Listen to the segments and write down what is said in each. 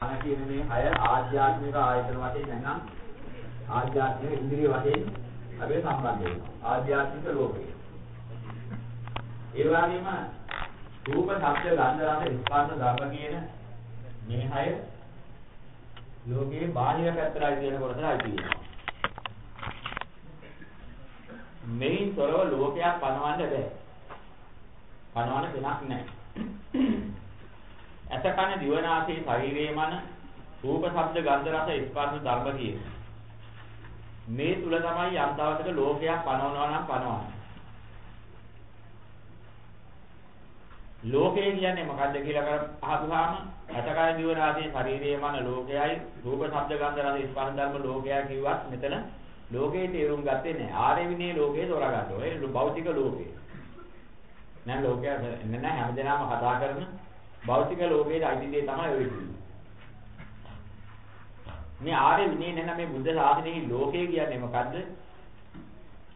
අන කියන මේ හය ආධ්‍යාත්මික ආයතන වශයෙන් නැත්නම් ආධ්‍යාත්මික ඉන්ද්‍රිය වශයෙන් අපි සම්බන්ධ වෙනවා. ආධ්‍යාත්මික ලෝකේ. ඒ වගේම රූප, ශබ්ද, ගන්ධ, රස, ස්පර්ශ, ධර්ම කියන මේ හය ලෝකේ බාහිර පැත්තටයි තියෙන කොටසයි තියෙනවා. මේන් තොරව ලෝකයක් පනවන්න බෑ. පනවන්න දෙයක් නැහැ. ඇස කන දිවනාසී ශරීරයේ මන රූප ශබ්ද ගන්ධ රස ස්පර්ශ ධර්ම කියන. මේ තුල තමයි යම් දවසක ලෝකයක් පනවනවා නම් පනවන්නේ. ලෝකය කියන්නේ මොකද්ද කියලා කර අහපුවාම ඇස කන දිවනාසී ශරීරයේ මන ලෝකයයි රූප ශබ්ද ගන්ධ රස ස්පර්ශ ධර්ම ලෝකයයි කිව්වත් මෙතන ලෝකේ තේරුම් ගත්තේ නැහැ. ආර්ය විනී ලෝකේ තෝරගන්න ඕනේ භෞතික ලෝකේ නෑ ලෝකය නෑ. හැමදේම කතා කරන භෞතික ලෝකයේ අයිති දේ තමයි ඔය කියන්නේ. මේ ආර්ය විනය නැන මේ බුද්ධ ශාසනයේ ලෝකය කියන්නේ මොකද්ද?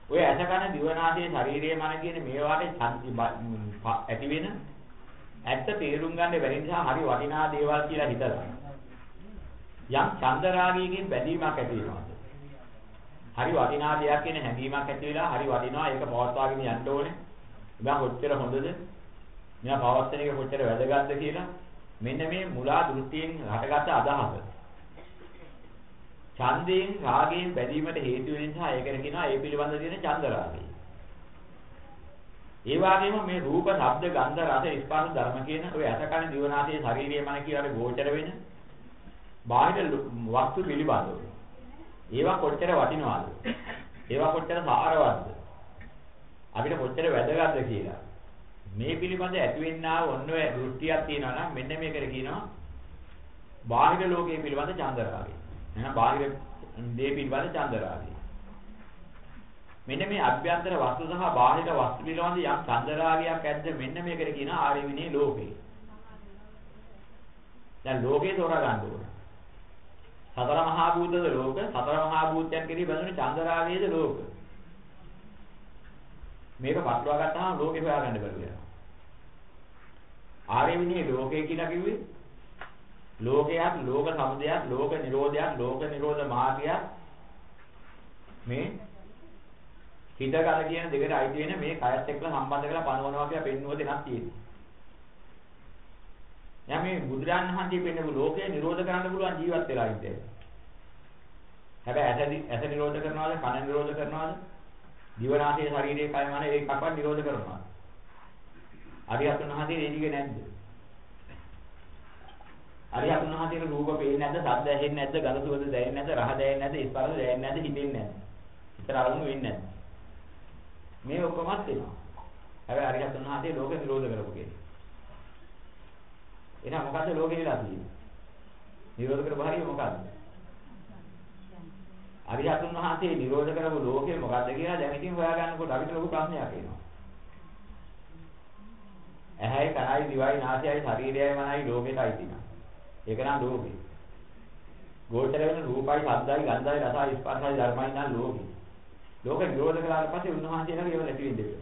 ඔය ඇස කන දිවනාසය ශරීරය මන කියන මේවාට ඇති වෙන ඇත්ත තේරුම් ගන්න බැරි නිසා හරි වටිනා දේවල් කියලා හිතලා යම් චන්දරාගයෙන් බැඳීමක් ඇති වෙනවාද? හරි වටිනා දෙයක් කියන හැඟීමක් ඇති වෙලා හරි වටිනවා ඒක පවත්වාගෙන යන්න ඕනේ. ඉතින් කොච්චර හොඳද? මෙයා පවත්තන එක කොච්චර වැදගත්ද කියලා මෙන්න මේ මුලා දෘෂ්ටියෙන් හටගත්ත අදහස. ඡන්දයෙන් රාගයෙන් බැඳීමට හේතු වෙන නිසා ඒකට කියනවා ඒ පිළිබඳ තියෙන ඡන්ද රාගය. ඒ වගේම මේ රූප, ශබ්ද, ගන්ධ, රස, ස්පර්ශ ධර්ම කියන ඔය අසකන දිවනාසයේ ශාරීරිය මන කියලාට ගෝචර වෙන බාහිර වස්තු පිළිබඳව. ඒවා කොච්චර වටිනවද? ඒවා කොච්චර සාරවත්ද? අපිට කොච්චර වැදගත්ද කියලා. මේ පිළිබඳ ඇතිවෙන්නා ඔන්න ඔය දෘෂ්ටියක් තියෙනවා නම් මෙන්න මේකට කියනවා බාහිර ලෝකයේ පිළිබඳ චන්දරාගය. එහෙනම් බාහිර දේ පිළිබඳ චන්දරාගය. මෙන්න මේ අභ්‍යන්තර වස්තු සහ බාහිර වස්තු පිළිබඳ යම් චන්දරාගයක් ඇද්ද මෙන්න මේකට කියනවා ආර්ය විනී ලෝකේ. දැන් ලෝකේ තෝරා ගන්න ඕන. සතර මහා භූතද ලෝක සතර මහා භූතයන් කෙරෙහි බඳුනේ චන්දරාගයේද ලෝක. මේක පටලවා ගත්තාම ලෝකේ හොයාගන්න බැරුව යනවා. ආර්ය විනී ලෝකේ කියලා කිව්වේ ලෝකයක් ලෝක සමුදයක් ලෝක නිරෝධයක් ලෝක නිරෝධ මාර්ගයක් මේ හිත කල කියන දෙකට අයිති වෙන මේ කයත් එක්ක සම්බන්ධ කරලා පනවනවා කියලා පෙන්වුව දෙනක් තියෙනවා. දැන් මේ බුදුරන් වහන්සේ පෙන්නපු ලෝකය නිරෝධ කරන්න පුළුවන් ජීවත් වෙලා ඉන්නේ. හැබැයි ඇස ඇස නිරෝධ කරනවාද කන නිරෝධ කරනවාද දිවනාසයේ ශරීරයේ කය මන ඒකක්වත් නිරෝධ කරනවා. අරියතුන් වහන්සේ එදිගේ නැද්ද? අරියතුන් වහන්සේට රූප පේන්නේ නැද්ද? ශබ්ද ඇහෙන්නේ නැද්ද? ගඳ සුවඳ දැනෙන්නේ නැද්ද? රහ දැනෙන්නේ නැද්ද? ස්පර්ශ දැනෙන්නේ නැද්ද? හිතෙන්නේ නැද්ද? හිතට අරමුණු වෙන්නේ නැද්ද? මේ ඔක්කොමත් වෙනවා. හැබැයි අරියතුන් වහන්සේ ලෝක නිරෝධ කරපු කෙනෙක්. එහෙනම් මොකද්ද ලෝකේ වෙලා තියෙන්නේ? නිරෝධ කරපු හරිය මොකද්ද? අරිහතුන් වහන්සේ නිරෝධ කරපු ලෝකය මොකද්ද කියලා දැන් ඉතින් හොයාගන්නකොට අපිට ලොකු ප්‍රශ්නයක් එනවා. ඇහැයි කනයි දිවයි නාසයයි ශරීරයයි මනයි ලෝකෙටයි තියෙනවා. ඒක නම් ලෝකේ. ගෝචර වෙන රූපයි ශබ්දයි ගන්ධයි රසයි ස්පර්ශයි ධර්මයි නම් ලෝකේ. ලෝක නිරෝධ කළාට පස්සේ උන්වහන්සේලාගේ ඒව නැති වෙන්නේ.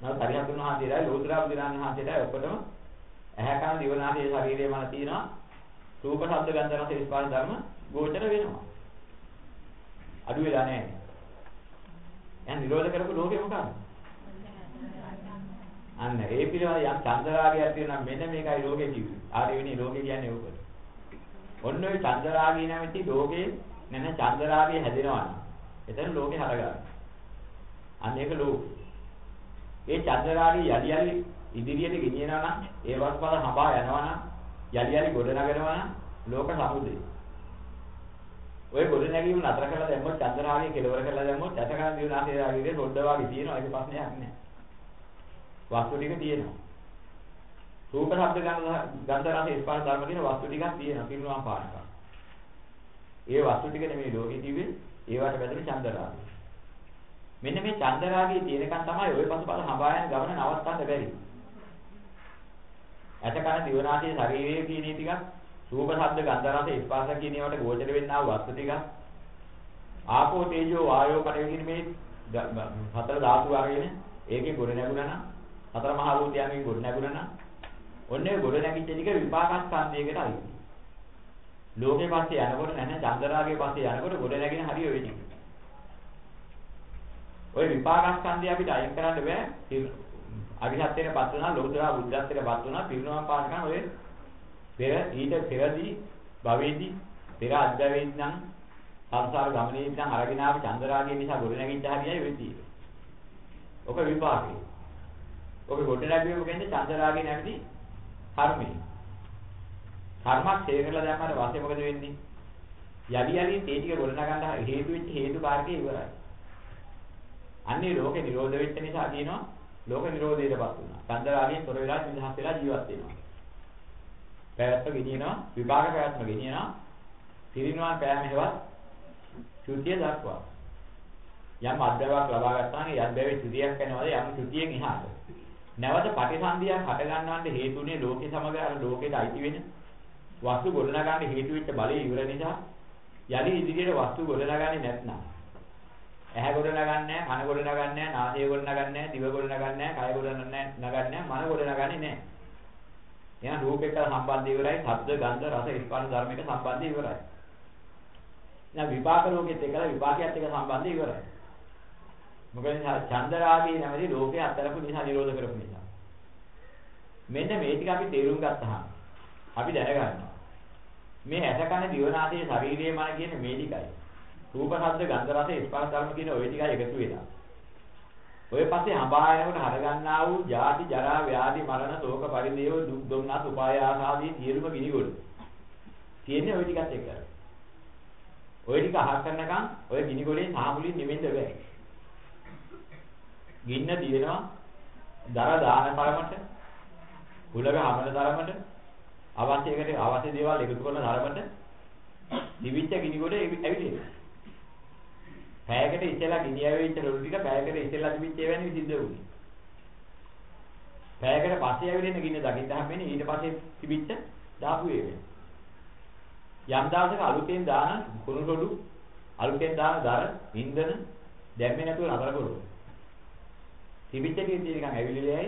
නමුත් අරිහතුන් වහන්සේලා ලෝතුරා බුදුරන් වහන්සේලා ඔක්කොටම ඇහැ කන දිව නාසය ශරීරය මන තියෙනවා. රූප ශබ්ද ගන්ධ රස ස්පර්ශ ධර්ම ගෝචර වෙනවා. අඩු වෙලා නැහැ. එහෙනම් නිරෝධ කරපු ලෝකේ මොකක්ද? අන්න ඒ පිළිවෙල යම් චන්දරාගයක් තියෙනවා මෙන්න මේකයි ලෝකේ කිව්වේ. ආර්ය වෙන්නේ ලෝකේ කියන්නේ ඕක. ඔන්න ඔය චන්දරාගය නැමැති ලෝකේ නැන චන්දරාගය හැදෙනවා නම් එතන ලෝකේ හරගන්නවා. අන්න ඒක ලෝකේ. ඒ චන්දරාගය යලි යලි ඉදිරියට ගෙනියනවා නම් ඒ වස්පල හඹා යනවා නම් යලි යලි ගොඩ නගනවා නම් ලෝක සමුදේ. ඔය ගොඩ නැගීම නතර කරලා දැම්මොත් චන්දරාගය කෙලවර කරලා දැම්මොත් ඇතකන දිවනාසේ රාගයේ රොඩ වාගේ තියෙනවා ඒක ප්‍රශ්නයක් නෑ. වස්තු ටික තියෙනවා. රූප ශබ්ද ගන්ධ රස ස්පර්ශ ධර්ම කියන වස්තු ටිකක් තියෙනවා පිරුණම් පානක. ඒ වස්තු ටික නෙමෙයි ලෝකෙ තිබෙන්නේ ඒවට බැඳෙන චන්දරාගය. මෙන්න මේ චන්දරාගයේ තියෙනකන් තමයි ওই පසුපස හඹා යන ගමන නවත්තන්න බැරි. ඇතකන දිවනාසේ ශරීරයේ කියන ටිකක් රූප ශබ්ද ගන්ධ රස ස්පර්ශ කියන ඒවාට ගෝචර වෙන්නා වූ වස්තු ටික ආපෝ තේජෝ වායෝ කඩේ කියන මේ හතර ධාතු වර්ගයෙන් ඒකේ ගොඩ නැගුණා නම් හතර මහා භූතයන්ගෙන් ගොඩ නැගුණා නම් ඔන්නේ ගොඩ නැගිච්ච ටික විපාකස්කන්ධයකට අයිති. ලෝකේ පස්සේ යනකොට නැහැ චන්දරාගේ පස්සේ යනකොට ගොඩ නැගින හරිය වෙයි. ওই විපාකස්කන්ධය අපිට අයින් කරන්න බෑ. අවිහත්ත්වයටපත් වුණා, ලෝතර බුද්ධත්වයටපත් වුණා, පිරිනවම් පානකම් ඔය පෙර ඊට පෙරදී භවෙදී පෙර අධ්‍යවේදී නම් සංසාර ගමනේ ඉඳන් අරගෙන ආපු චන්දරාගය නිසා ගොඩ නැගිච්ච හරියයි වෙදී. ඔක විපාකේ. ඔක ගොඩ නැගුවෙම කියන්නේ චන්දරාගේ නැති කර්මය. කර්මක් ඡේ කරලා දැම්මම වාසේ මොකද වෙන්නේ? යලි යලි තේ ටික ගොඩ නගන්න හේතු වෙච්ච හේතු කාර්කේ ඉවරයි. අන්නේ ලෝකේ නිරෝධ වෙච්ච නිසා කියනවා ලෝක නිරෝධයටපත් වුණා. චන්දරාගයෙන් තොර වෙලා නිදහස් වෙලා ජීවත් වෙනවා. පැවැත්ම ගෙනියනවා විභාග පැවැත්ම ගෙනියනවා පිරිනුවන් පෑම හේවත් චුතිය දක්වා. යම් අධ්‍යයනයක් ලබා ගත්තා නම් යම් බැවේ චුතියක් වෙනවාද යම් චුතියෙන් එහාට. නැවත පටිසන්ධියක් හට ගන්නවන්ට හේතුනේ ලෝකේ සමග අර ලෝකෙට අයිති වෙන වස්තු ගොඩනගන්න හේතු වෙච්ච බලය ඉවර නිසා යලි ඉදිරියට වස්තු ගොඩනගන්නේ නැත්නම් ඇහැ ගොඩ නගන්නේ නැහැ, කන ගොඩ නගන්නේ නැහැ, නාසය ගොඩ නගන්නේ නැහැ, දිව ගොඩ නගන්නේ නැහැ, කය ගොඩ නගන්නේ නැහැ, මන ගොඩ නගන්නේ නැහැ. එහෙනම් රූපයක සම්බන්ධය ඉවරයි, ශබ්ද, ගන්ධ, රස, ස්පර්ශ ධර්මයක සම්බන්ධය ඉවරයි. එහෙනම් විපාක ලෝකෙත් එක්කලා විපාකයත් එක්ක සම්බන්ධය ඉවරයි. මොකද චන්දරාගී නැමැති ලෝකේ අත්තරපු නිසා නිරෝධ කරපු නිසා. මෙන්න මේ ටික අපි තේරුම් ගත්තාම අපි දැනගන්නවා. මේ ඇස කන දිවනාසය ශරීරයේ මන කියන මේ ටිකයි. රූප ශබ්ද ගන්ධ රස ස්පර්ශ ධර්ම කියන ওই ටිකයි එකතු වෙලා. ඔය පස්සේ හඹා යනකොට හරගන්නා වූ ජාති ජරා ව්‍යාධි මරණ ශෝක පරිදේව දුක් දුම්නස් උපායාස ආදී සියලුම ගිනිගොඩ. තියෙන්නේ ওই ටිකත් එක්ක. ওই ටික අහක් කරනකම් ඔය ගිනිගොඩේ සාමුලින් නිවෙන්න බෑ. ගින්න දිවෙනවා දර දාන තරමට කුලක හැමන තරමට අවශ්‍යයකට අවශ්‍ය දේවල් එකතු කරන තරමට දිවිච්ච ගිනිගොඩ ඇවිදිනවා. පැයකට ඉස්සෙල්ලා ගිනි ඇවිච්ච ලොඩු ටික පැයකට ඉස්සෙල්ලා තිබිච්ච ඒවානේ සිද්ධ වුනේ. පැයකට පස්සේ ඇවිදින්න ගින්න දකින්න හැමෙන්නේ ඊට පස්සේ තිබිච්ච දාපු ඒවා. යම් දවසක අලුතෙන් දාන කුණු රොඩු අලුතෙන් දාන දර ඉන්ධන දැම්මේ නැතුව නතර කරුවා. තිබිච්ච කේ තියෙන නිකන් ඇවිලිලයි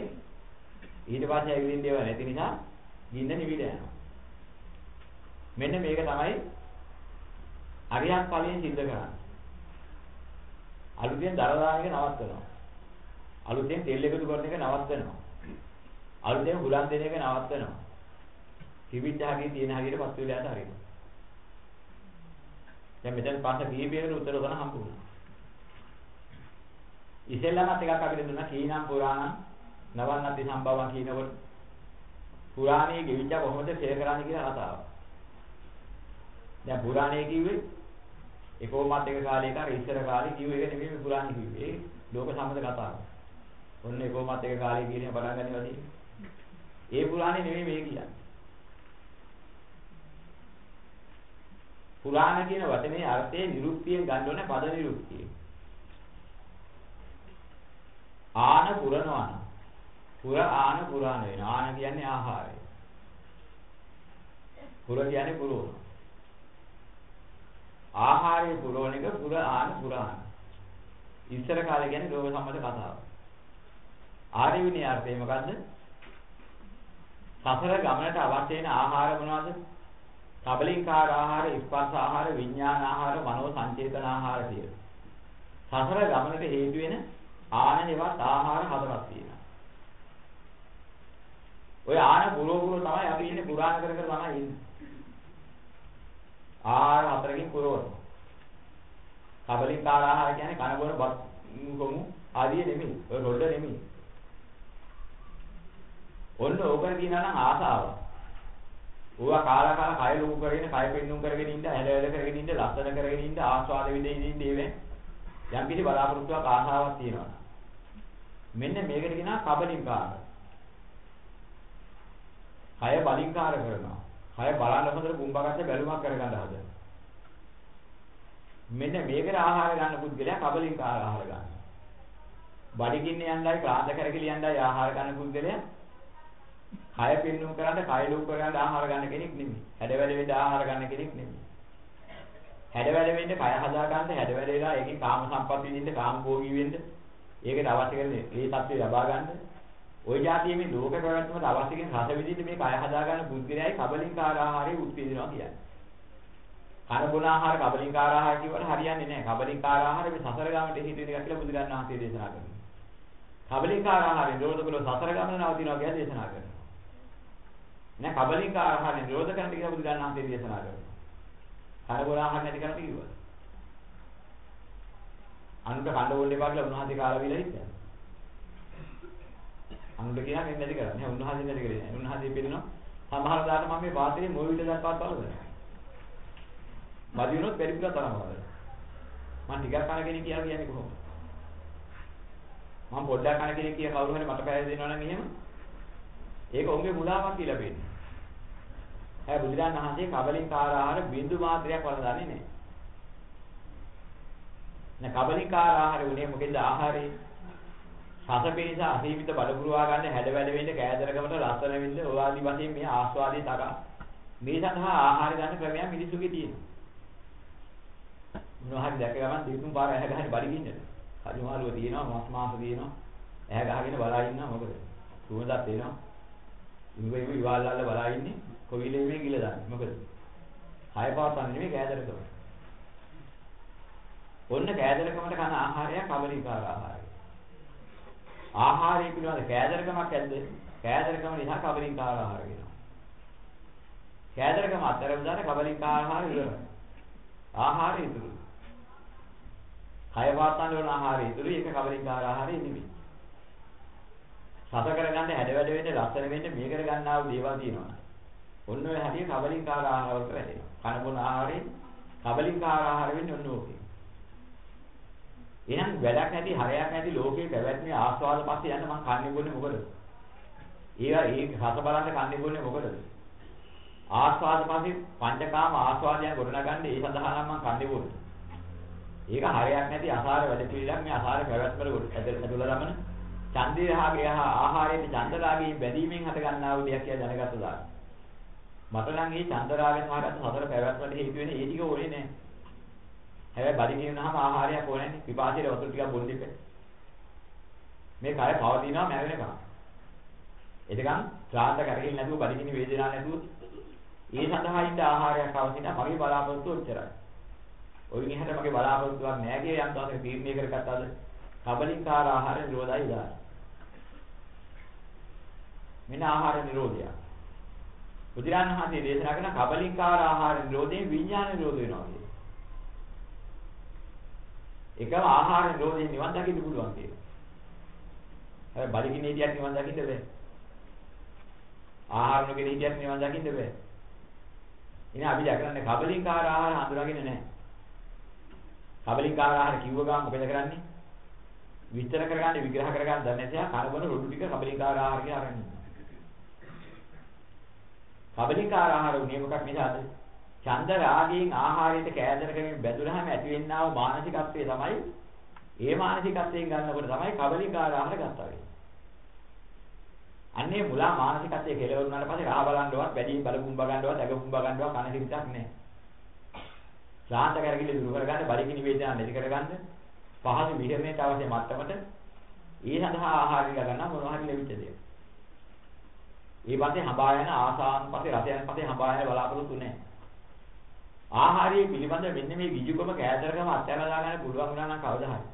ඊට පස්සේ ඇවිලින් දේව නැති නිසා ගින්න නිවිලා යනවා. මෙන්න මේක තමයි අරියත් ඵලයෙන් සිද්ධ කරන්නේ. අලුතෙන් දර දාන එක නවත්තනවා. අලුතෙන් තෙල් එකතු කරන එක නවත්තනවා. අලුතෙන් හුලන් දෙන එක නවත්තනවා. තිබිච්ච හැටි තියෙන හැටියට පස් වෙලාට හරිනවා. දැන් මෙතන පාස කීපයකට උත්තර ගන්න හම්බ වුණා. ඉතින්ලමත් එකක් අපිට දුන්නා කීනම් පුරාණ නවන්නති සම්භවම් කියනකොට පුරාණයේ ගෙවිච්ච කොහොමද ෂෙයා කරන්නේ කියලා කතාව. දැන් පුරාණයේ කිව්වේ ඒකෝමත් එක කාලයක අර ඉස්සර කාලේ කිව්ව එක නෙමෙයි මේ පුරාණ කිව්වේ. ඒ ලෝක සම්මත කතාව. ඔන්න ඒකෝමත් එක කාලේ කියන පටන් ගන්නවා තියෙන්නේ. ඒ පුරාණේ නෙමෙයි මේ කියන්නේ. පුරාණ කියන වචනේ අර්ථය නිරුක්තියෙන් ගන්න ඕනේ පද නිරුක්තිය. ආන පුරනවන. පුර ආන පුරාණ වෙනවා. ආන කියන්නේ ආහාරය. පුර කියන්නේ පුරවන. ආහාරය පුරවන එක පුර ආන පුරාණ. ඉස්සර කාලේ කියන්නේ ලෝක සම්මත කතාව. ආර්ය විනය අර්ථය මොකද්ද? සසර ගමනට අවශ්‍ය වෙන ආහාර මොනවද? කබලින්කාර ආහාර, ස්පර්ශ ආහාර, විඥාන ආහාර, මනෝ සංචේතන ආහාර කියලා. සසර ගමනට හේතු වෙන ආනේවත් ආහාර හතරක් තියෙනවා. ඔය ආන පුරෝ පුරෝ තමයි අපි ඉන්නේ පුරාණ කර කර තමයි ඉන්නේ. ආහාර හතරකින් පුරවන. කබලින්කාර ආහාර කියන්නේ කන බොන බත් ගොමු ආදී නෙමෙයි. ඔය රොඩ නෙමෙයි. ඔන්න ඕකර කියනවා නම් ආසාව. ඕවා කාලා කාලා කය ලොකු කරගෙන කය පෙන්නුම් කරගෙන ඉන්න හැල හැල කරගෙන ඉන්න ලස්සන කරගෙන ඉන්න ආස්වාද විඳින්න ඉන්න ඒවෙන් යම් කිසි බලාපොරොත්තුවක් ආසාවක් තියෙනවා. මෙන්න මේකට කියනවා කබලින්කාර. කය බලින්කාර කරනවා. කය බලන්න හොඳට බුම්බගත්ත බැලුමක් කරගන්න හදන. මෙන්න මේකට ආහාර ගන්න පුද්ගලයා කබලින්කාර ආහාර ගන්නවා. බඩගින්න යන්නයි ක්ලාන්ත කරගෙන යන්නයි ආහාර ගන්න පුද්ගලයා කය පින්නුම් කරන්න කය ලොකු කරගන්න ආහාර ගන්න කෙනෙක් නෙමෙයි. හැඩ වැඩ වෙන්න ආහාර ගන්න කෙනෙක් නෙමෙයි. හැඩ වැඩ වෙන්න කය හදා ගන්න හැඩ වැඩ වෙලා ඒකෙන් කාම සම්පත් විඳින්න කාම භෝගී වෙන්න ඒකට අවශ්‍ය කරන ඒ தත්ත්වය ලබා ගන්න ওই જાතිය මේ ලෝක ප්‍රවැත්මට අවශ්‍ය කරන රස විදිහට මේ කය හදා ගන්න බුද්ධියයි කබලින්කාර ආහාරය උත්පේදිනවා කියන්නේ. කන බොන ආහාර කබලින්කාර ආහාර කියවට හරියන්නේ නැහැ. කබලින්කාර ආහාර මේ සසර ගාමට හේතු වෙන එක කියලා බුදු දන්වා හිතේ දේශනා කරනවා. කබලින්කාර ආහාර නිරෝධ කළොත් සසර ගාමන නවතිනවා කියලා දේශනා කරනවා. නෑ කබලින්කාර ආහාර නිරෝධ කරන්න කියලා බුදු දන්වා හිතේ දේශනා කරනවා. කන බොන ආහාර නැති කරන්න කිව්වා. අනුන්ට කන්න ඕනේ එපා කියලා උන්වහන්සේ කාලා විලා ඉන්නවා. අනුන්ට කියනවා මෙන්න නැති කරන්නේ. නෑ උන්වහන්සේ නැති කරේ නෑ. උන්වහන්සේ පිළිනවා සමහර දාට මම මේ වාතයේ මොයි විතර දක්වාත් බලනවා. මදි වුණොත් බැරි පුරා තරම බලනවා. මම ටිකක් කන කෙනෙක් කියලා කියන්නේ කොහොමද? මම පොඩ්ඩක් කන කෙනෙක් කියලා කවුරු හරි මට පැහැදිලි දෙනවා නම් එහෙම ඒක උන්ගේ මුලාවක් කියලා වෙන්නේ. හැබැයි බුදුරජාණන් වහන්සේ කබලින්කාර ආහාර බිඳු මාත්‍රයක් වළඳන්නේ නැහැ. න කබලිකාර ආහාරය උනේ මොකෙන්ද ආහාරේ රසපේස අසීමිත බඩ පුරවා ගන්න හැඩ වැඩ වෙන්න කෑදරකමට ලස්සන වෙන්න ඔය ආදි වශයෙන් මේ ආස්වාදයේ තරහ මේ සඳහා ආහාර ගන්න ක්‍රමයක් මිනිසුගේ තියෙනවා. මොනවා හරි දැක ගමන් දෙතුන් පාර ඇහැ ගහන්නේ බඩගින්නට කඩුමාළුව තියෙනවා මස් මාස තියෙනවා. ඇහැ ගහගෙන බලා ඉන්නවා මොකද? සුවඳක් එනවා. ඉන්නේ මේ විවාල්ලාල බලා ඉන්නේ කොවිලේ මේ ගිල දාන්නේ මොකද? හය පාසන් නෙමෙයි කෑදරකම ඔන්න කෑදරකමට කන ආහාරය කබලිකාර ආහාරය. ආහාරය පිළිබඳ කෑදරකමක් ඇද්ද? කෑදරකම නිසා කබලිකාර ආහාර වෙනවා. කෑදරකම අතරම දාන කබලිකාර ආහාර ඉවරයි. ආහාරය ඉතුරු. කය වාතන වල ආහාරය ඉතුරු ඒක කබලිකාර ආහාරය නෙමෙයි. සත කරගන්න හැඩ වැඩ වෙන්න ලස්සන වෙන්න මේ කර ගන්නා වූ දේවල් තියෙනවා. ඔන්න ඔය හැටි කබලිකාර ආහාර වලට වැටෙනවා. කන බොන ආහාරයෙන් කබලිකාර ආහාර වෙන්නේ ඔන්න ඕකේ. එහෙනම් වැඩක් නැති හරයක් නැති ලෝකේ පැවැත්මේ ආස්වාද පස්සේ යන්න මං කන්නේ බොන්නේ මොකද? ඒවා ඒ රස බලන්න කන්නේ බොන්නේ මොකද? ආස්වාද පස්සේ පංචකාම ආස්වාදයන් ගොඩනගන්නේ ඒ සඳහා නම් මං කන්නේ බොන්නේ. ඒක හරයක් නැති අසාර වැඩ පිළිලක් මේ අසාර පැවැත්මට ඇතුළත රමන ඡන්දේ රාගය හා ආහාරයේ චන්දරාගයේ බැඳීමෙන් හට ගන්නා වූ දෙයක් කියලා දැනගත්තා දාන්න. මට නම් මේ චන්දරාගයෙන් හටගත්ත හතර පැවැත්මට හේතු වෙන්නේ ඒ ටික ඕනේ නැහැ. හැබැයි බඩ කියනහම ආහාරයක් ඕනෑනේ. විපාකයේ වතුර ටිකක් බොන්න ඉපේ. මේ කය පවතිනවා මැවෙනකම්. එතකන් ත්‍රාන්ත කරගෙන නැතුව බඩ කිනි වේදනාවක් නැතුව ඒ සඳහා ඉන්න ආහාරයක් අවශ්‍ය නැහැ. මගේ බලාපොරොත්තු ඔච්චරයි. ඔය විදිහට මගේ බලාපොරොත්තුවක් නැහැ කිය යම් තාලයක තීරණය කරගත්තාද? කබලින්කාර ආහාර නිරෝධයි දාන. මෙන්න ආහාර නිරෝධය. බුදුරණන් වහන්සේ දේශනා කරන කබලින්කාර ආහාර නිරෝධයෙන් විඥාන නිරෝධ වෙනවා කියන්නේ. එකම ආහාර නිරෝධයෙන් නිවන් දකින්න පුළුවන් කියලා. හැබැයි බඩගින්නේ හිටියත් නිවන් දකින්න බෑ. ආහාර නොගෙන හිටියත් නිවන් දකින්න බෑ. ඉතින් අපි දැකන්නේ කබලින්කාර ආහාර හඳුනාගෙන නැහැ. කබලින්කාර ආහාර කිව්ව ගමන් මොකද කරන්නේ? විස්තර කරගන්න විග්‍රහ කරගන්න දන්නේ නැතිව කනබන රොඩු ටික කබලින්කාර ආහාර කියලා අරගෙන ඉන්නවා. කබලින්කාර ආහාර උනේ මොකක් නිසාද? ඡන්ද රාගයෙන් ආහාරයට කෑදර කරමින් බැඳුනහම ඇතිවෙනා වූ මානසිකත්වය තමයි ඒ මානසිකත්වයෙන් ගන්නකොට තමයි කබලිකාර ආහාර ගන්නවා වෙන්නේ. අන්නේ මුලා මානසිකත්වයේ කෙලවරුනාට පස්සේ රහ බලන්නවත් වැඩි බලපුම් බගන්නවත් ඇගපුම් බගන්නවත් කන කිරිතක් නැහැ. ශාන්ත කරගිලි දුරු කරගන්න බලිකිනි වේදනා නැති කරගන්න පහසු විහෙමයට අවශ්‍ය මට්ටමට ඒ සඳහා ආහාර ගන්න මොනවා හරි ලැබිච්ච දෙයක්. ඒ පස්සේ හඹා යන ආසාන් පස්සේ රසයන් පස්සේ හඹා යන බලාපොරොත්තු නැහැ. ආහාරයේ පිළිබඳ මෙන්න මේ විජුකම කෑදරකම අත්හැරලා දාගන්න පුළුවන් වුණා නම් කවදා හරි.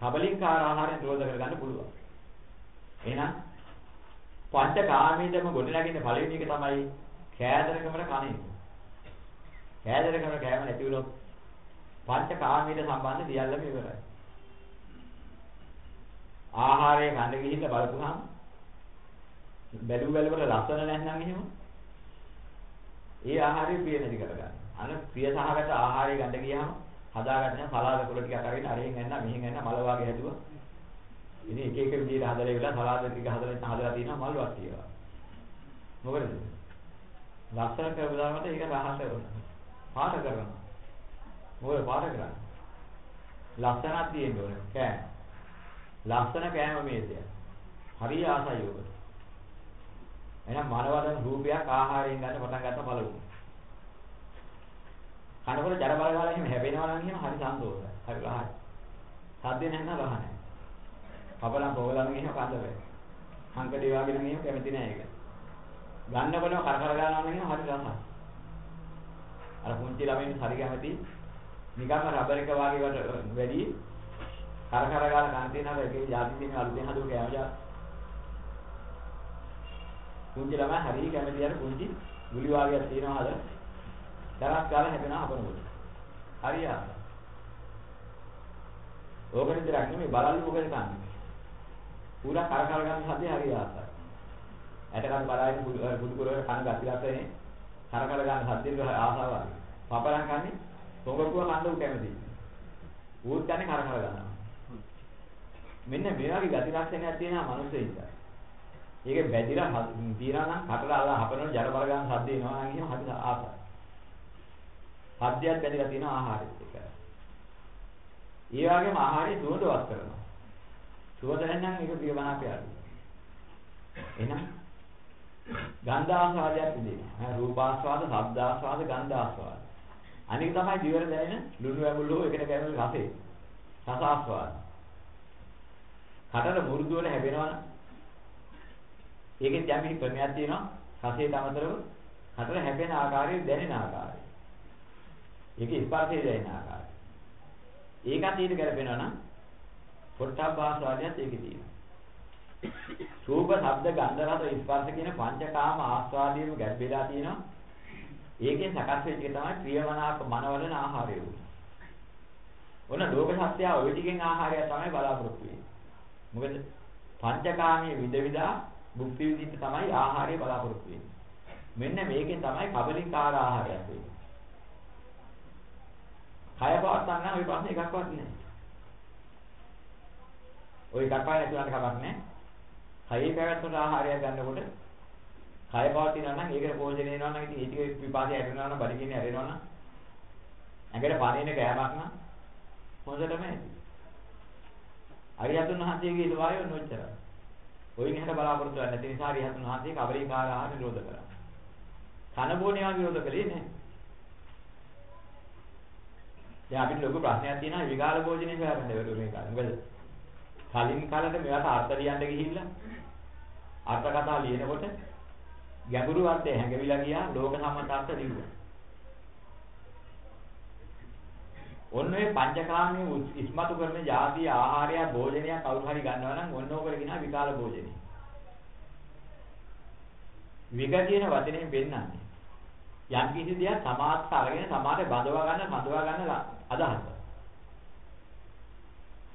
කබලින්කාර ආහාරයෙන් නිරෝධ කරගන්න පුළුවන්. එහෙනම් පංචකාමීදම ගොඩනගින්න පළවෙනි එක තමයි කෑදරකමට කණේ. කෑදරකම කෑම නැති වුණොත් පංචකාමීද සම්බන්ධ සියල්ලම ඉවරයි. ආහාරය ගන්න ගිහිල්ලා බලපුවාම බැලු බැලුවට ලස්සන නැත්නම් එහෙම ඒ ආහාරය ප්‍රිය නැති කරගන්න. අන්න ප්‍රිය සහගත ආහාරය ගන්න ගියාම හදාගන්න සලාද කුල ටිකක් අරගෙන අරෙන් එන්න මෙහෙන් එන්න මල වාගේ හැදුවා. ඉතින් එක එක විදිහට හදලා ඉවරලා සලාද ටික හදලා හදලා තියෙනවා මල් වත් කියලා. මොකද? ලස්සන කරපුවාමට ඒක රහස වෙනවා. පාට කරනවා. මොකද පාට කරන්නේ? ලස්සනක් තියෙන්න ඕනේ කෑම. ලස්සන කෑම මේසය. හරි ආසයි ඔබට. එහෙනම් මනවදන රූපයක් ආහාරයෙන් ගන්න පටන් ගත්ත පළවෙනි. කනකොට ජර බල ගාලා එහෙම හැපෙනවා නම් එහෙම හරි සන්තෝෂයි. හරි රහයි. සද්ද නැහැ නේද රහ නැහැ. කබලම් පොවලම් එහෙම කඳ වේ. හංකඩේ වගේ නම් එහෙම කැමති නෑ ඒක. ගන්නකොටම කර කර ගන්නවා නම් එහෙම හරි රසයි. අර පුංචි ළමයින් හරි කැමති නිකම්ම රබර් එක වගේ වැඩි කර කර ගාලා කන් තියනවා ඒකේ යාදි තියෙන අලුතෙන් හදුව කෑම ජාත. පුංචි ළමයි හරි කැමති අර පුංචි ගුලි වාගයක් තියෙනවා හද. දරක් ගාලා හැදෙනවා අපනකොට. හරි ආසයි. ඕක විතරක් නෙමෙයි බලන්න මොකද කන්නේ. පුරා කර කර ගන්න හදේ හරි ආසයි. ඇටකට බලාගෙන බුදු කුරේ කන ගැටිගත්තනේ කර කර ගන්න හදේ ආසාවක්. පපලන් කන්නේ පොඟකුව කන්න උ කැමති. ඌත් කන්නේ කර කර ගන්නවා. මෙන්න මේ වගේ ගති ලක්ෂණයක් තියෙනවා මනුස්සයෙක්ට. ඒක බැදිලා තියනවා නම් කටට අල්ල හපනකොට ජර බල ගන්න සද්ද එනවා නම් එහෙම හරි ආසයි. සද්දයක් බැඳලා තියෙන ආහාරෙත් එක. ඒ වගේම ආහාරය සුවඳවත් කරනවා. සුවඳ නැත්නම් ඒක ප්‍රියමනාපය අඩුයි. එහෙනම් ගන්ධාස්වාදයක් තිබෙනවා. රූපාස්වාද, ශබ්දාස්වාද, ගන්ධාස්වාද. අනික තමයි දිවර දැනෙන ලුණු ඇඹුල් හෝ එකට කැමති රසය. රසාස්වාද. කටට මුරුදු වල හැපෙනවනේ. ඒකෙන් යම් ක්‍රමයක් තියෙනවා. රසයට අමතරව කටට හැපෙන ආකාරය දැනෙන ආකාරය. ඒකේ ස්පර්ශය දැනෙන ආකාරය. ඒකත් ඊට ගැලපෙනවා නම් පොට්ටබ්බාස්වාදයත් ඒකේ තියෙනවා. රූප, ශබ්ද, ගන්ධ, රස, ස්පර්ශ කියන පංචකාම ආස්වාදයේම ගැඹෙලා තියෙනවා. ඒකෙන් සකස් වෙච්ච එක තමයි ප්‍රියමනාප මනවලන ආහාරය උනේ. ඔන්න ලෝක සත්‍යය ওই ටිකෙන් ආහාරය තමයි බලාපොරොත්තු වෙන්නේ. මොකද පංචකාමයේ විද විදා භුක්ති විඳින්න තමයි ආහාරය බලාපොරොත්තු වෙන්නේ. මෙන්න මේකෙන් තමයි කබලිකාර ආහාරයක් වෙන්නේ. කය පවත්තන්න ඔය ප්‍රශ්නේ එකක්වත් නෑ. ඔය එකක්වත් නැතුවට කමක් නෑ. කයේ පැවැත්මට ආහාරයක් ගන්නකොට කය පවතිනවා නම් ඒකට පෝෂණය වෙනවා නම් ඉතින් ඒ ටික විපාකේ ඇතිවෙනවා නම් බඩගින්නේ ඇතිවෙනවා නම් ඇඟට පානින ගෑමක් නම් හොඳටම ඇති. අරියතුන් වහන්සේගේ ඉලවායෝ නොච්චරයි. ඔයින් එහාට බලාපොරොත්තු වෙන්නේ නැති නිසා අරියතුන් වහන්සේ කවරිකාර ආහාර නිරෝධ කරා. කන බොනේවා විරෝධ කළේ නැහැ. දැන් අපිට ලොකු ප්‍රශ්නයක් තියෙනවා විකාර භෝජනේ හොයාගන්න බැරුව මේ කාලේ. මොකද කලින් කාලේ මේවට අර්ථ ලියන්න ගිහිල්ලා අර්ථ කතා ලියනකොට ගැඹුරු අර්ථය හැඟවිලා ගියා ලෝක සම්මත අර්ථ ලිව්වා. ඔන්න ඔය පංචකාමයේ ඉස්මතු කරන ಜಾති ආහාරය භෝජනය කවුරු හරි ගන්නවා නම් ඔන්න ඕකට කියනවා විකාල භෝජනේ. වික කියන වචනේ වෙන්නන්නේ. යම් කිසි දෙයක් සමාත්ත අරගෙන සමාතේ බඳවා ගන්න බඳවා ගන්න අදහස.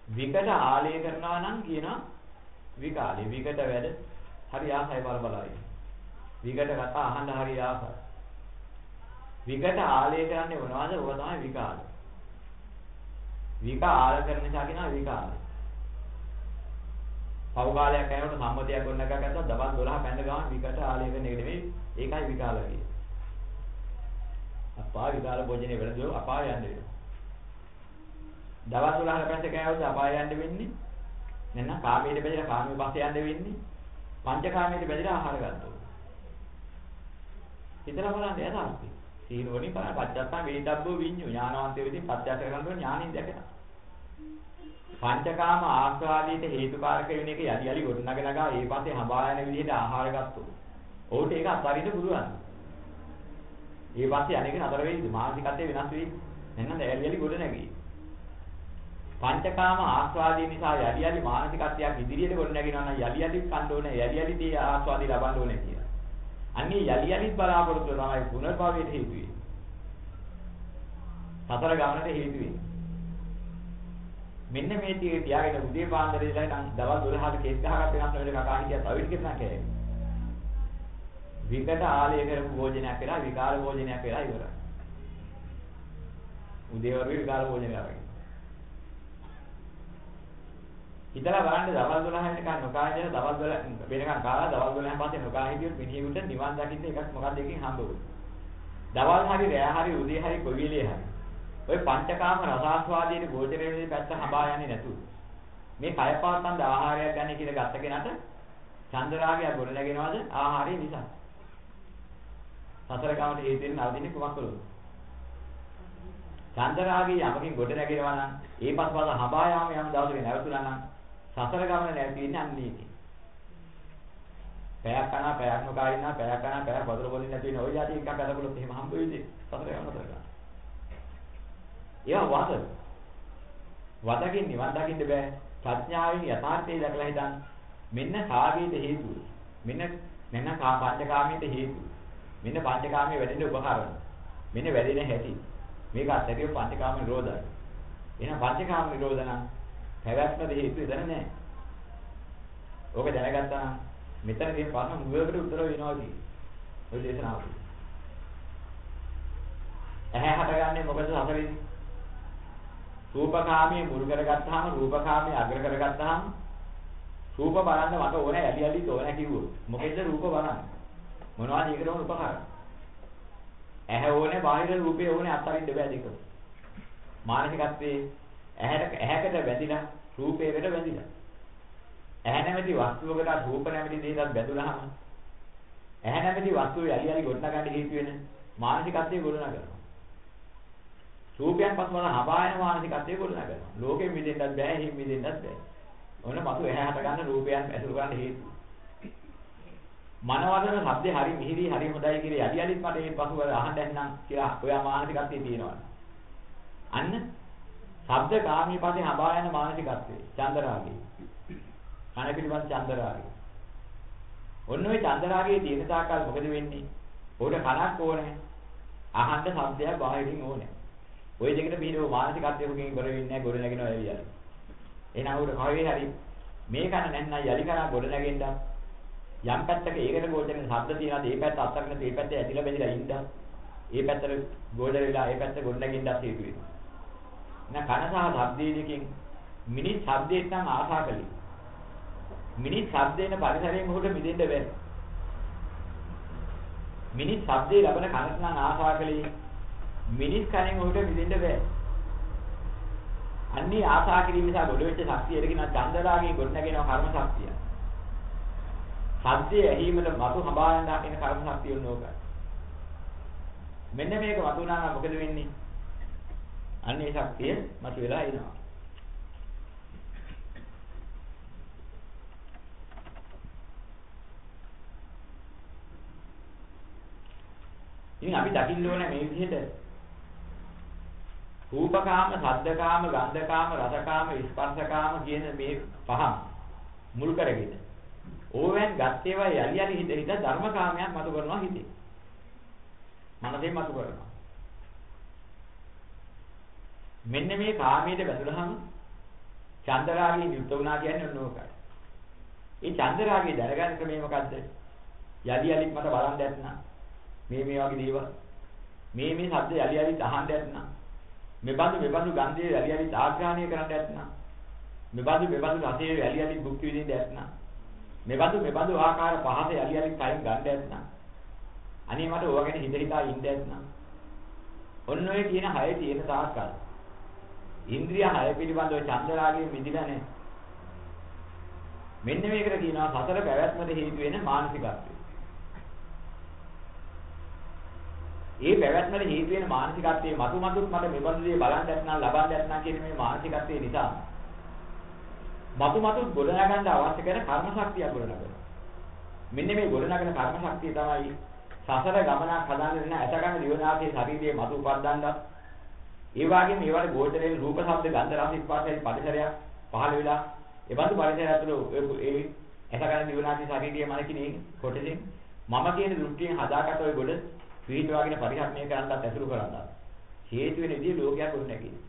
විකට ආලය කරනවා නම් කියනවා විකාලේ. විකට වැඩ හරි ආසයි බල බලයි. විකට කතා අහන්න හරි ආසයි. විකට ආලය කරන්නේ මොනවද? ඕක තමයි විකාල. විකාල කරන නිසා කියනවා විකාල. පව් කාලයක් යනකොට සම්මතයක් ගොඩනගා ගත්තා දවස් 12 පැන්න ගමන් විකට ආලය කරන එක නෙමෙයි ඒකයි විකාල කියන්නේ. අපා විකාල භෝජනේ වෙලදෝ අපාය යන්න වෙනවා. දවස් 12 පැන්න කෑවොත් අපාය යන්න වෙන්නේ. නැත්නම් කාමයේ බැඳලා කාමයේ පස්සේ යන්න වෙන්නේ. පංචකාමයේ බැඳලා ආහාර ගන්නවා. හිතලා බලන්න යථාර්ථය. සීනෝනි බලන්න පච්චත්තා වේදබ්බෝ විඤ්ඤු ඥානවන්තය විදිහින් පත්‍යාස කරගන්න ඥානින් දැකලා. පංචකාම ආස්වාදයට හේතුකාරක වෙන එක යලි යලි ගොඩනග නගා ඒ පස්සේ හඹා යන විදිහට ආහාර ගත්තොත්. ඔහුට ඒක අත්හරින්න පුළුවන්. ඒ පස්සේ අනේක නතර වෙයිද මානසිකත්වය වෙනස් වෙයි. නැත්නම් යලි යලි ගොඩ නැගී. පංචකාම ආස්වාදයේ නිසා යලි යලි මානසිකත්වයක් ඉදිරියට ගොඩ නැගිනවා නම් යලි යලි කන්න ඕනේ යලි යලි තේ ආස්වාදී ලබන්න ඕනේ කියලා. අන්නේ යලි යලිත් බලාපොරොත්තු තමයි පුනර්භවයට හේතු වෙන්නේ. සතර ගමනට හේතු වෙන්නේ. මෙන්න මේ ටික තියාගෙන උදේ පාන්දර ඉඳලා නම් දවල් 12ට කේස් ගහකට වෙනස් වෙන කකා හිටියත් අවිට කියලා කෑ. විකට ආලය කරපු භෝජනයක් කරලා විකාර භෝජනයක් කරලා ඉවරයි. උදේ වරුවේ විකාර භෝජනයක් අරගෙන. හිතලා බලන්න දවල් 12 වෙනකන් නොකා ඉඳලා දවල් 12 වෙනකන් කාලා දවල් 12 පස්සේ නොකා හිටියොත් මිනිහෙකුට නිවන් දකින්න එකක් මොකක්ද එකකින් හම්බ වෙන්නේ. දවල් හරි රෑ හරි උදේ හරි කොයි වෙලේ හරි. ওই පංචකාම රසාස්වාදයේ ගෝචරයේ වෙන පැත්ත හඹා යන්නේ නැතුව. මේ කය පාත්තන්ද ආහාරයක් ගන්න කියලා ගත්ත කෙනාට චන්දරාගය ගොඩ නැගෙනවද ආහාරය නිසා. සතර ගමට හේතුවෙන් නවතින්නේ කුමක් කළොත්? චන්දරාගය යමකින් ගොඩ නැගෙනවා නම් ඒ පස්පස හඹා යාම යම් දවසක නැවතුණා නම් සසර ගමන නැති වෙන්නේ අන්න ඒකේ. පැයක් කනවා පැයක් නොකා ඉන්නවා පැයක් කනවා පැයක් වතුර බොන්නේ නැති වෙන ඔය යටි එකක් අදගලොත් එහෙම හම්බ වෙයිද? සතර යන නතර ගන්න. ඒවා වද. වදකින් නිවන් දකින්න බෑ. ප්‍රඥාවෙන් යථාර්ථය දැකලා හිතන්න. මෙන්න කාගේද හේතුව? මෙන්න මෙන්න කා පංචකාමීට හේතුව. මෙන්න පංචකාමී වැඩෙන්න උපකරණ. මෙන්න වැඩෙන හැටි. මේක අත්‍යවශ්‍ය පංචකාම නිරෝධයි. එහෙනම් පංචකාම නිරෝධ නම් පැවැත්මද හේතු එතන නැහැ. ඕක දැනගත්තා නම් මෙතනදී ප්‍රශ්න මුලකට උත්තර වෙනවා කියන්නේ. ඔය දේශනාව. ඇහැ හටගන්නේ මොකද හතරෙන්නේ? රූපකාමයේ මුල් කරගත්තාම රූපකාමයේ අග්‍ර කරගත්තාම රූප බලන්න මට ඕන ඇලි ඇලි තෝරන කිව්වොත් මොකෙන්ද රූප බලන්නේ? මොනවද ඒකට ඕන උපකාරය? ඇහැ ඕනේ බාහිර රූපේ ඕනේ අත්හරින්න බෑ දෙක. මානසිකත්වයේ ඇහැට ඇහැකට වැදිලා රූපයකට වැදිලා. ඇහැ නැමැති වස්තුවකට රූප නැමැති දෙයකට බැඳුනහම ඇහැ නැමැති වස්තුවේ යලි යලි ගොඩනගන්න හේතු වෙන මානසිකත්වයේ ගොඩනගනවා. රූපයන් පස්වල හබායන මානසිකත්වයේ ගොඩනගනවා. ලෝකෙ මිදෙන්නත් බෑ, හිම් මිදෙන්නත් බෑ. ඔන්න මතු ඇහැ හට ගන්න රූපයන් ඇසුරු කරන්න හේතු. මනවදන ශබ්දේ හරි මිහිරි හරි හොඳයි කියලා යලි යලිත් මට ඒ පසුව අහන්න ඇන්නම් කියලා ඔයා මානසිකත්වයේ තියෙනවා. අන්න ශබ්ද කාමී පස්සේ හබා යන මානසිකත්වයේ චන්දරාගය. කන පිළිබඳ චන්දරාගය. ඔන්න ඔය චන්දරාගයේ තියෙන තාකල් මොකද වෙන්නේ? උඩ කනක් ඕනේ. අහන්න ශබ්දයක් බාහිරින් ඕනේ. ওই දෙකට පිළිවෙල මානසිකත්වයකින් ඉවර වෙන්නේ නැහැ ගොඩ නැගෙනවා එළියට. එහෙනම් උඩ කවේ හරි මේ කන නැත්නම් යලි කන ගොඩ නැගෙන්න යම් පැත්තක ඒකට ගෝචරෙන ශබ්ද තියනවාද ඒ පැත්ත අත්තරගෙන ඒ පැත්තේ ඇදිලා බැඳිලා ඉන්න. ඒ පැත්තට ගෝචර වෙලා ඒ පැත්ත ගොඩ නැගෙන්නත් හේතු වෙනවා. එහෙනම් කන සහ ශබ්දයේ දෙකෙන් මිනිස් ශබ්දයට නම් ආශා කළේ. මිනිස් ශබ්දේන පරිසරයෙන් උඩ මිදෙන්න බැහැ. මිනිස් ශබ්දේ ලබන කනට නම් ආශා කළේ මිනිස් කණෙන් උඩ මිදෙන්න බෑ. අන්නේ ආශා කිරීම නිසා ගොඩ වෙච්ච ශක්තියට කියන චන්දරාගයෙන් ගොඩ නැගෙනවා කර්ම ශක්තිය. සද්දේ ඇහිමල මතු හඹා යන දකින කර්ම ශක්තිය උනෝකයි. මෙන්න මේක වතුනා නම් මොකද වෙන්නේ? අන්නේ ශක්තිය මතු වෙලා එනවා. ඉතින් අපි දකින්න ඕනේ මේ විදිහට රූපකාම, සද්දකාම, ගන්ධකාම, රසකාම, ස්පර්ශකාම කියන මේ පහම මුල් කරගෙන ඕවෙන් ගත් ඒවා යලි යලි හිත හිත ධර්මකාමයක් මතු කරනවා හිතේ. මනසෙන් මතු කරනවා. මෙන්න මේ කාමයට බැඳුනහම චන්දරාගයෙන් යුක්ත වුණා කියන්නේ ඔන්න ඕකයි. ඒ චන්දරාගය දැනගන්න ක්‍රමය මොකද්ද? යලි යලිත් මට බලන්න ඇත්නම් මේ මේ වගේ දේවල් මේ මේ ශබ්ද යලි යලිත් අහන්න ඇත්නම් මෙබඳු මෙබඳු ගන්ධයේ යලි යලිත් ආග්‍රහණය කරන්න ඇත්නම්? මෙබඳු මෙබඳු රසයේ යලි යලිත් භුක්ති විඳින්න ඇත්නම්? මෙබඳු මෙබඳු ආකාර පහස යලි යලි කයින් ගන්න ඇත්නම්? අනේ මට ඕවා ගැන හිත හිතා ඉන්න ඇත්නම්? ඔන්න ඔය කියන හය තියෙන තාක්කල්. ඉන්ද්‍රිය හය පිළිබඳව චන්දරාගයෙන් මිදිලා නැහැ. මෙන්න මේකට කියනවා සතර පැවැත්මට හේතු වෙන මානසිකත්වය. ඒ පැවැත්මට හේතු වෙන මානසිකත්වයේ මතු මතුත් මට මෙබඳු දේ බලන්න නැත්නම් ලබන්න නැත්නම් කියන මේ මානසිකත්වයේ නිසා මතු මතුත් ගොඩනගන්න අවශ්‍ය කරන කර්ම ශක්තිය ගොඩනගනවා. මෙන්න මේ ගොඩනගන කර්ම ශක්තිය තමයි සසර ගමනක් හදාගෙන ඉන්න ඇතකන දිවනාසේ ශරීරයේ මතු උපද්දන්නත් ඒ වගේම ඒවට ගෝචරයෙන් රූප ශබ්ද ගන්ධ රස ස්පර්ශයේ පරිසරයක් පහළ වෙලා ඒ බඳු පරිසරය ඇතුළේ ඒ ඇතකන දිවනාසේ ශරීරයේ මනකිනේ කොටසින් මම කියන දෘෂ්ටියෙන් හදාගත්ත ওই ගොඩ පිළිතුවාගෙන පරිහරණය කරන්නත් ඇසුරු කරන්නත් හේතු වෙන විදිහ ලෝකයක් උන් නැගිනේ.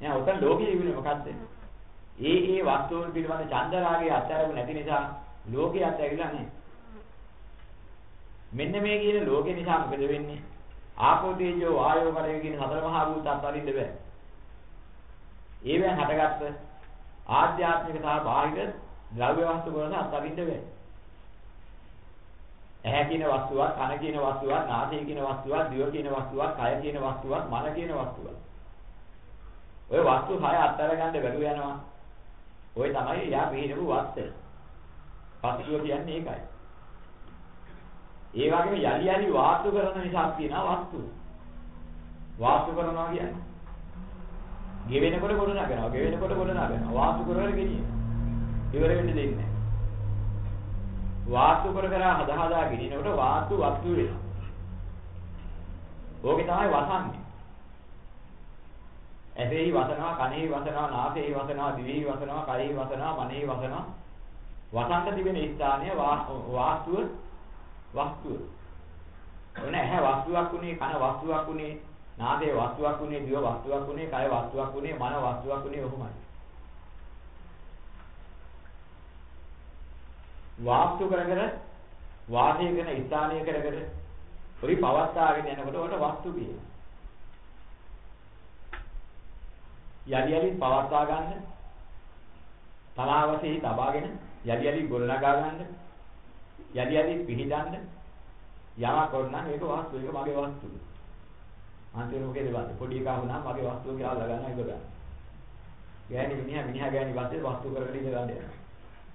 එහෙනම් උතන් ලෝකෙ ඉන්නේ මොකද්ද? ඒ ඒ වස්තුන් පිළිබඳ චන්දරාගයේ අත්හැරෙම නැති නිසා ලෝකේ අත්හැරිලා නැහැ. මෙන්න මේ කියන ලෝකෙ නිසා මොකද වෙන්නේ? ආපෝ තේජෝ වායෝ කරේ කියන හතර මහා භූත අත්හරින්න බෑ. ඒවෙන් හටගත්ත ආධ්‍යාත්මික සහ බාහිර ද්‍රව්‍ය වස්තු වලට අත්හරින්න බෑ. ඇහැ කියන වස්තුවක්, කන කියන වස්තුවක්, නාසය කියන වස්තුවක්, දිව කියන වස්තුවක්, කය කියන වස්තුවක්, මන කියන වස්තුවක්. ඔය වස්තු හය අත්තර ගන්න බැරුව යනවා. ඔය තමයි යා පිළිනපු වස්තය. පස්තුව කියන්නේ ඒකයි. ඒ වගේම යලි යලි වාස්තු කරන නිසා තියෙනවා වස්තු. වාස්තු කරනවා කියන්නේ. ගෙවෙනකොට කොට නගනවා, ගෙවෙනකොට කොට නගනවා. වාස්තු කරවල ගෙනියන. ඉවර වෙන්න දෙන්නේ නැහැ. වාස්තු කර කර හදා හදා ගිනිනකොට වාස්තු වස්තු වෙනවා. ඕකේ තමයි වසන්නේ. ඇසෙහි වසනවා, කනෙහි වසනවා, නාසයෙහි වසනවා, දිවෙහි වසනවා, කයෙහි වසනවා, මනෙහි වසනවා. වසන්ත තිබෙන ස්ථානය වාස්තුව වස්තුව. ඔන්න ඇහැ වස්තුවක් උනේ, කන වස්තුවක් උනේ, නාසය වස්තුවක් උනේ, දිව වස්තුවක් උනේ, කය වස්තුවක් උනේ, මන වස්තුවක් උනේ ඔහොමයි. වාස්තු කර කර වාසය කරන ස්ථානය කර කර පරි පවත්තාගෙන යනකොට උඩ වස්තු කියනවා. යලි යලි පවත්වා ගන්න තලාවසෙහි තබාගෙන යලි යලි ගොඩනගා ගන්න යලි යලි පිහිදන්න යමක් කරනවා මේක වස්තු ඒක මගේ වස්තුව. අන්තිම මොකේද වස්තු පොඩි එකා වුණා මගේ වස්තුව කියලා අල්ලගන්න ඉඳ ගන්න. ගෑණි මිනිහා මිනිහා ගෑණි වස්තුවේ වස්තු කරගෙන ඉඳ ගන්න යනවා.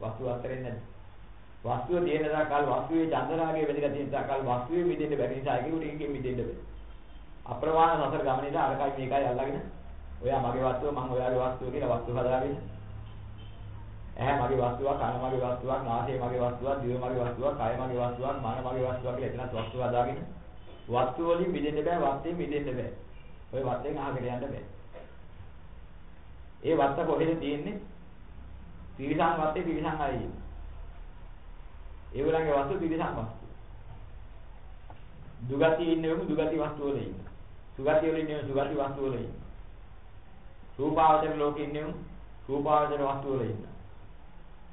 වස්තුව අත්තරෙන්නේ නැහැ. වස්තුව තියෙන තාකල් වස්තුවේ චන්දරාගයේ වැදගත් තියෙන තාකල් වස්තුවේ මිදෙන්න බැරි නිසා ඒකට එකකින් මිදෙන්න බෑ. අප්‍රමාණ සසර ගමනේදී අරකයි මේකයි අල්ලගෙන ඔයා මගේ වස්තුව මම ඔයාගේ වස්තුව කියලා වස්තු හදාගෙන ඇහැ මගේ වස්තුවක් කන මගේ වස්තුවක් නාසය මගේ වස්තුවක් දිව මගේ වස්තුවක් කය මගේ වස්තුවක් මන මගේ වස්තුවක් කියලා එතනත් වස්තු හදාගෙන වස්තු වලින් මිදෙන්න බෑ වස්තෙන් මිදෙන්න බෑ. ඔය වස්තෙන් අහකට යන්න බෑ. ඒ වස්ත කොහෙද තියෙන්නේ? තිරිසන් වත්තේ තිරිසන් අය ඉන්නේ ඒගොල්ලන්ගේ වස්තු තිරිසන් වස්තු දුගතිය ඉන්නවෙමු දුගති වස්තු වල ඉන්න සුගතිය වල ඉන්නවෙමු සුගති වස්තු වල ඉන්න රූපාවචර ලෝකේ ඉන්නෙමු රූපාවචර වස්තු වල ඉන්න.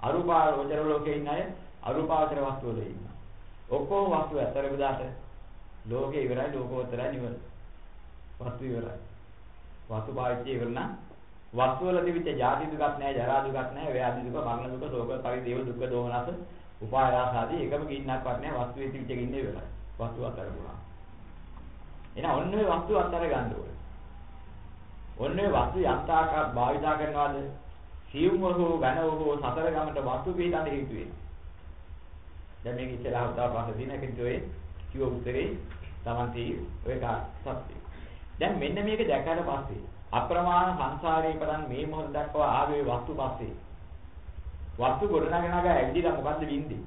අරූපාවචර ලෝකේ ඉන්න අය අරූපාවචර වස්තු වල ඉන්න. ඔක්කොම වස්තු ඇතර බදාට ලෝකේ ඉවරයි ලෝකෝත්තරයි නිවන. වස්තු ඉවරයි. වස්තු පාවිච්චි ඉවර නම් වස්තු වල තිබිච්ච ජාති දුකක් නැහැ, ජරා දුකක් නැහැ, ව්‍යාධි දුක, මරණ දුක, ශෝක, පරිදේව දුක, දෝමනස, උපායාස ආදී එකම ගින්නක්වත් නැහැ. වස්තුවේ තිබිච්ච ගින්නේ ඉවරයි. වස්තු අතර ගුණා. එහෙනම් ඔන්න ඔය වස්තු අතර ගන්න ඕනේ. ඔන්නේ වස්තු යන්තාක භාවිතා කරනවාද? සියුම් හෝ ඝන හෝ සතර ගමට වස්තු පිටන්න හේතු වෙනවා. දැන් මේක ඉස්සරහ උදා පස්සේ දිනක ජොයේ කිව්ව උත්තරේ Tamanti ඔය සත්‍ය. දැන් මෙන්න මේක දැක්කට පස්සේ අප්‍රමාණ සංසාරේ පදන් මේ මොහොත දක්වා ආවේ වස්තු පස්සේ වස්තු ගොඩනගනගා ඇවිදලා මොකද්ද වින්දේ?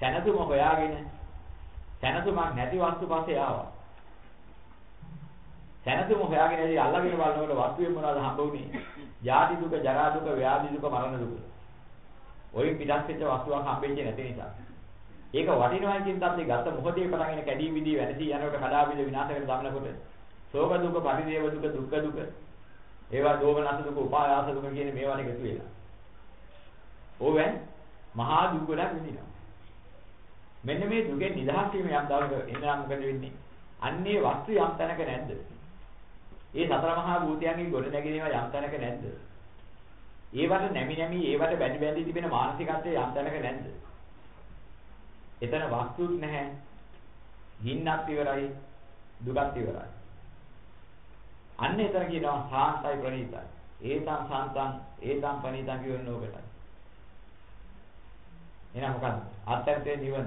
සැනසුම හොයාගෙන සැනසුමක් නැති වස්තු පස්සේ ආවා. සැනසුම හොයාගෙන ඉඳි අල්ලගෙන බලනකොට වස්තුවේ මොනවද හම්බ වුනේ? ජාති දුක, ජරා දුක, ව්‍යාධි දුක, මරණ දුක. ওই පිටස් වෙච්ච වස්තුවක් හම්බෙන්නේ නැති නිසා. ඒක වටිනවා කියන තත්ත්වයේ ගත මොහොතේ පටන්ගෙන කැඩී විදී වැඩි යනකොට කඩා බිඳ විනාශ වෙන ගමනකොට ශෝක දුක, පරිදේව දුක, දුක්ඛ දුක, ඒවා දෝමනස දුක, උපායාස දුක කියන මේවා එකතු වෙලා. ඕවෙන් මහා දුක ගොඩක් විඳිනවා. මෙන්න මේ දුකෙන් නිදහස් වීම යම් දවසක ඉඳලා මොකද වෙන්නේ? අන්නේ වස්තු යම් තැනක නැද්ද? ඒ සතර මහා භූතයන්ගේ ගොඩ නැගෙනේවා යම් තැනක නැද්ද? ඒවට නැමි නැමි ඒවට බැඳි බැඳි තිබෙන මානසිකත්වයේ යම් තැනක නැද්ද? එතන වස්තුත් නැහැ. ගින්නක් ඉවරයි, දුකත් ඉවරයි. අන්න එතන කියනවා සාන්තයි ප්‍රණීතයි. ඒතං සාන්තං ඒතං ප්‍රණීතං කියවන ඕකටයි. එහෙනම් මොකද්ද? අත්‍යන්තයේ නිවන.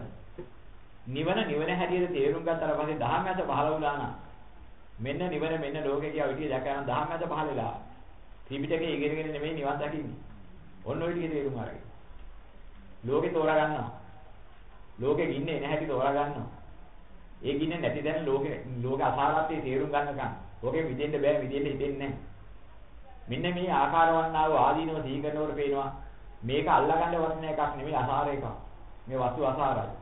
නිවන නිවන හැටියට තේරුම් ගත්තාට පස්සේ දහමැත පහළ වුණා නම් මෙන්න නිවන මෙන්න ලෝකේ කියලා විදිය දැකලා දහම් මැද පහල වෙලා. ත්‍රිපිටකේ ඉගෙනගෙන නෙමෙයි නිවන් දකින්නේ. ඔන්න ඔය ටිකේ තේරුම අරගෙන. ලෝකේ තෝරා ගන්නවා. ලෝකේ ගින්නේ නැහැටි තෝරා ගන්නවා. ඒ ගින්නේ නැති දැන ලෝකේ ලෝක අසාරත්වයේ තේරුම් ගන්නකම්. ලෝකේ විදෙන්න බෑ විදෙන්න හිතෙන්නේ නැහැ. මෙන්න මේ ආකාරවන්නාව ආදීනව සීකරනකොට පේනවා මේක අල්ලගන්න වටින එකක් නෙමෙයි අසාර එකක්. මේ වස්තු අසාරයි.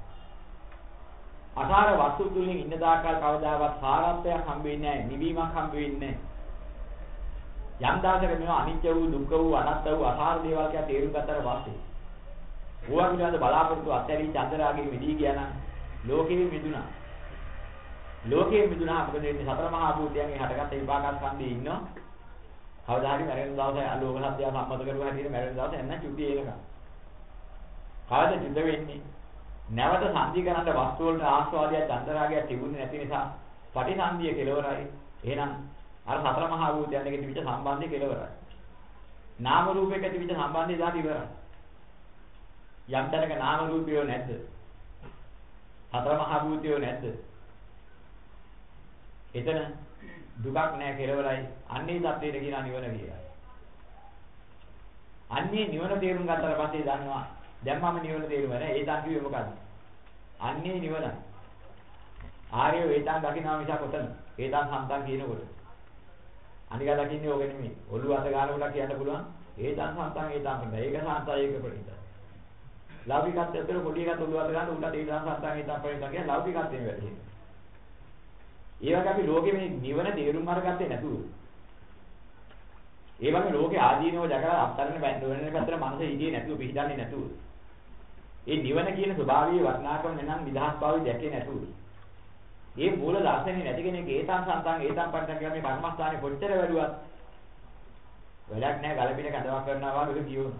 අසාර වස්තු තුලින් ඉන්න දාකල් කවදාවත් සාරත්වයක් හම්බ වෙන්නේ නැහැ. නිවීමක් හම්බ වෙන්නේ නැහැ. යම් දාසක මේවා අනිත්‍ය වූ දුක්ඛ වූ අනාත්ම වූ අසාර දේවල් කියලා තේරුම් ගත්තට පස්සේ ඕවා පිළිබඳ බලාපොරොත්තු අත්හැරී චන්දරාගේ මිදී ගියා නම් ලෝකෙ මිදුණා. ලෝකෙ මිදුණා මොකද වෙන්නේ සතර මහා භූතයන්ගේ හටගත්ත විපාක ස්කන්ධයේ ඉන්නවා. කවදා හරි මැරෙන දවසේ අලෝක සත්‍ය සම්මත කරුවා හැටියට මැරෙන දවසේ එන්න චුටි එනකම්. කවද සිද්ධ වෙන්නේ? නැවත සංදි කරන්න වස්තු වලට ආස්වාදය චන්දරාගය තිබුණේ නැති නිසා පටිසන්ධිය කෙලවරයි. එහෙනම් අර සතර මහා භූතයන් එක්ක තිබිච්ච සම්බන්ධය කෙලවරයි. නාම රූපයක තිබිච්ච සම්බන්ධය දාට ඉවරයි. යම් තැනක නාම රූපයෝ නැද්ද? සතර මහා භූතයෝ නැද්ද? එතන දුකක් නැහැ කෙලවරයි. අන්නේ தත්ත්වයට කියනවා නිවන කියලා. අන්නේ නිවන තේරුම් ගත්තට පස්සේ දන්නවා දැන් මම නිවන තේරුම නැහැ. ඒතන් කිව්වේ මොකද්ද? අන්නේ නිවන. ආර්ය වේතන් දකින්නවා මිසක් ඔතන. ඒතන් සම්තන් කියනකොට. අනික දකින්නේ ඕක නෙමෙයි. ඔළුව අත ගන්නකොට කියන්න පුළුවන්. ඒතන් සම්තන් ඒතන් පිට. ඒක සම්තන් ඒක පිට. ලෞකිකත්වයට ඇතුළේ පොඩි එකක් ඔළුව අත ගන්න උඩට ඒතන් සම්තන් ඒතන් පිට කියන ලෞකිකත්වයෙන් වැඩි. ඒ වගේ අපි ලෝකෙ මේ නිවන තේරුම් අරගත්තේ නැතුව ඒ වගේ ලෝකේ ආදීනව දැකලා අත්තරන බැඳවෙන පැත්තට මනස හිටියේ නැතුව පිළිදන්නේ නැතුව. ඒ නිවන කියන ස්වභාවයේ වර්ණාකම නැනම් නිදහස් භාවය දැකේ නැතුව. මේ මූල දර්ශනේ නැති කෙනෙක් ඒතන් සන්තන් ඒතන් පටන් ගියා මේ කර්මස්ථානේ කොච්චර වැඩුවත් වැඩක් නැහැ ගලපින කඳවක් කරනවා වගේ කියවන.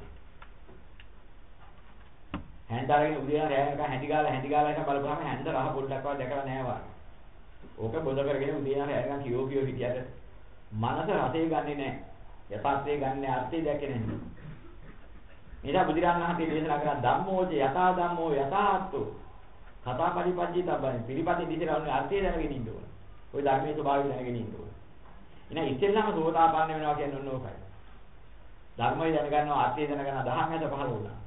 හැන්දාගෙන උදේ රැයක හැඳි ගාලා හැඳි ගාලා එක බලපුවම හැන්ද රහ පොඩ්ඩක්වත් දැකලා නැහැ වා. ඕක බොද කරගෙන උදේ රැයක කියෝ කියෝ හිටියට මනස රසය ගන්නෙ නැහැ. යථාර්ථය ගන්න අර්ථය දැකේ නැහැ. එදා බුදුරජාණන් වහන්සේ දේශනා කරන ධම්මෝච යථා ධම්මෝ යථාර්ථෝ කතා පරිපජ්ජිත බයි පිළිපදින් දිහරවන්නේ අර්ථය දැනගෙන ඉන්න ඕන. ওই ධර්මයේ ස්වභාවය දැනගෙන ඉන්න ඕන. එහෙනම් ඉස්සෙල්ලාම සෝතාපන්න වෙනවා කියන්නේ ඔන්න ඕකයි. ධර්මය දැනගන්නවා අර්ථය දැනගන්න දහම් ඇත පහළ වුණා.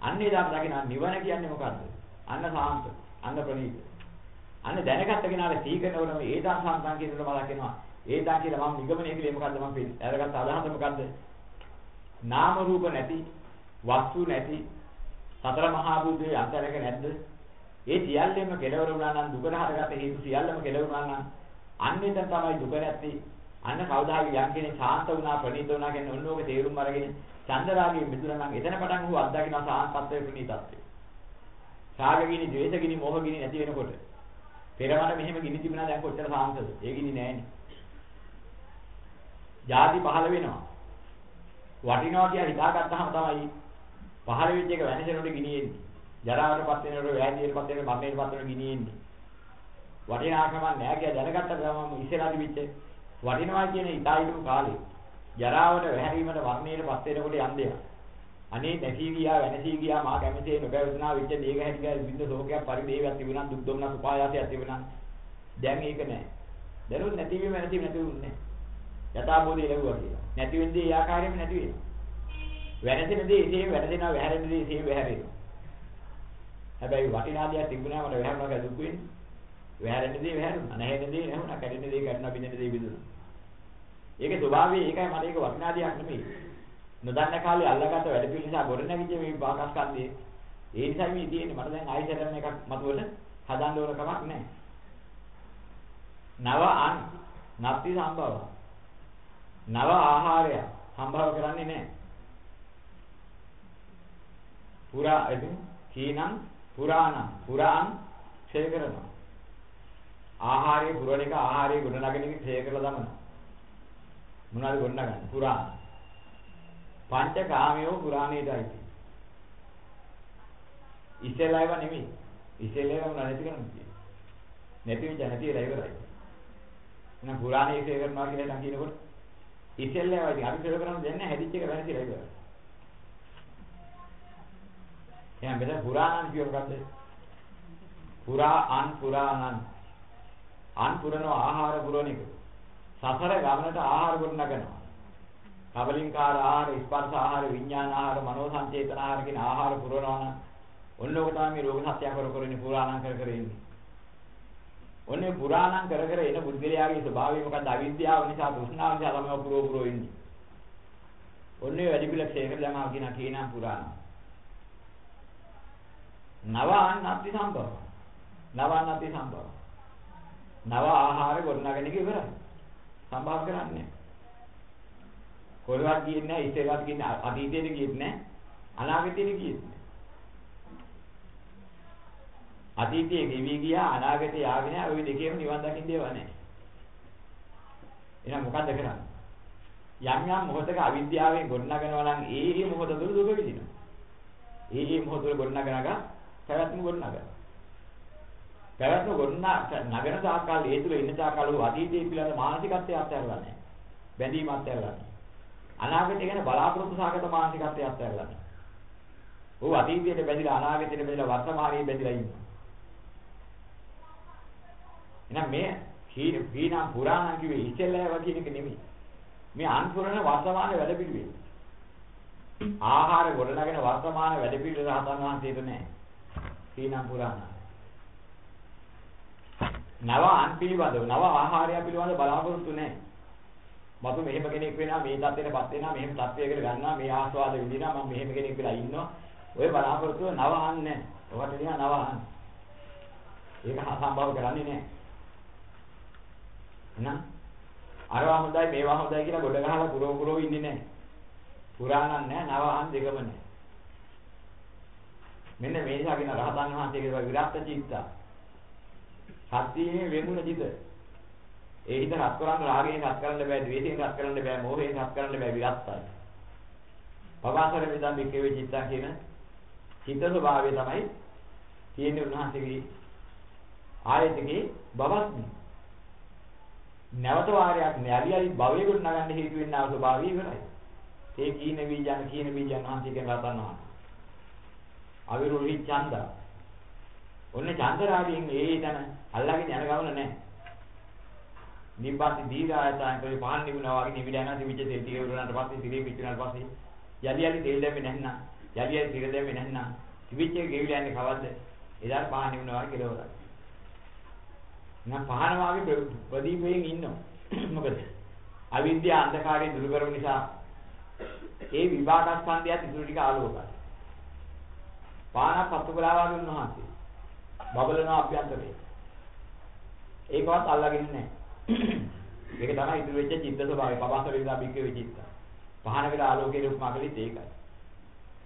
අන්නේ ධර්ම දකින්න නිවන කියන්නේ මොකද්ද? අන්න සාන්ත, අන්න ප්‍රණීත. අන්න දැනගත්ත කෙනාට සීකරනවලම ඒදා සාන්තන් කියන එක මතක් වෙනවා. ඒදා කියලා මම නිගමනය කළේ මොකද්ද මම අරගත්ත අදහස මොකද්ද? නාම රූප නැති, වස්තු නැති, සතර මහා භූතයේ අන්තරක නැද්ද? ඒ සියල්ලම කෙලවර වුණා නම් දුකට හටගත්ත හේතු සියල්ලම කෙලවර වුණා නම් අන්නේතර තමයි දුක නැති. අන්න කවදාහරි යම් කෙනෙක් ශාන්ත වුණා ප්‍රණීත වුණා කියන්නේ ඔන්න ඕක තේරුම් අරගෙන චන්දරාගයෙන් මිදුණා නම් එතන පටන් ඔහු අත්දකින්න සාන්තත්වයේ ප්‍රණීතත්වය. රාගගිනි, ද්වේෂගිනි, මෝහගිනි නැති වෙනකොට පෙරමඩ මෙහෙම ගිනි තිබුණා දැන් කොච්චර සාන්තද? ඒ ගිනි නෑනේ. ಜಾති පහළ වෙනවා. වටිනවා කියලා හිතාගත්තාම තමයි පහළ වෙච්ච එක වෙනසෙනකොට ගිනියෙන්නේ. ජරාවටපත් වෙනකොට ව්‍යාධියටපත් වෙනකොට මරණයටපත් වෙනකොට ගිනියෙන්නේ. වටිනාකමක් නැහැ කියලා දැනගත්ත ගමන් ඉස්සෙල්ලා තිබිච්ච වටිනවා කියන ඉතාලිකු කාලේ ජරාවට වැහැරීමට මරණයටපත් වෙනකොට යන්නේ. අනේ නැසී ගියා වෙනසී ගියා මා කැමතිේ නොබැවුනා වෙච්ච දීග හැටික විඳ ශෝකයක් පරිදේවයක් තිබුණා දුක් දුම්නස් උපායාසයක් තිබුණා. දැන් ඒක නැහැ. දැනුත් නැතිවීම නැති නැතිවුන්නේ. යථාබෝධය ලැබුවා කියලා. නැති වෙන්නේ ඒ ආකාරයෙන්ම නැති වෙනවා. වෙනසෙන දේ එසේම වෙනසෙනවා වැහැරෙන දේ එසේම වැහැරෙනවා. හැබැයි වටිනා දෙයක් තිබුණා මට වැහැරුණා කියලා දුක් වෙන්නේ. වැහැරෙන දේ වැහැරුණා. නැහෙන දේ නැහුණා. කැඩෙන දේ කැඩුණා. බින්දෙන දේ බිඳුණා. ඒකේ ස්වභාවය ඒකයි මට ඒක වටිනා දෙයක් නෙමෙයි. නොදන්න කාලේ අල්ලගත්ත වැඩ පිළිස නිසා ගොඩ නැගිච්ච මේ වාකස්කන්ධේ ඒ නිසා මේ තියෙන්නේ මට දැන් ආයිසරන එකක් මතුවල හදන්න ඕන කමක් නැහැ. නව අන් නත්ති සම්භව. නව ආහාරය සම්භව කරන්නේ නැහැ. පුරා එදින කීනම් පුරාණ පුරාන් ක්ෂය කරනවා. ආහාරයේ පුරණ එක ආහාරයේ ගොඩනගෙන එක ක්ෂය කරලා දමනවා. මොනවාද ගොඩනගන්නේ? පුරාණ. පංච කාමයෝ පුරාණයටයි. ඉස්සෙල්ලා ඒවා නෙමෙයි. ඉස්සෙල්ලා ඒවා නැති කරන්නේ. නැති වෙච්ච නැති ඒවා ඉවරයි. එහෙනම් පුරාණයේ ක්ෂය කරනවා කියලා නම් කියනකොට ඉස්සෙල්ලා ඒවා ඉතින් අපි ක්ෂය කරන දෙන්නේ හැදිච්ච එක වැරදිලා ඉවරයි. එහෙනම් මෙතන පුරාණන් කියව මොකද්ද? පුරා අන් පුරාණන්. අන් පුරන ආහාර පුරන එක. සසර ගමනට ආහාර ගොඩනගනවා. කබලින්කාර ආහාර, ස්පර්ශ ආහාර, විඥාන ආහාර, මනෝ සංචේතන ආහාර කියන ආහාර පුරනවා නම් ඔන්න ඔක තමයි මේ රෝග සත්‍ය කර කර ඉන්නේ පුරාණන් කර කර ඉන්නේ. ඔන්නේ පුරාණන් කර කර එන බුද්ධලයාගේ ස්වභාවය මොකද්ද? අවිද්‍යාව නිසා, තෘෂ්ණාව නිසා තමයි පුරෝ පුරෝ ඉන්නේ. ඔන්නේ වැඩි පිළ ක්ෂේත්‍ර ළමා කියන කේනා පුරාණ. නවාන්නත්ති සම්භව. නවාන්නත්ති සම්භව. නව ආහාර ගොඩනගෙන එක ඉවරයි. සම්භව කරන්නේ කොහෙවත් ගියේ නැහැ ඉස්සෙල්වත් ගියේ නැහැ අතීතයට ගියෙත් නැහැ අනාගතයට ගියෙත් නැහැ. අතීතයේ ගෙවි ගියා අනාගතේ ආවේ නැහැ ওই දෙකේම නිවන් දකින්න දේව නැහැ. එහෙනම් මොකද්ද කරන්නේ? යම් යම් මොහොතක අවිද්‍යාවෙන් ගොඩනගනවා නම් ඒ ඒ මොහොත තුළ දුක විඳිනවා. ඒ ඒ මොහොත තුළ ගොඩනගනගා පැවැත්ම ගොඩනගනවා. පැවැත්ම ගොඩනගන නගන තාක්කල් ඒ තුළ ඉන්න තාක්කල් අතීතයේ පිළිබඳ මානසිකත්වය අත්හැරලා නැහැ. බැඳීම අත්හැරලා නැහැ. අනාගතය ගැන බලාපොරොත්තු සහගත මානසිකත්වයක් ඇතිවෙලා. ਉਹ අතීතයට බැඳිලා අනාගතයට බැඳිලා වර්තමානයේ බැඳිලා ඉන්නවා. එහෙනම් මේ හීනම් පුරාණ කිව්වේ ඉස්සෙල්ලා කියන එක නෙමෙයි. මේ අන්පුරණ වර්තමාන වැඩ පිළිවෙල. ආහාර ගොඩනගෙන වර්තමාන වැඩ පිළිවෙල රහතන් වහන්සේට නැහැ. සීනම් පුරාණ. නව අන් පිළිබඳව නව ආහාරය පිළිබඳව බලාපොරොත්තු නැහැ. මතු මෙහෙම කෙනෙක් වෙනවා මේ தත්ත්වයටපත් වෙනවා මෙහෙම தත්ත්වයකට ගන්නවා මේ ආස්වාද විඳිනවා මම මෙහෙම කෙනෙක් වෙලා ඉන්නවා. ඔය බලාපොරොත්තුව නව අහන්නේ. ඔකට දිහා නව අහන්නේ. ඒක සම්භව කරන්නේ නැහැ. නං අරවා හොඳයි මේවා හොඳයි කියලා ගොඩ ගහලා පුරව පුරව ඉන්නේ නැහැ. පුරාණන් නැහැ නවහන් දෙකම නැහැ. මෙන්න මේ නිසා කියන රහතන් වහන්සේගේ විරක්ත චිත්ත. සත්‍යයේ වෙනුන චිත. ඒ හිත රත් කරන්න රාගයෙන් රත් කරන්න බෑ, ද්වේෂයෙන් රත් කරන්න බෑ, මෝහයෙන් රත් කරන්න බෑ විරක්තයි. පවාසර විදම් විකේ චිත්ත කියන චිත්ත ස්වභාවය තමයි තියෙන්නේ උන්වහන්සේගේ ආයතකේ බවස්නේ. නැවත වාරයක් නැලි යලි භවයකට නගන්න හේතු වෙන්නා ස්වභාවය ඉවරයි. ඒ කීන බීජයන් කීන බීජයන් වහන්සේගෙන් රතනවා. අවිරුහි ඡන්ද. ඔන්න චන්දරාගයෙන් ඒ තන අල්ලගෙන යන ගමන නැහැ. නිබ්බත් දීගායතයන් කරේ පහන් නිවුණා වගේ නිවිල යනවා තිබිච්ච තෙල් ටික උරුණාට පස්සේ සිරේ පිටිනාට පස්සේ යලි යලි තෙල් දැම්මේ නැත්නම් යලි යලි සිර දැම්මේ නැත්නම් තිබිච්ච ගෙවිල යන්නේ කවද්ද? එදාට පහන් නිවුණා වගේ කෙලවරයි. නම් පහන වාගේ ප්‍රදීපයෙන් ඉන්නවා. මොකද? අවිද්‍යාව අන්ධකාරය දුරු කරන නිසා ඒ විභාග ස්කන්ධයත් ඉතුරු ටික ආලෝකයි. පානක් පත්තු කළා වගේ උන්වහන්සේ. බබලනවා අභ්‍යන්තරේ. ඒකවත් අල්ලගෙන නැහැ. ඒක තමයි ඉතුරු වෙච්ච චිත්ත ස්වභාවය. පබාස වේදා බික්ක වෙචිත්ත. පහන වෙලා ආලෝකයේ උපමා කළෙත් ඒකයි.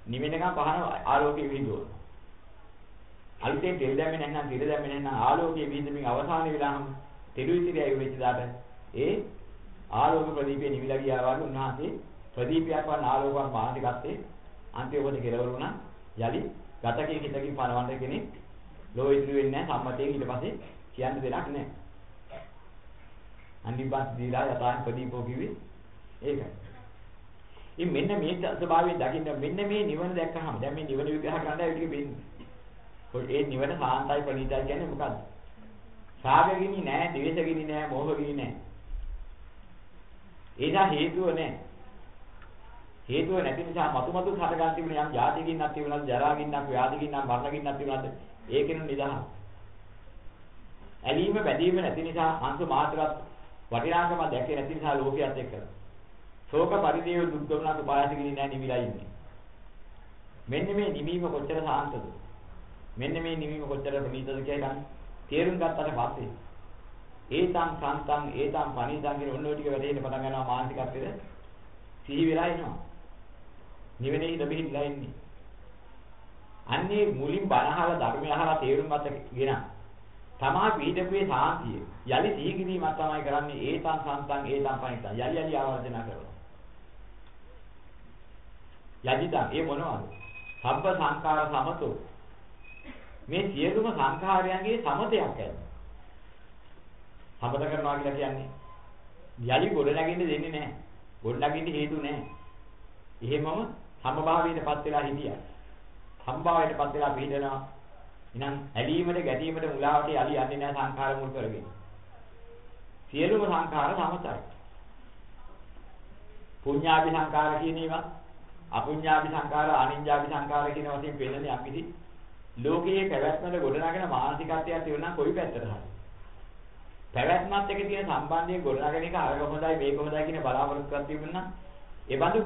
නිවෙනකම් පහන ආලෝකයේ විහිදුවන. අලුතෙන් තෙල් දැම්මේ නැත්නම් තිර දැම්මේ නැත්නම් ආලෝකයේ විහිදෙමින් අවසාන වෙලාවම තෙළු ඉතිරියයි වෙච්ච දාට ඒ ආලෝක ප්‍රදීපේ නිවිලා ගියා වගේ උන්වහන්සේ ප්‍රදීපයක් වන් ආලෝකයක් මානසික ගත්තේ අන්තිම පොත කෙලවරු නම් යලි ගතකින් හිතකින් පනවන්න කෙනෙක් ලෝ ඉදිරි වෙන්නේ නැහැ සම්මතයෙන් ඊට පස්සේ කියන්න දෙයක් නැහැ. අනිබත් දීලා යථාන් ප්‍රදීපෝ කිව්වේ ඒකයි. ඉතින් මෙන්න මේ ස්වභාවයෙන් දකින්න මෙන්න මේ නිවන දැක්කහම දැන් මේ නිවන විග්‍රහ කරන්න ඒ ටික වෙන්නේ. ඒ නිවන සාන්තයි ප්‍රණීතයි කියන්නේ මොකද්ද? රාගගිනි නෑ, ද්වේෂගිනි නෑ, මෝහගිනි නෑ. ඒදා හේතුව නෑ. හේතුව නැති නිසා මතු මතු හටගන්න තිබුණ යම් ජාතිකින්නක් තිබුණාද, ජරාකින්නක්, ව්‍යාධිකින්නක්, මරණකින්නක් තිබුණාද? ඒකෙනු නිදහස්. ඇලීම බැඳීම නැති නිසා අංශ මාත්‍රات වටිනාකම දැකේ නැති නිසා ලෝකයක් එක්ක. ශෝක පරිදේව දුක් දුන්නත් උපායසිකින් නෑ නිවිලා ඉන්නේ. මෙන්න මේ නිවීම කොච්චර සාන්තද? මෙන්න මේ නිවීම කොච්චර ප්‍රණීතද කියලා තේරුම් ගත්තට පස්සේ ඒතං සන්තං ඒතං පණිතං කියන ඔන්න ඔය ටික වැඩේට පටන් ගන්නවා මානසිකත්වෙද සිහි වෙලා එනවා. නිවෙනේ ඉඳ බෙහිලා ඉන්නේ. අන්නේ මුලින් බණ අහලා ධර්මය අහලා තේරුම් ගන්නගෙන තමා පිළිදෙපේ සාන්තිය යලි සිහි කිරීමක් තමයි කරන්නේ ඒතං සන්තං ඒතං පණිතං යලි යලි ආවර්ජන කරනවා. යදිදා ඒ මොනවද? සබ්බ සංකාර සමතෝ මේ සියලුම සංඛාරයන්ගේ සමතයක් ඇත. සමත කරනවා කියලා කියන්නේ යලි ගොඩ නැගින්න දෙන්නේ නැහැ. ගොඩ නැගින්න හේතු නැහැ. එහෙමම සමභාවයටපත් වෙලා හිටියා. සම්භාවයටපත් වෙලා පිළිදෙනවා. එහෙනම් ඇලීමට ගැටීමට මුලාවට යලි යන්නේ නැහැ සංඛාර මුල් කරගෙන. සියලුම සංඛාර සමතයි. පුඤ්ඤාභි සංඛාර කියන ඒවා අපුඤ්ඤාභි සංඛාර අනිඤ්ඤාභි සංඛාර කියන වශයෙන් පෙන්නන්නේ අපිටි ලෝකයේ පැවැත්මට ගොඩනගෙන මානසිකත්වයක් තියුණා කොයි පැත්තටද පැවැත්මත් එක්ක තියෙන සම්බන්ධය ගොඩනගෙන එක අරක හොඳයි මේක හොඳයි කියන බලාපොරොත්තුවක් තිබුණා ඒ බඳු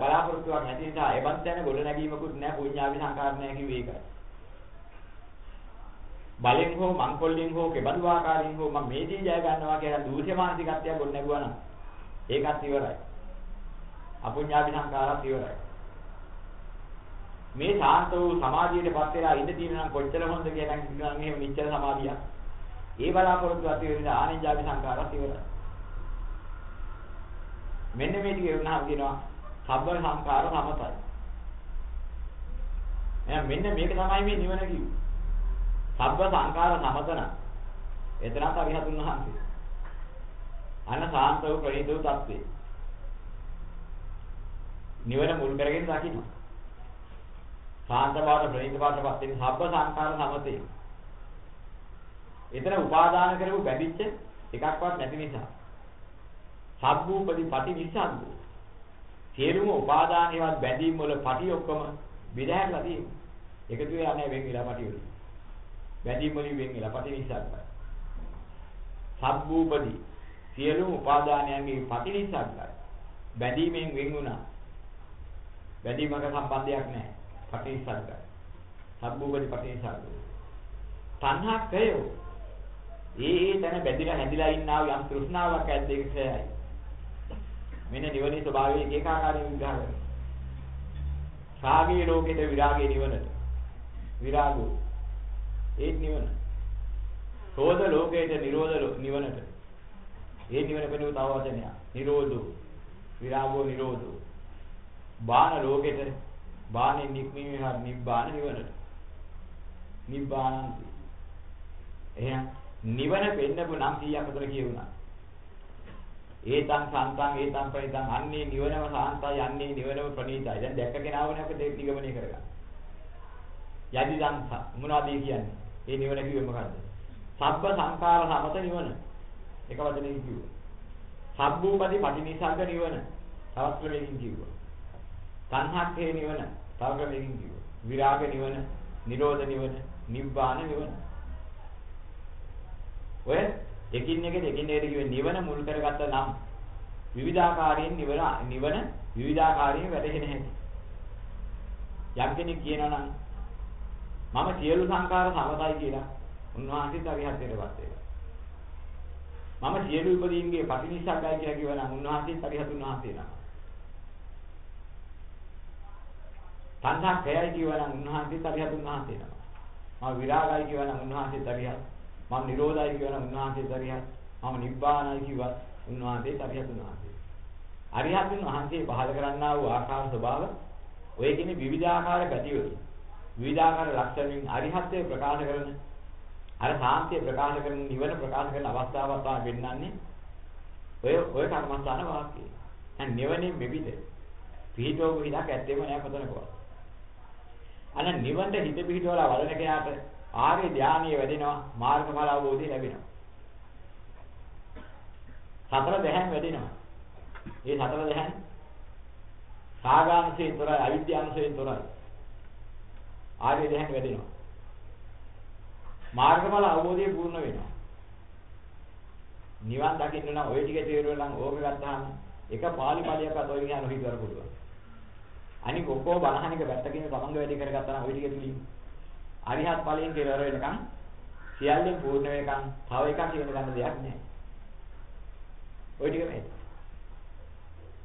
බලාපොරොත්තුවක් නැති නිසා ඒ බඳු දැන ගොඩනැගීමකුත් නැහැ පුඤ්ඤාවි සංකාර නැහැ කිව්වේ ඒකයි බලෙන් හෝ මංකොල්ලෙන් හෝ කෙබඳු ආකාරයෙන් හෝ මම මේදී ජය ගන්නවා කියලා දූෂ්‍ය මානසිකත්වයක් ගොඩනැගුවා නම් ඒකත් ඉවරයි අපුඤ්ඤාවි සංකාරත් ඉවරයි මේ ශාන්ත වූ සමාධියටපත් වෙලා ඉඳ තියෙන නම් කොච්චර හොඳ කියලා කියනවා මෙහෙම නිච්චර සමාධියක්. ඒ බලාපොරොත්තු ඇති වෙන ආනිජාවි සංකාරات ඉවරයි. මෙන්න මේ ටික වුණාම කියනවා සබ්බ සංකාර සමතයි. එහෙනම් මෙන්න මේක තමයි මේ නිවන කිව්වේ. සබ්බ සංකාර සමතන. එතරම් අරිහතුන් වහන්සේ. අන්න සාන්ත වූ ප්‍රණීත වූ තත්ත්වේ. නිවන මුල් කරගෙන දකින්න. සාන්ත බවට ප්‍රණීත බවටපත් වෙන සබ්බ සංකාර සමතේ. එතන උපාදාන කරපු බැඳිච්ච එකක්වත් නැති නිසා. සබ්බූපදි පටි විසද්දෝ. සියලුම උපාදාන ඒවත් බැඳීම් වල පටි ඔක්කොම බෙදහැරලා තියෙනවා. එකතු වෙලා නැහැ වෙන් වෙලා පටි වලින්. බැඳීම් වලින් වෙන් වෙලා පටි නිසායි. සබ්බූපදී සියලුම උපාදානයන්ගේ පටි නිසායි. බැඳීමෙන් වෙන් වුණා. බැඳීමක සම්බන්ධයක් නැහැ. පටි නිසායි. සබ්බූපදී පටි නිසායි. තණ්හා කයෝ ඒ ඒ තැන බැඳිලා හැදිලා ඉන්නා වූ යම් තෘෂ්ණාවක් ඇද්ද ඒක ක්ෂයයි. මෙන්න නිවනේ ස්වභාවය එක එක ආකාරයෙන් විග්‍රහ කරනවා. රාගයේ ලෝකෙට විරාගයේ නිවනට. විරාගෝ ඒත් නිවන. සෝද ලෝකයට නිරෝධ නිවනට. ඒ නිවන වෙනුව තව වචනයක්. නිරෝධෝ. විරාගෝ නිරෝධෝ. බාන ලෝකෙට බානේ නික්මීමේ හා නිබ්බාන නිවනට. නිබ්බානන්ති. එහෙනම් නිවන පෙන්නපු නම් 100ක් අතර කියුණා. ඒතං සන්තං ඒතං ප්‍රණීතං අන්නේ නිවනම සාන්තයි අන්නේ නිවනම ප්‍රණීතයි. දැන් දැක්ක කෙනාවනේ අපිට ඒක නිගමනය කරගන්න. යදි දංස මොනවද කියන්නේ? ඒ නිවන කිව්වේ මොකද්ද? සබ්බ සංකාර සමත නිවන. එක වචනයකින් කිව්වා. සබ්බූපදී පටිනිසග්ග නිවන. තවත් ක්‍රමයකින් කිව්වා. තණ්හක්ඛේ නිවන. තව ක්‍රමයකින් කිව්වා. විරාග නිවන, නිරෝධ නිවන, නිබ්බාන නිවන. ඔය එකින් එක දෙකින් එකට කිව්වේ නිවන මුල් කරගත්ත නම් විවිධාකාරයෙන් නිවන නිවන විවිධාකාරයෙන් වැටහෙන හැටි. යම් කෙනෙක් කියනවා නම් මම සියලු සංකාර සමතයි කියලා උන්වහන්සේත් අරිහත්ත්වයටපත් වෙනවා. මම සියලු උපදීන්ගේ ප්‍රතිනිස්සග්ගයි කියලා කිව්වනම් උන්වහන්සේත් අරිහතුන් වහන්සේ නම. තණ්හා කයයි කියවනම් උන්වහන්සේත් අරිහතුන් වහන්සේ නම. මම විරාගයි කියවනම් උන්වහන්සේත් අරිහත්. මම නිරෝධයි කියවනම් උන්වහන්සේත් අරිහත්. මම නිබ්බානයි කිව්වත් උන්වහන්සේත් අරිහතුන් වහන්සේ. අරිහතුන් වහන්සේ පහල කරන්නා වූ ආකාර ස්වභාව ඔය කියන්නේ විවිධාකාර ගතිවලින් විවිධාකාර ලක්ෂණින් අරිහත්ත්වය ප්‍රකාශ කරන අර සාන්තිය ප්‍රකාශ කරන නිවන ප්‍රකාශ කරන අවස්ථාවක් තමයි වෙන්නන්නේ ඔය ඔය කර්මස්ථාන වාක්‍යය. දැන් නිවනේ මෙවිද පිහිටවපු හිතක් ඇත්තෙම නෑ කොතනකවත්. අන නිවන්ට හිත පිහිටවලා වඩන කෙනාට ආර්ය ධානීය වැඩෙනවා මාර්ගඵල අවබෝධය ලැබෙනවා. සතර දහයන් වැඩෙනවා. මේ සතර දහයන් සාගාංශයෙන් තොරයි අවිද්‍යාංශයෙන් තොරයි. ආර්ය ධ්‍යාන වැඩෙනවා. මාර්ගඵල අවබෝධය පූර්ණ වෙනවා. නිවන් දකින්න නම් ওই ටික තේරුණා නම් ඕක ගත්තාම එක පාලි පදයක්වත් ඔය කියන නොහිතවර පුළුවන්. අනික ඔක්කොම බණහනික වැටකින් තමන්ගේ වැඩේ කරගත්තා නම් ওই ටික තුලින් අරිහත් ඵලයෙන් කෙලවර වෙනකන් සියල්ලෙන් පූර්ණ වෙනකන් තව එකක් කියන ගන්න දෙයක් නැහැ. ওই ටික මේ.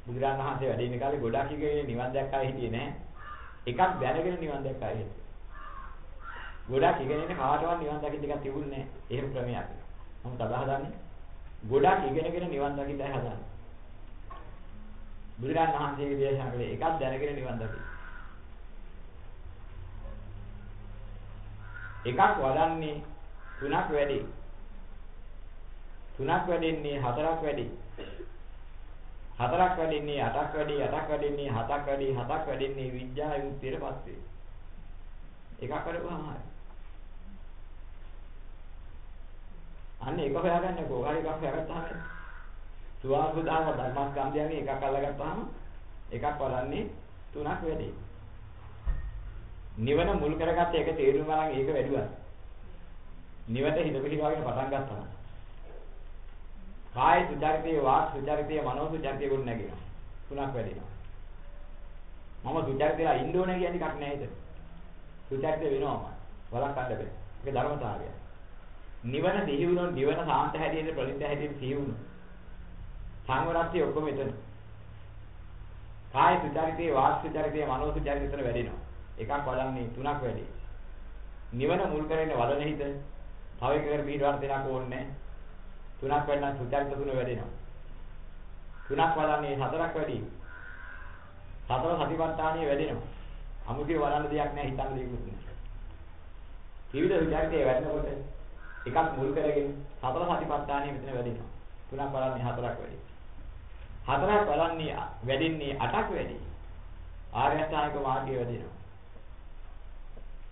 බුදුරණන් වහන්සේ වැඩ ඉන්න කාලේ ගොඩාක් ඉගෙන නිවන් දැක්කා හිටියේ නැහැ. එකක් දැනගෙන නිවන් දැක්කා හිටියේ. ගොඩක් ඉගෙනගෙන කාටවත් නිවන් දකින්න එකක් තිබුණේ නැහැ. එහෙම ක්‍රමයක්. නමුත් අද හදන්නේ ගොඩක් ඉගෙනගෙන නිවන් දකින්නයි හදන්නේ. බුදුරජාණන් වහන්සේගේ දේශනා කළේ එකක් දැනගෙන නිවන් දකින්න. එකක් වඩන්නේ තුනක් වැඩි. තුනක් වැඩින්නේ හතරක් වැඩි. හතරක් වැඩින්නේ අටක් වැඩි, අටක් වැඩින්නේ හතක් වැඩි, හතක් වැඩින්නේ විඥා යුක්තියට පස්සේ. එකක් කරපුවාම හරියි. අන්න ඒක හොයාගන්නේ කොහොම හරි එකක් හොයාගත්තාම සුවාසුදාන ධර්මස්කන්ධයන්ගේ එකක් අල්ලගත්තාම එකක් වඩන්නේ තුනක් වැඩි. නිවන මුල් කරගත්ත එක තේරුම් ගන්න ඒක වැඩිවත්. නිවට හිත පිළිවාගෙන පටන් ගත්තා. කාය සුචරිතය, වාක් සුචරිතය, මනෝ සුචරිතය ගොඩ නැගෙනවා. තුනක් වැඩිනවා. මම සුචරිතලා ඉන්න ඕනේ කියන එකක් නෑ ඒක. සුචරිත වෙනවම. වලක් ගන්න බෑ. ඒක ධර්මතාවයක්. නිවන සිහි වුණොත් නිවන සාන්ත හැටියට ප්‍රණිත හැටියට සිහි වුණොත් සංවරත්වය ඔක්කොම එතන. කාය සුචරිතේ වාක් සුචරිතේ මනෝ සුචරිතේ එතන වැඩෙනවා. එකක් වඩන්නේ තුනක් වැඩි. නිවන මුල් කරගෙන වඩන හිත තව එකකට පිටවට දෙනක් ඕනේ තුනක් වැඩනම් සුචරිත තුන වැඩෙනවා. තුනක් වඩන්නේ හතරක් වැඩි. සතර සතිපට්ඨානිය වැඩෙනවා. අමුතිය වඩන්න දෙයක් නැහැ හිතන්න දෙයක් නැහැ. විවිධ විචාරිතේ වැඩනකොට එකක් මුල් කරගෙන සතර සතිපට්ඨානෙ මෙතන වැඩිනවා. තුනක් බලන්නේ හතරක් වැඩි. හතරක් බලන්නේ වැඩින්නේ අටක් වැඩි. ආර්ය අෂ්ටාංගික මාර්ගය වැඩිනවා.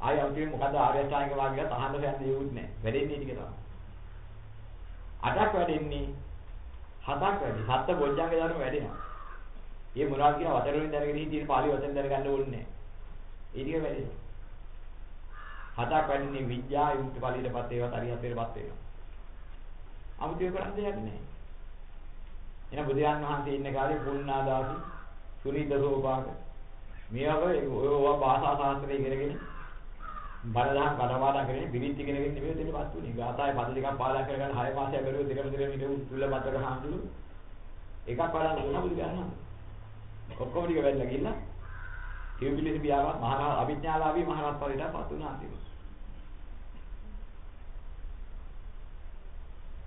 ආය අන්තිම මොකද ආර්ය අෂ්ටාංගික මාර්ගය තහන්න දෙයක් නෙවෙයි නෑ. වැඩින්නේ ටික තමයි. අටක් වැඩින්නේ හතක් වැඩි. සත්ත බොජ්ජංග ධර්ම වැඩිනවා. ඒ මොනවද කියන වචන වලින් දැනගෙන හිටියේ පාලි වචන දැනගන්න ඕනේ නැහැ. ඒ ටික වැඩි. හතක් වැඩිනේ විද්‍යා යුක්ත ඵලයටපත් ඒවා හරියටපත් වෙනවා. අමුතු කරන්න දෙයක් නැහැ. එන බුදුන් වහන්සේ ඉන්න කාලේ පුණ්ණාදාසි සුනිද රෝපාක මේ වගේ ඔය භාෂා ශාස්ත්‍රය ඉගෙනගෙන බණදහම් කටපාඩම් කරගෙන බිරිත් ඉගෙනගෙන නෙමෙයි දෙන්නපත් උනේ. ගාථායේ පද දෙකක් පාඩම් කරගෙන 6 මාසයක් කරුවෝ දෙකම දෙකම හිටු තුල්ල මතක හාමුදුරු එකක් පාඩම් කරනවා බුදු ගන්නවා. ඔක්කොම ටික වෙන්න ගිහිල්ලා තිරුපිලිසි පියාවත් මහා අවිඥාලාභී මහරහත් පරිදා පත් වුණා අන්තිමට.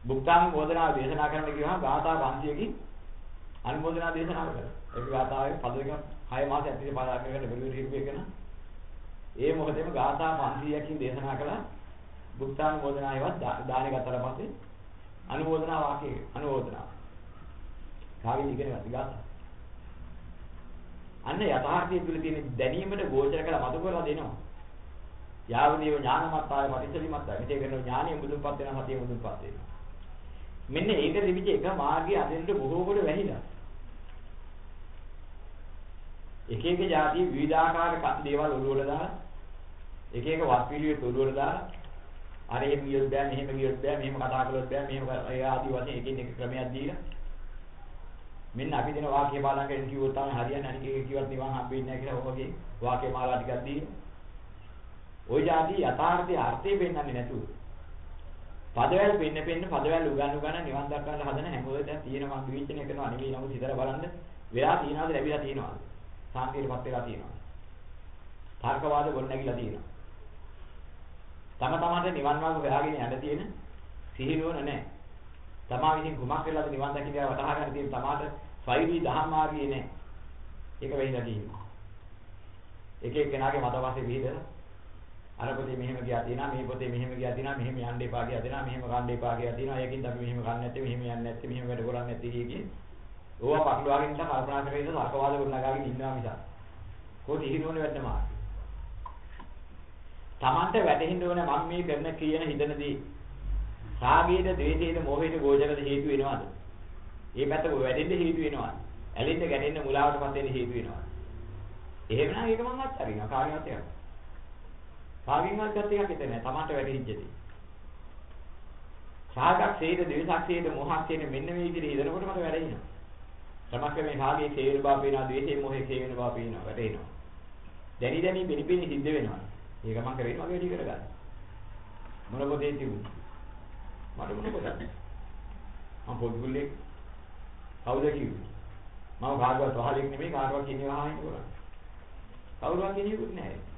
බුක්තාංග බෝධනාව දේශනා කරන්න කියනවා ගාථා 500කින් අනුමෝදනා දේශනා කරනවා. ඒක ගාථාවේ පද දෙකක් 6 මාසයක් තිස්සේ පාඩම් කරගෙන බැලුවේ හිටපු එක නා. ඒ මොකදේම ගාථා 500කින් දේශනා කළා. බුක්තාංග බෝධනාවේවත් දානෙ ගත්තට පස්සේ අනුමෝදනා වාක්‍යය අනුමෝදනා. කාගෙන් ඉගෙන ගත්ත ගාථා. අන්න යථාර්ථය තුළ තියෙන දැනීමට ගෝචර කරලා මතු කරලා දෙනවා. යාවනීය ඥානමත් ආය පරිසලිමත් ආය. මෙතේ කරන ඥානෙ මුදුන්පත් වෙනවා හතිය මුදුන්පත් වෙනවා. මෙන්න ඒක තිබිච්ච එක මාර්ගයේ අතෙන්ට බොහෝ කොට වැහිලා. එක එක જાති විවිධාකාර දේවල් ඔළුවල දාලා එක එක වත් පිළිවෙත් ඔළුවල දාලා අර එහෙම ගියොත් බෑ මෙහෙම ගියොත් බෑ මෙහෙම කතා කළොත් බෑ මෙහෙම ඒ ආදී වශයෙන් එකින් එක ක්‍රමයක් දීලා. මෙන්න අපි දෙන වාක්‍ය මාලාවකින් කිව්වොත් තමයි හරියන්නේ. අනික එක කිව්වත් නිවන් හම්බෙන්නේ නැහැ කියලා ඔයගේ වාක්‍ය මාලාව ටිකක් දීලා. ওই જાති යථාර්ථයේ අර්ථය වෙන්නන්නේ නැතුව පදවැල් පෙන්න පෙන්න පදවැල් උගන් උගන් නිවන් දක්වන්න හදන හැමෝම දැන් තියෙනවා විචිනේ කරනවා නෙවෙයි නමුත් හිතලා බලන්න වෙලා තියනවාද ලැබිලා තියනවාද? සාන්තියටපත් වෙලා තියනවාද? තර්කවාද ගොඩ නැගිලා තියනවා තම තමන්ට නිවන් මාර්ග හොයාගෙන යන්න තියෙන සිහිනුවන නැහැ තමා විසින් කුමක් වෙලාද නිවන් දකින්න වටහා ගන්න තියෙන තමාට සෛරී දහම් මාර්ගයේ නැහැ ඒක වෙයිලා තියෙනවා. එක එක්කෙනාගේ මත වාසේ විහිදලා අර පොතේ මෙහෙම ගියා තියෙනවා මේ පොතේ මෙහෙම ගියා තියෙනවා මෙහෙම යන්න එපා ගියා තියෙනවා මෙහෙම ගන්න එපා ගියා තියෙනවා ඒකින්ද අපි මෙහෙම ගන්න නැත්තේ මෙහෙම යන්නේ නැත්තේ මෙහෙම වැඩ කරන්නේ නැත්තේ කියේ ඕවා පටලවාගෙන ඉන්න කල්පනා කරගෙන ඉන්න සර්කවාද ගොඩනගාගෙන ඉන්නවා මිසක් කොහොමද ඉහිනුවන වැඩම ආ Tamante වැටෙන්න ඕනේ මම මේ කරන කියන හිතනදී රාගයේද ද්වේෂයේද මොහේද ගෝචරද හේතු වෙනවද? ඒ පැත්ත වැඩෙන්න හේතු වෙනවද? ඇලෙන්න ගැටෙන්න මුලාවටපත් වෙන්න හේතු වෙනවද? එහෙමනම් ඒක මම අත්හරිනවා කාගෙවත් එකක්. කාගෙන්වත් ගත එකක් හිතේ නැහැ. Tamante වැටෙච්ච දේ. රාගක් සේද ද්වේෂක් සේද මොහක් සේද මෙන්න මේ විදිහට හිතනකොට මට වැටෙනවා. තමක් මේ රාගයේ සේවන බව පේනවා ද්වේෂයේ මොහේ සේවන බව පේනවා වැටෙනවා. දැනි දැනි පිළිපිලි සිද්ධ වෙනවා. ඒක මම කරේ මගේ වැඩි කරගන්න. මොන පොතේ තිබුණා? මට මොන පොතද? මම පොත්ගුල්ලේ කවුද කිව්වේ? මම කාගවත් වහලෙක් නෙමෙයි කාටවත් කියන්නේ වහහින්න කරන්නේ. කවුරුවත් කියන්නේකුත් නැහැ.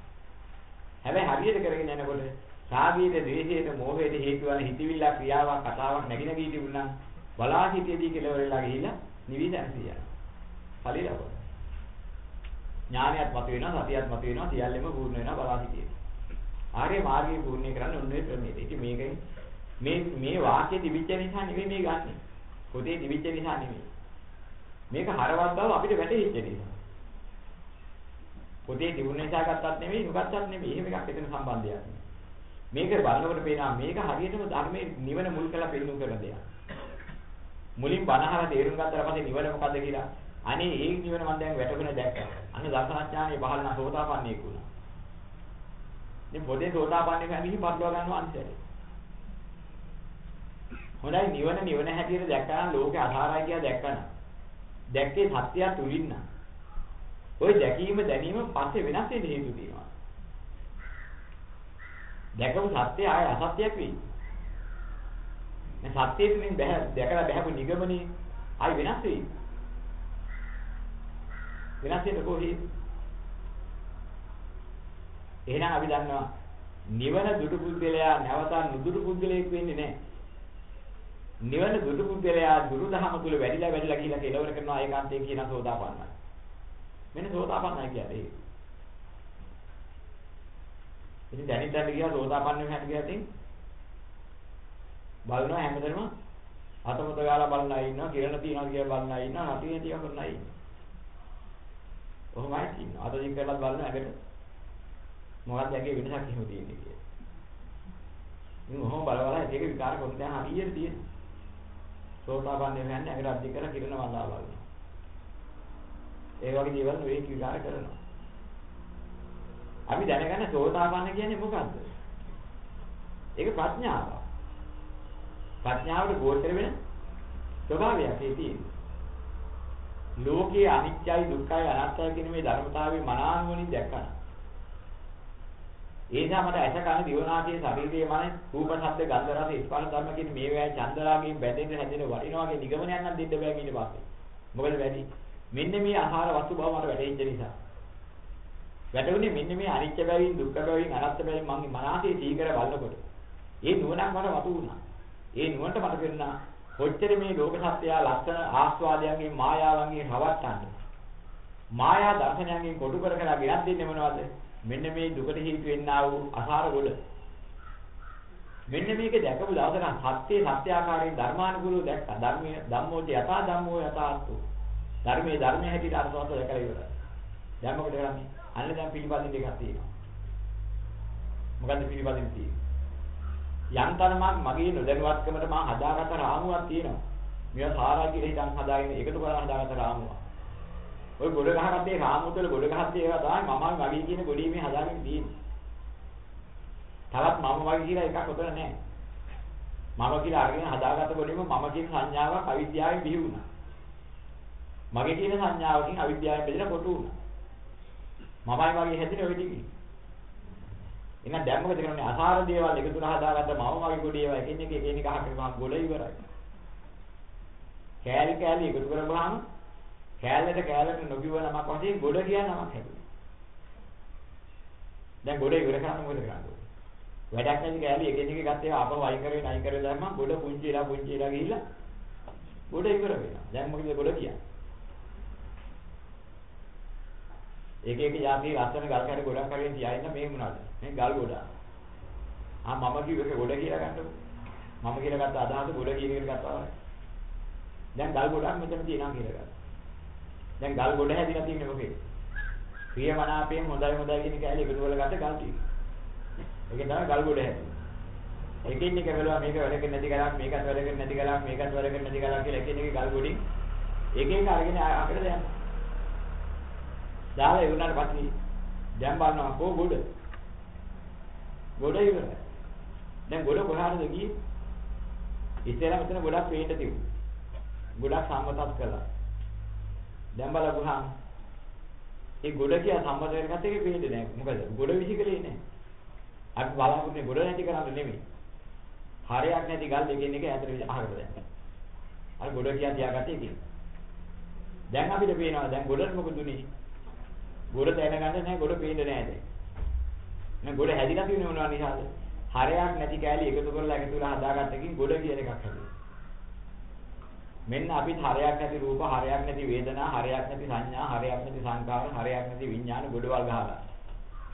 හැබැයි හරියට කරගෙන යනකොට රාගීට, ද්වේෂයට, මෝහයට හේතු වන හිතවිල්ල ක්‍රියාවක් කතාවක් නැගින ගී තිබුණා බලා හිතේදී කෙලවර වෙලා ගිහිල්ලා නිවිදන්සිය. ඵලෙලව. ඥානයත් මත වෙනවා, සතියත් මත වෙනවා, සියල්ලම පූර්ණ වෙනවා බලා හිතේ. ආර්ය මාර්ගය පූර්ණේ කරන්නේ ඔන්නේ ක්‍රමයට. ඉතින් මේකෙන් මේ මේ වාක්‍ය තිබිච්ච නිසා නෙවෙයි මේ ගන්නෙ. පොතේ තිබිච්ච නිසා නෙවෙයි. මේක හරවත් බව අපිට වැටහිච්ච නිසා. පොතේ තිබුණ නිසා ගත්තත් නෙවෙයි, නුගත්තත් නෙවෙයි. එහෙම එකක් එතන සම්බන්ධයක් නෑ. මේක බලනකොට පේනවා මේක හරියටම ධර්මයේ නිවන මුල් කරලා පෙන්නු කරන දෙයක්. මුලින් බණහලා තේරුම් ගත්තට පස්සේ නිවන මොකද්ද කියලා අනේ ඒ නිවන මම දැන් වැටුණ දැක්කා. අන්න දර්ශනඥානෙ පහළ නම් සෝතාපන්නයෙක් වුණා. ඉතින් පොතේ සෝතාපන්නයෙක් හැමිහි පටලවා ගන්නවා අන්තිමට. හොඳයි නිවන නිවන හැටියට දැක්කම ලෝකේ අසාරයි කියලා දැක්කම දැක්කේ සත්‍යය තුලින් නම් ওই දැකීම දැනීම පස්සේ වෙනස් වෙන්න හේතු තියෙනවා. දැකපු සත්‍ය ආය අසත්‍යයක් වෙයි. මේ සත්‍යයෙන් බැහැ දැකලා බැහැපු නිගමනේ ආයි වෙනස් වෙයි. වෙනස් වෙන්න කොහේ? එහෙනම් අපි දන්නවා නිවන දුටු පුද්ගලයා නැවත නුදුටු පුද්ගලයෙක් වෙන්නේ නැහැ. නිවන දුටු පුද්ගලයා දුරු දහම තුල වැඩිලා වැඩිලා කියලා කෙලවර කරනවා ඒකාන්තයෙන් කියන සෝදාපන්නයි. මෙන්න සෝතාපන්නයි කියන්නේ ඒක. ඉතින් දැනින් දැන් ගියා සෝතාපන්න වෙන හැටි කියලා තින් බලනවා හැමදෙරම අතමත ගාලා බලන අය ඉන්නවා කිරණ තියනවා කියලා බලන අය ඉන්නවා නැති නැතිව කරන අය ඉන්නවා. ඔහොමයි ඉන්නවා. අත දික් කරලා බලන ඇඟට මොකක්ද ඇගේ වෙනසක් එහෙම තියෙන්නේ කියලා. ඉතින් ඔහොම බල බල ඒක විකාර කරන දැන් හරියට තියෙනවා. සෝතාපන්න වෙන්නේ ඇඟට අධික කරලා කිරණ වල්ලා බලනවා. ඒ වගේ දේවල් නෙවෙයි විකාර කරනවා. අපි දැනගන්න සෝතාපන්න කියන්නේ මොකද්ද? ඒක ප්‍රඥාව. ප්‍රඥාවට ගෝචර වෙන ස්වභාවයක් ඒ තියෙන්නේ. ලෝකයේ අනිත්‍යයි දුක්ඛයි අනාත්තයි කියන මේ ධර්මතාවය මනානුවණින් දැක්කම ඒ නිසා මට ඇස කන දිවනාසය ශරීරයේ මන රූප ශබ්ද ගන්ධ රස ස්පර්ශ ධර්ම කියන මේ වෑ චන්දරාගයෙන් බැඳෙන්න හැදෙන වටිනා වගේ නිගමනයක් නම් දෙන්න බෑ ඊට පස්සේ. මොකද වැඩි? මෙන්න මේ ආහාර වස්තු බව මට වැටහෙච්ච නිසා. වැටුනේ මෙන්න මේ අනිත්‍ය බැවින් දුක්ඛ බැවින් අනාත්ම බැවින් මගේ මනසේ සීකර බලනකොට. ඒ නුවණක් මට වතු වුණා. ඒ නුවණට මට පෙන්නා කොච්චර මේ ලෝක සත්‍යය ලස්සන ආස්වාදයන්ගේ මායාවන්ගේ රවට්ටන්නේ. මායා දර්ශනයන්ගෙන් කොටු කර කර ගෙනත් දෙන්නේ මොනවද? මෙන්න මේ දුකට හේතු වෙන්නා වූ අසාර ගොඩ. මෙන්න මේක දැකපු දවසට සත්‍ය සත්‍ය ආකාරයෙන් ධර්මානුකූලව දැක්කා. ධර්මයේ ධම්මෝච යථා ධම්මෝ යථාත්තු. ධර්මයේ ධර්මයේ හැටියට අර්ථවත් දැකලා ඉවරයි. දැන් මොකද කරන්නේ? අන්න දැන් පිළිපදින්න එකක් තියෙනවා. මොකද්ද පිළිපදින්න තියෙන්නේ? යම් තරමක් මගේ නොදැනුවත්කමට මා හදාගත්ත රාමුවක් තියෙනවා. මේවා සාරා කියලා හිතන් හදාගෙන එකතු කරලා හදාගත්ත රාමුවක්. ඔය ගොඩ ගහගත්තේ රාමුව තුළ ගොඩ ගහත්තේ ඒවා තමයි මම මගේ කියන ගොඩේ මේ හදාගෙන තියෙන්නේ. තවත් මම වගේ කියලා එකක් උතර නැහැ. මම කියලා අරගෙන හදාගත්ත ගොඩේම මම කියන සංඥාවක් අවිද්‍යාවෙන් බිහි වුණා. මගේ කියන සංඥාවකින් අවිද්‍යාවෙන් බෙදලා කොටු වුණා. මමයි වගේ හැදෙන්නේ ඔය ටිකේ. එහෙනම් දැන් මොකද කරන්නේ? අසාර දේවල් එකතු කරලා හදාගත්ත මම වගේ ගොඩේ ඒවා එකින් එක එකින් එක අහකට මම ගොඩ ඉවරයි. කෑලි කෑලි එකතු කරපුවාම කෑල්ලට කෑල්ලට නොකියව නමක් වශයෙන් ගොඩ කියන නමක් හැදුවා. දැන් ගොඩ ඉවර කරන්න මොකද කරන්නේ? වැඩක් නැති කෑලි එකින් එක ගත්ත ඒවා අපව වයින් කරේ නයි කරේ දැම්මම ගොඩ පුංචිලා පුංචිලා ගිහිල්ලා ගොඩ ඉවර වෙනවා. දැන් මොකද ගොඩ කියන්නේ? එක එක જાතිය ලස්සන ගල් කැට ගොඩක් කරගෙන තියාගෙන මේ මොනවද? මේ ගල් ගොඩ. ආ මම කිව්ව එක ගොඩ කියලා ගන්නකො. මම කියලා ගත්ත අදහස ගොඩ කියන එකට ගත්තා වගේ. දැන් ගල් ගොඩක් මෙතන තියෙනවා කියලා ගන්න. දැන් ගල් ගොඩ හැදිලා තියෙන්නේ මොකේද? ප්‍රියමනාපයෙන් හොඳයි හොඳයි කියන කැලේ එකතු කරලා ගත්ත ගල් ටික. ඒකෙන් තමයි ගල් ගොඩ හැදෙන්නේ. එකින් එක වෙලාව මේක වැඩ කරන්නේ නැති ගලක් මේකත් වැඩ කරන්නේ නැති ගලක් මේකත් වැඩ කරන්නේ නැති ගලක් කියලා එකින් එක ගල් ගොඩින් එකෙන් අරගෙන අපිට දැන් දාලා ඉවරනට පස්සේ දැන් බලනවා කෝ ගොඩ. ගොඩ ඉවරයි. දැන් ගොඩ කොහාටද ගියේ? ඉස්සෙල්ලා මෙතන ගොඩක් පේන්න තිබුණා. ගොඩක් සම්මතත් කළා. දැන් බලපුවාම ඒ ගොඩ කියා සම්මත වෙනකත් ඒක පේන්නේ නැහැ. මොකද ගොඩ විසිකලේ නැහැ. අපි බලාපොරොත්තු ගොඩ නැති කරන්න නෙමෙයි. හරයක් නැති ගල් දෙකෙන් එක ඇතර අහකට දැම්මා. අර ගොඩ කියා තියාගත්තේ ඒක. දැන් අපිට පේනවා දැන් ගොඩට මොකද උනේ? ගොඩ දැනගන්න නැහැ ගොඩ පේන්නේ නැහැ දැන්. නේ ගොඩ හැදිලා තියෙන්නේ මොනවා නිසාද? හරයක් නැති කෑලි එකතු කරලා එකතු කරලා හදාගත්තකින් ගොඩ කියන එකක් හැදුවා. මෙන්න අපිත් හරයක් නැති රූප, හරයක් නැති වේදනා, හරයක් නැති සංඥා, හරයක් නැති සංකාර, හරයක් නැති විඥාන ගොඩවල් ගහලා.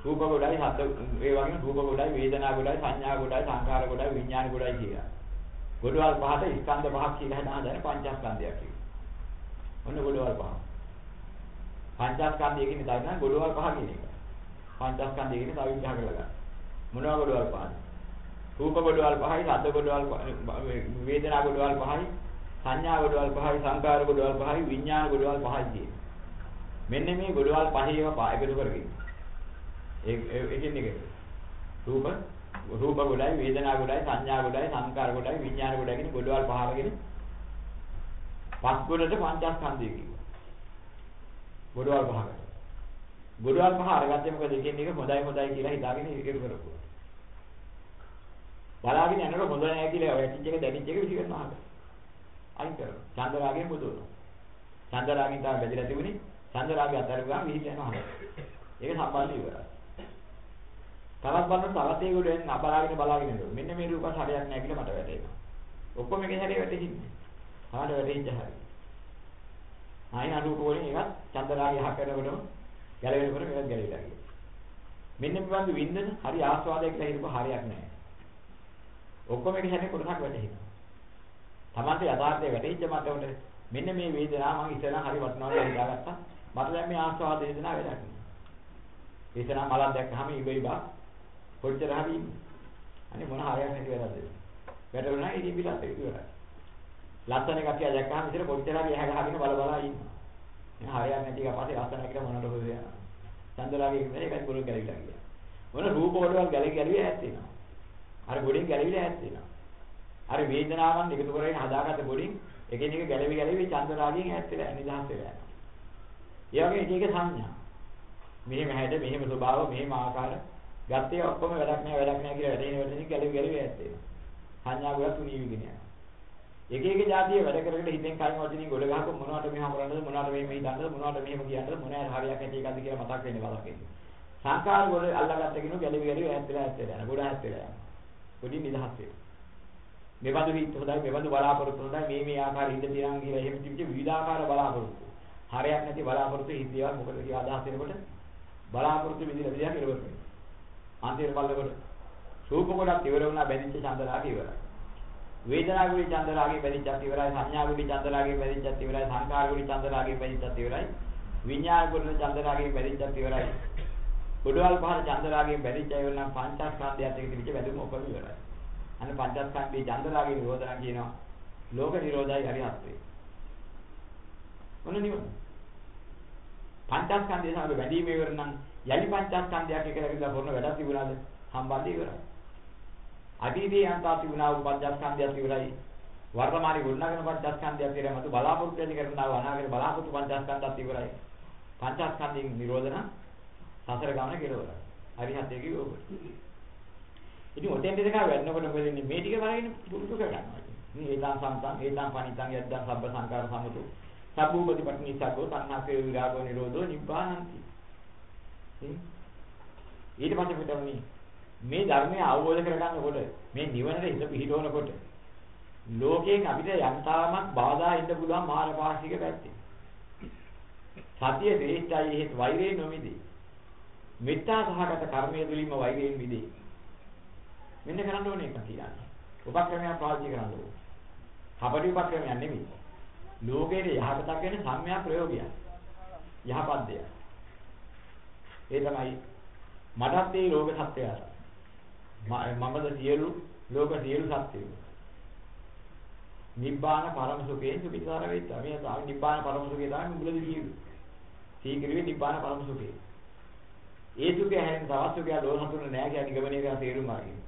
රූප ගොඩයි, හත් ඒ වගේම රූප ගොඩයි, වේදනා ගොඩයි, සංඥා ගොඩයි, සංකාර ගොඩයි, විඥාන ගොඩයි කියලා. ගොඩවල් පහට ස්කන්ධ පහක් කියලා හදාගෙන පංචස්කන්ධයක් කියනවා. ඔන්න ගොඩවල් පහ. පංචස්කන්ධය කියන්නේ තව නම් ගොඩවල් පහ කියන එක. පංචස්කන්ධය කියන්නේ තව විග්‍රහ කරලා ගන්න. මොනවා ගොඩවල් පහද? රූප ගොඩවල් පහයි, ශබ්ද ගොඩවල් වේදනා ගොඩවල් පහයි, සංඥා ගොඩවල් පහයි, සංකාර ගොඩවල් පහයි, විඥාන ගොඩවල් පහයි කියන්නේ. මෙන්න මේ ගොඩවල් පහේම එකතු කරගෙන. ඒ එකින් එක. රූප රූප ගොඩයි, වේදනා ගොඩයි, සංඥා ගොඩයි, සංකාර ගොඩයි, විඥාන ගොඩයි කියන ගොඩවල් පහරගෙන පස් ගොඩට පංචස්කන්ධය කිව්වා. ගොඩවල් පහකට. ගොඩවල් පහ අරගත්තේ මොකද එකින් එක හොඳයි හොඳයි කියලා හිතාගෙන ඉගෙන කරපුවා. බලාගෙන යනකොට හොඳ නැහැ කියලා වැටිච්ච එක දැනිච්ච එක විසි කරනවා අහක. අයින් කරනවා. චන්දරාගයෙන් මුදවනවා. චන්දරාගයෙන් තමයි බැඳලා තිබුණේ. චන්දරාගය අතර ගාම විහිද යනවා අහක. ඒක සම්බන්ධ ඉවරයි. තවත් බලන්න තවත් ඒ ගොඩෙන් අබලාගෙන බලාගෙන ඉන්නවා. මෙන්න මේ රූපස් හරියක් නැහැ කියලා මට වැටහෙනවා. ඔක්කොම එකේ හැරේ වැටෙන්නේ. හරියට වැටෙච්ච හැරේ. ආයෙ අරූප වලින් එකක් චන්දරාගය හක් කරනකොටම ගැලවෙනකොට මේවත් ගැලවිලා ගියා. මෙන්න මේ වගේ වින්දන හරි ආස්වාදයක් කියලා හිතපුවා හරියක් නැහැ. ඔක්කොම එක හැම කොටසක් වැටෙනවා. Tamante යථාර්ථය වැටෙච්ච මට්ටමට මෙන්න මේ වේදනාව මම ඉතලා හරි වටනවා කියලා හිතාගත්තා. මට දැන් මේ ආස්වාද වේදනාව වැඩක් නෑ. වේදනාව මලක් දැක්කහම ඉබේබා කොච්චර හරි අනේ මොන හරියක් නැති වෙලාද. වැටුණා ඉතින් පිටත් ඒක ඉවරයි. ලස්සන කතිය දැක්කහම ඉතින් කොච්චර හරි ඇහැ ගහගෙන බල බල ඉන්නවා. හරියන්නේ නැති එක පස්සේ ලස්සන කියලා මොනවට හොයද යනවා. චන්දරාගේ ඉන්නේ ඒකයි ගොඩක් ගැලවිලා ගියා. මොන රූප වලවල් ගැලවි ගැලවි ඈත් වෙනවා. අර ගොඩින් ගැලවිලා ඈත් වෙනවා. අර වේදනාවන් එකතු කරගෙන හදාගත්ත ගොඩින් එකිනෙක ගැලවි ගැලවි චන්දරාගෙන් ඈත් වෙලා නිදහස් වෙලා යනවා. ඒ වගේ එක එක සංඥා. මෙහෙම හැඩ මෙහෙම ස්වභාව මෙහෙම ආකාර ගත්තේ ඔක්කොම වැඩක් නෑ වැඩක් නෑ කියලා වැටෙන වැටෙන ගැලවි ගැලවි ඈත් වෙනවා. සංඥා ගොඩක් තුනී විගෙන යනවා. එක එක જાතිය වැඩ කරගෙන හිතෙන් කයින් වචනින් ගොඩ ගහක මොනවට මෙහා කරන්නද මොනවට මෙහෙම හිතන්නද මොනවට මෙහෙම කියන්නද මොනවාට හරියක් ඇති එකක්ද කියලා මතක් වෙන්නේ බලක් එන්නේ. සංකාර වල අල්ලගත්ත කෙනෙකු ගැලවි ගැලවි ඈත් වෙලා ඈත් වෙලා යනවා. ගොඩ ඈත් වෙලා යනවා. පොඩි නිදහස් වෙනවා. මෙබඳු හිත හොඳයි මෙබඳු බලාපොරොත්තු හොඳයි මේ මේ ආකාර ඉඳ තියන් කියලා එහෙම තිබිච්ච විවිධාකාර බලාපොරොත්තු. හරයක් නැති බලාපොරොත්තු හිතියවත් මොකද කියලා අදහස් වෙනකොට බලාපොරොත්තු විදිහට විදිහට ඉවරයි. අන්තිමට බලනකොට රූප කොටක් ඉවර වුණා බැඳිච්ච චන්දරාගය ඉවරයි. වේදනාගුලි චන්දරාගේ බැඳිච්චත් ඉවරයි සංඥාගුලි චන්දරාගේ බැඳිච්චත් ඉවරයි සංකාරගුලි චන්දරාගේ බැඳිච්චත් ඉවරයි විඤ්ඤාණගුලි චන්දරාගේ බැඳිච්චත් ඉවරයි බුදුවල් පහර චන්දරාගේ බැඳිච්ච ඉවර නම් පංචස්කන්ධයත් එක්ක තිබිච්ච බැඳුම ඔක්කොම ඉවරයි අන්න පංචස්කන්ධයේ චන්දරාගේ නිරෝධන කියනවා. ලෝක නිරෝධයි හරිහත්වේ. මොන නිවන? පංචස්කන්ධය සමග බැඳීම ඉවර නම් යලි පංචස්කන්ධයක් එක ලැබිලා කරන වැඩක් තිබුණාද? සම්බන්ධය ඉවරයි. අතීතයේ අන්තා තිබුණා වූ පංචස්කන්ධයත් ඉවරයි. වර්තමානයේ ගොඩනගෙන පංචස්කන්ධයත් ඉවරයි. මතු බලාපොරොත්තු වෙන කරනා වූ අනාගත බලාපොරොත්තු පංචස්කන්ධයත් ඉවරයි. පංචස්කන්ධයෙන් නිරෝධන සසර ගමන කෙලවරයි. හරිහත් ඒක ඕක. ඉතින් ඔතෙන් දෙක වෙන්නකොට මොකද වෙන්නේ මේ ටික වරගෙන පුරුදු කරගන්නවා. මේ ඒතං සම්තං ඒතං පනිතං යද්දං සබ්බ සංකාර සමුතු සබ්බූපති පටිනිසග්ගෝ තණ්හාසේ විරාගෝ නිරෝධෝ නිබ්බානಂತಿ. ඊට පස්සේ පිටවන්නේ මේ ධර්මය අවබෝධ කරගන්නකොට මේ නිවනට හිත පිහිටවනකොට ලෝකයෙන් අපිට යන්තාවක් බාධා ඉන්න පුළුවන් මාන පාක්ෂික පැත්තේ. සතිය ශ්‍රේෂ්ඨයි හේත් වෛරේ නොමිදේ. මෙත්තා සහගත කර්මයේ තුලින්ම වෛරයෙන් මිදේ. මෙන්න කරන්න ඕනේ එක කියන්නේ. උපක්‍රමයක් පාවිච්චි කරන්න ඕනේ. කපටි උපක්‍රමයක් නෙමෙයි. ලෝකයේ යහපතක් වෙන සම්‍යක් ප්‍රයෝගයක්. යහපත් දෙයක්. ඒ තමයි මටත් මේ ලෝක සත්‍යය. මමද සියලු ලෝක සියලු සත්‍යය. නිබ්බාන පරම සුඛේ සුඛිතාර වෙත්තා. මේ තමයි නිබ්බාන පරම සුඛේ තමයි මුලදී කිව්වේ. සීග්‍රවේ නිබ්බාන පරම සුඛේ. ඒ සුඛය හැෙන් තවත් සුඛය ලෝක සතුන නෑ කියන නිගමනය කරන තේරුම අරගෙන.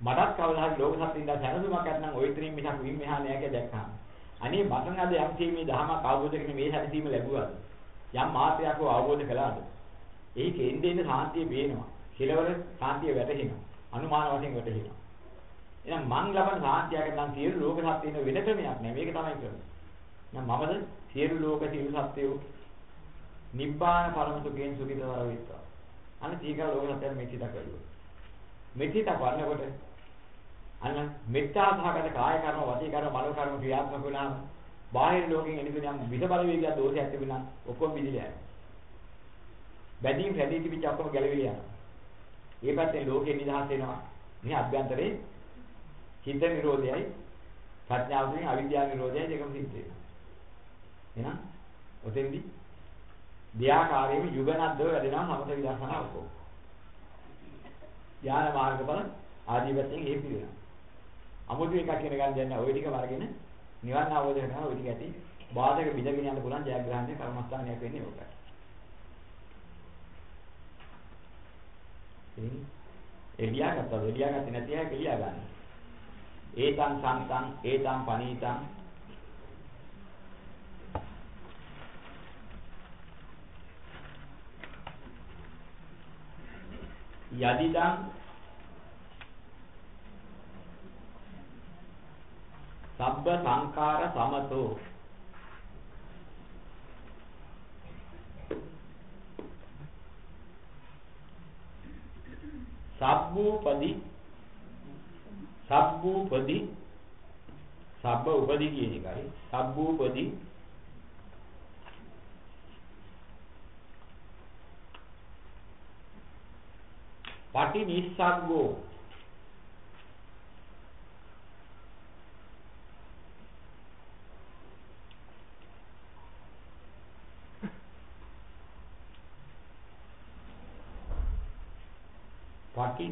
මටත් කවදා හරි ලෝක සත්‍යින්ද සැනසුමක් නැත්නම් ඔය ඉතින් මිසක් වින් මෙහා නෑ කියලා දැක්කම. අනේ මටන් අද යම් තීමේ දහමක් අවබෝධ කරගෙන මේ සැනසීම ලැබුවාද? යම් මාත්‍රයක් අවබෝධ කළාද? එහි කේන්දේන සාන්තිය පේනවා. කෙලවර සාන්තිය වැටහෙනවා. අනුමාන වශයෙන් වැටහෙනවා. එහෙනම් මං ලබන සාන්තියක නම් සියලු ලෝක සත්ත්වයන් වෙන ක්‍රමයක් නෑ. මේක තමයි කරන්නේ. එහෙනම් මමද සියලු ලෝක සියලු සත්ත්වයෝ නිබ්බාන පරම සුඛයෙන් සුඛිතවර වෙත්වා. අන්න තීකා ලෝක සත්‍යයෙන් මෙච්චිත කරුවා. මෙච්චිත වන්නකොට අන්න මෙත්තා සහගත කාය කර්ම, වාචික කර්ම, මනෝ කර්ම ක්‍රියාත්මක වුණාම බාහිර ලෝකෙන් එනිදු යම් විස බලවේගය දෝෂයක් තිබුණා ඔක්කොම විදිලා යනවා. බැඳීම් රැඳී තිබිච්ච ඔක්කොම ගැලවිලා යනවා. ඒ පැත්තෙන් ලෝකේ නිදහස් වෙනවා. මේ අභ්‍යන්තරේ හිත නිරෝධයයි ප්‍රඥාව තුළින් අවිද්‍යාව නිරෝධයයි දෙකම සිද්ධ වෙනවා. එහෙනම් ඔතෙන්දි දෙආකාරයෙන්ම යුගනද්දව වැඩෙනවා සමත විදර්ශනා ඔක්කොම. ඥාන මාර්ගඵල ආදී වශයෙන් ඒ පිළිවෙල. අමුතු එකක් කියන ගන්න දැන් ඔය ටික වර්ගෙන නිවන් අවබෝධ කරගන්න ඔය ටික ඇති බාධක බිඳගෙන යන්න පුළුවන් ජයග්‍රහණය කර්මස්ථානයක් වෙන්නේ ඕකයි. එළියා ගත්තා. එළියා ගත්තේ නැති අය එළියා ගන්න. ඒතං සංතං ඒතං පනීතං යදිදං සබ්බ සංඛාර සමතෝ සබ්බූපදි සබ්බූපදි සබ්බ උපදි කියන එකයි සබ්බූපදි පටි නිස්සග්ගෝ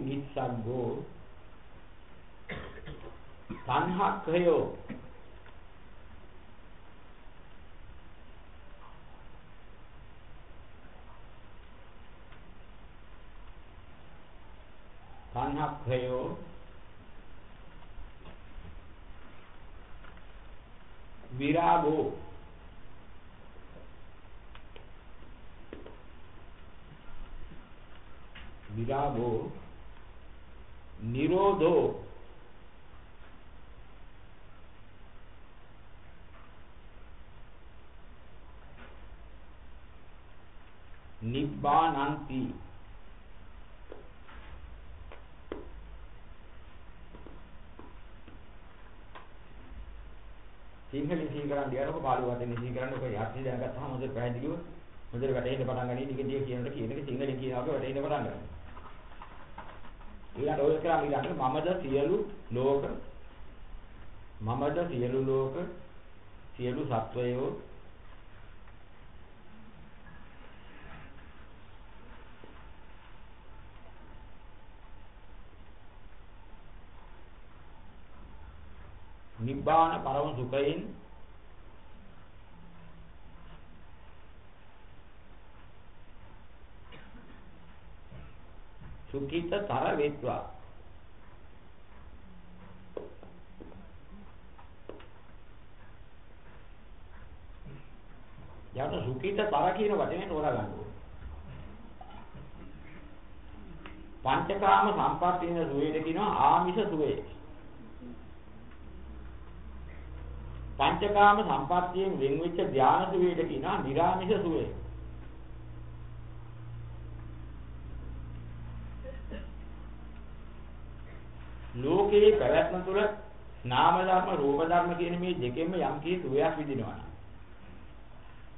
විනිස්සග්ගෝ තණ්හක්ඛයෝ. තණ්හක්ඛයෝ විරාගෝ. විරාගෝ නිරෝධෝ. නිබ්බානන්ති. සිංහලෙන් සිහි කරන් දිනනකො පාළි වචනේ සිහි කරනකො යටි දැනගත්තාම හොඳට පැහැදිලිව හොඳට වැටෙන්න පටන් ගනී ටික ටික කියනකොට කියන එක සිංහලෙන් කියනවා වැටෙන්න පටන් ගන්නවා. ඊළඟට ඔය කරා ඊළඟට මමද සියලු ලෝක මමද සියලු ලෝක සියලු සත්වයෝ නිබ්බාන පරම සුඛයෙන් සුඛිතතර වෙත්වා. යාට සුඛිතතර කියන වචනේ තෝරා ගන්න ඕනේ. පංචකාම සම්පත්තින සුවේද කියනවා ආමිෂ සුවේ පංචකාම සම්පත්තියෙන් වෙන් වෙච්ච ධානය සුවේද කියනවා නිර්ාමිෂ සුවේ ලෝකයේ පැවැත්ම තුළ නාම ධර්ම රූප ධර්ම කියන මේ දෙකෙන්ම යම් කී සුවයක් විඳිනවා.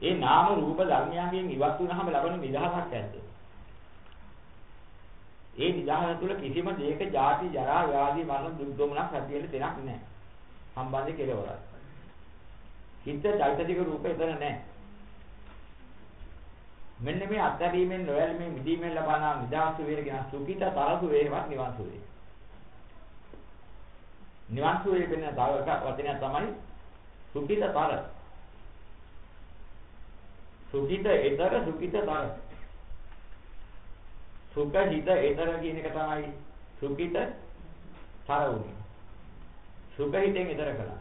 ඒ නාම රූප ධර්මයන්ගෙන් ඉවත් වුණාම ලබන නිදහසක් ඇද්ද? ඒ නිදහස තුළ කිසිම දෙයක ජාති ජරා ව්‍යාධි මරණ දුක් දුමනක් ඇතිවෙන්න දෙයක් නැහැ. සම්බන්ධය කෙලවරයි. හිත චෛතසික රූප එතන නැහැ. මෙන්න මේ අත්දැකීමෙන් නොයල්මේ මිදීමෙන් ලබනා නිදහස් වේර කියන සුඛිත තරසු වේවත් නිවන් සුවේ. නිවන් සුවේ වෙන තව එකක් වචනයක් තමයි සුඛිතතර. සුඛිත ඊතර සුඛිතතර. සුඛ හිත ඊතර කියන එක තමයි සුඛිත තර උනේ. සුඛ හිතෙන් ඊතර කළා.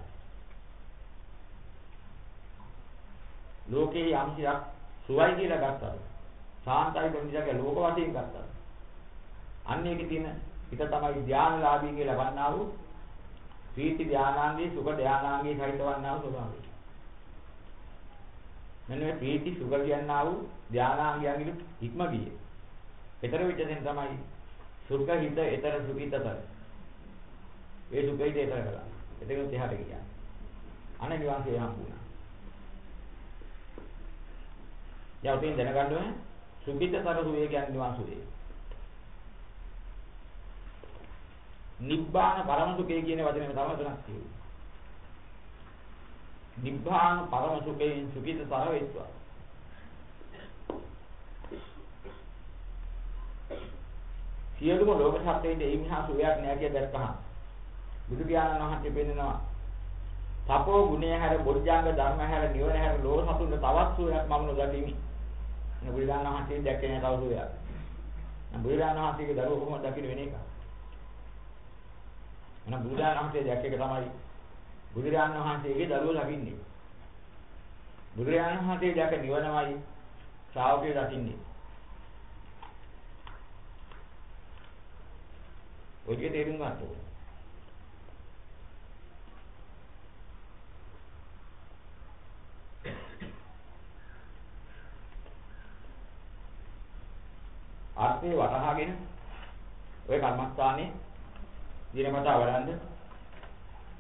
ලෝකේ යම් සියක් සුවයි කියලා ගත්තා. සාන්තයි බඳිජගේ ලෝක වශයෙන් ගත්තා. අන්න ඒකේ තියෙන හිත තමයි ධානලාභී කියලා වන්නා වූ ප්‍රීති ධානාංගී සුඛ ධානාංගී සහිතවන්නා වූ ස්වභාවය. මෙන්න මේ ප්‍රීති සුඛ කියනා වූ ධානාංගයන්ගෙ ඉක්ම ගියේ. ඊතර විදිහෙන් තමයි සුඛ හිත ඊතර සුඛිතතර. ඒ සුඛිත ඊතර කළා. එතකොට එහාට ගියා. අනේ නිවාසය හම්බුණා. යවතින් දැනගන්න ඕනේ සුඛිතතර සුවේ කියන්නේ නිවාසුවේ. නිබ්බාන පරම සුඛය කියන වචනේම තමයි තුනක් තියෙන්නේ. නිබ්බාන පරම සුඛයෙන් සුඛිතතර වෙත්වා. සියලුම ලෝක සත්‍යයේ ඒ මිහා සුවයක් නෑ කිය දැක්කහම බුදු පියාණන් වහන්සේ පෙන්නනවා තපෝ ගුණය හැර බොද්ධංග ධර්ම හැර නිවන හැර ලෝක සතුන්ට තවත් සුවයක් මම නොදකිමි. බුදුරජාණන් වහන්සේ දැක්කේ නෑ තව සුවයක්. බුදුරජාණන් වහන්සේගේ දරුවෝ කොහොමද දකින්න වෙන එක? එහෙනම් බුදුරජාණන් වහන්සේ දැක්ක එක තමයි බුදුරජාණන් වහන්සේගේ දරුවෝ දකින්නේ. බුදුරජාණන් වහන්සේ දැක නිවනමයි ශ්‍රාවකයෝ දකින්නේ. ඔයගේ තේරුම් ගන්න ඕනේ. අර්ථේ වටහාගෙන ඔය කර්මස්ථානේ දිනපතා වඩන්න.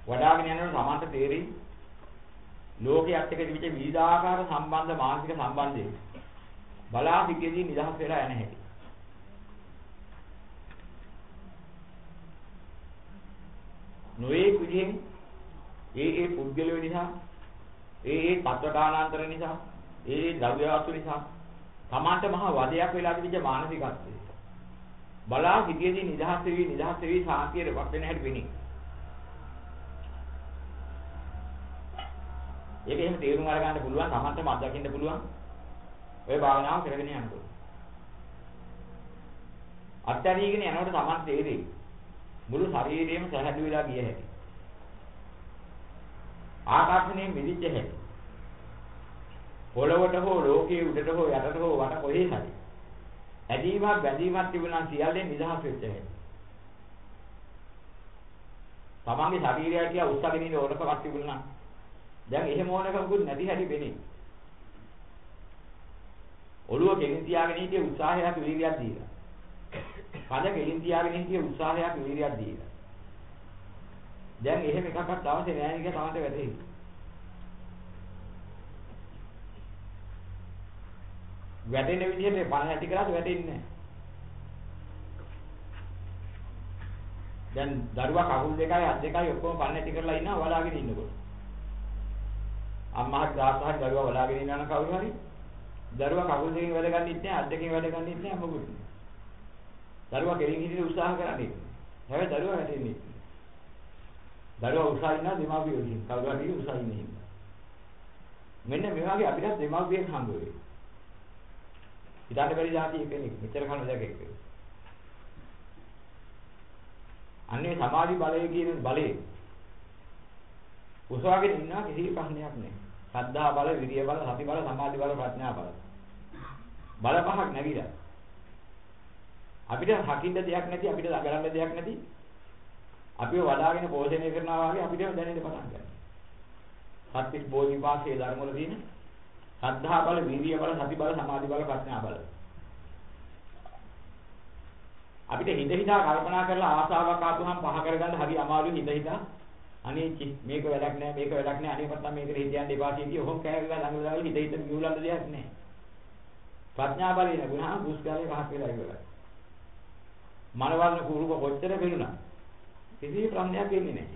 වඩාගෙන යනකොට සමන්ත තේරෙයි. ලෝකයක් එක්ක තිබිච්ච විවිධාකාර සම්බන්ධ මානසික සම්බන්ධය බලා සිටියදී නිදහස් වෙලා යන හැටි. නොයේ විදිහෙන් ඒ ඒ පුද්ගලයෝ නිසා ඒ ඒ තත්වකාලාන්තර නිසා ඒ ඒ ද්‍රව්‍ය වස්තු නිසා තමාන්ට මහ වදයක් වෙලා තිබිච්ච මානසිකත්වය. බලා හිතියදී නිදහස් වෙවි නිදහස් වෙවි සාන්තියට වත් වෙන හැටි වෙන්නේ. ඒක එහෙම තේරුම් අරගන්න පුළුවන් තමන්ටම අත්දකින්න පුළුවන්. ඔය භාවනාව කරගෙන යනකොට. අත්හැරීගෙන යනකොට Taman තේරෙයි. මුළු ශරීරයම සැහැඩු වෙලා ගිය හැටි. ආකාශනේ මිදිච්ච හැටි. පොළවට හෝ ලෝකයේ උඩට හෝ යටට හෝ වට කොහේ හරි. ඇදීමක් බැඳීමක් තිබුණා සියල්ලෙන් නිදහස් වෙච්ච හැටි. තමන්ගේ ශරීරය කියලා උස්සගෙන ඉන්න ඕනකමක් තිබුණා. දැන් එහෙම ඕනකමකුත් නැති හැටි වෙන්නේ. ඔළුව ගෙලින් තියාගෙන හිටියේ උත්සාහයක් වීර්යයක් දීලා. පද ගෙලින් තියාගෙන හිටියේ උත්සාහයක් වීර්යයක් දීලා. දැන් එහෙම එකක්වත් අවශ්‍ය නැහැ නේද තමන්ට වැටහෙයි. වැටෙන විදිහට පණ ඇති කරාද වැටෙන්නේ නැහැ. දැන් දරුවා කකුල් දෙකයි අත් දෙකයි ඔක්කොම පණ ඇති කරලා ඉන්නවා බලාගෙන ඉන්නකොට. අම්මා හරි තාත්තා හරි දරුවා බලාගෙන ඉන්නා නම් කවුරු හරි දරුවා කකුල් දෙකෙන් වැඩ ගන්නෙත් නැහැ අත් දෙකෙන් වැඩ ගන්නෙත් නැහැ මොකුත්. දරුවා කෙලින් හිටින්න උත්සාහ කරන්නේ. හැබැයි දරුවා වැටෙන්නේ. දරුවා උත්සාහ ඉන්නා දෙමාපියෝ විසින් කවුරු හරි උත්සාහ ඉන්නේ. මෙන්න මේ වගේ අපිට දෙමාපියෙක් හම්බ වෙයි. හිතන්න බැරි જાතිය කෙනෙක් මෙච්චර කන දැක එක්ක. අන්නේ සමාධි බලය කියන බලය උසවාගෙන ඉන්නවා කිසි ප්‍රශ්නයක් නැහැ. සද්ධා බල, විරිය බල, සති බල, සමාධි බල, ප්‍රඥා බල. බල පහක් නැగిලා. අපිට හකින්න දෙයක් නැති, අපිට ළඟරන්න දෙයක් නැති. අපිව වඩාගෙන පෝෂණය කරනවා වගේ අපිට දැනෙන්න පටන් ගන්නවා. සත්‍විස් බෝධිපාක්ෂයේ ධර්ම වල තියෙන සද්ධා බල, විරිය බල, සති බල, සමාධි බල, ප්‍රඥා බල. අපිට හිත හිතා කල්පනා කරලා ආසාවක් ආපුහම පහ කරගන්න හරි අමාරුයි හිත හිතා. අනේ මේක වැඩක් නෑ මේක වැඩක් නෑ අනේ මට මේකට හිත යන්න එපා කියදී ඔහොම කෑ ගහලා ළඟ ළඟ හිත හිත මියුලන්න දෙයක් නෑ. ප්‍රඥා බලය නෙගුණා දුස්කාලේ පහක් වෙලා ඉවරයි. මනවල්න කුරුක කොච්චර බැලුණා. කිසි ප්‍රශ්නයක් එන්නේ නෑ.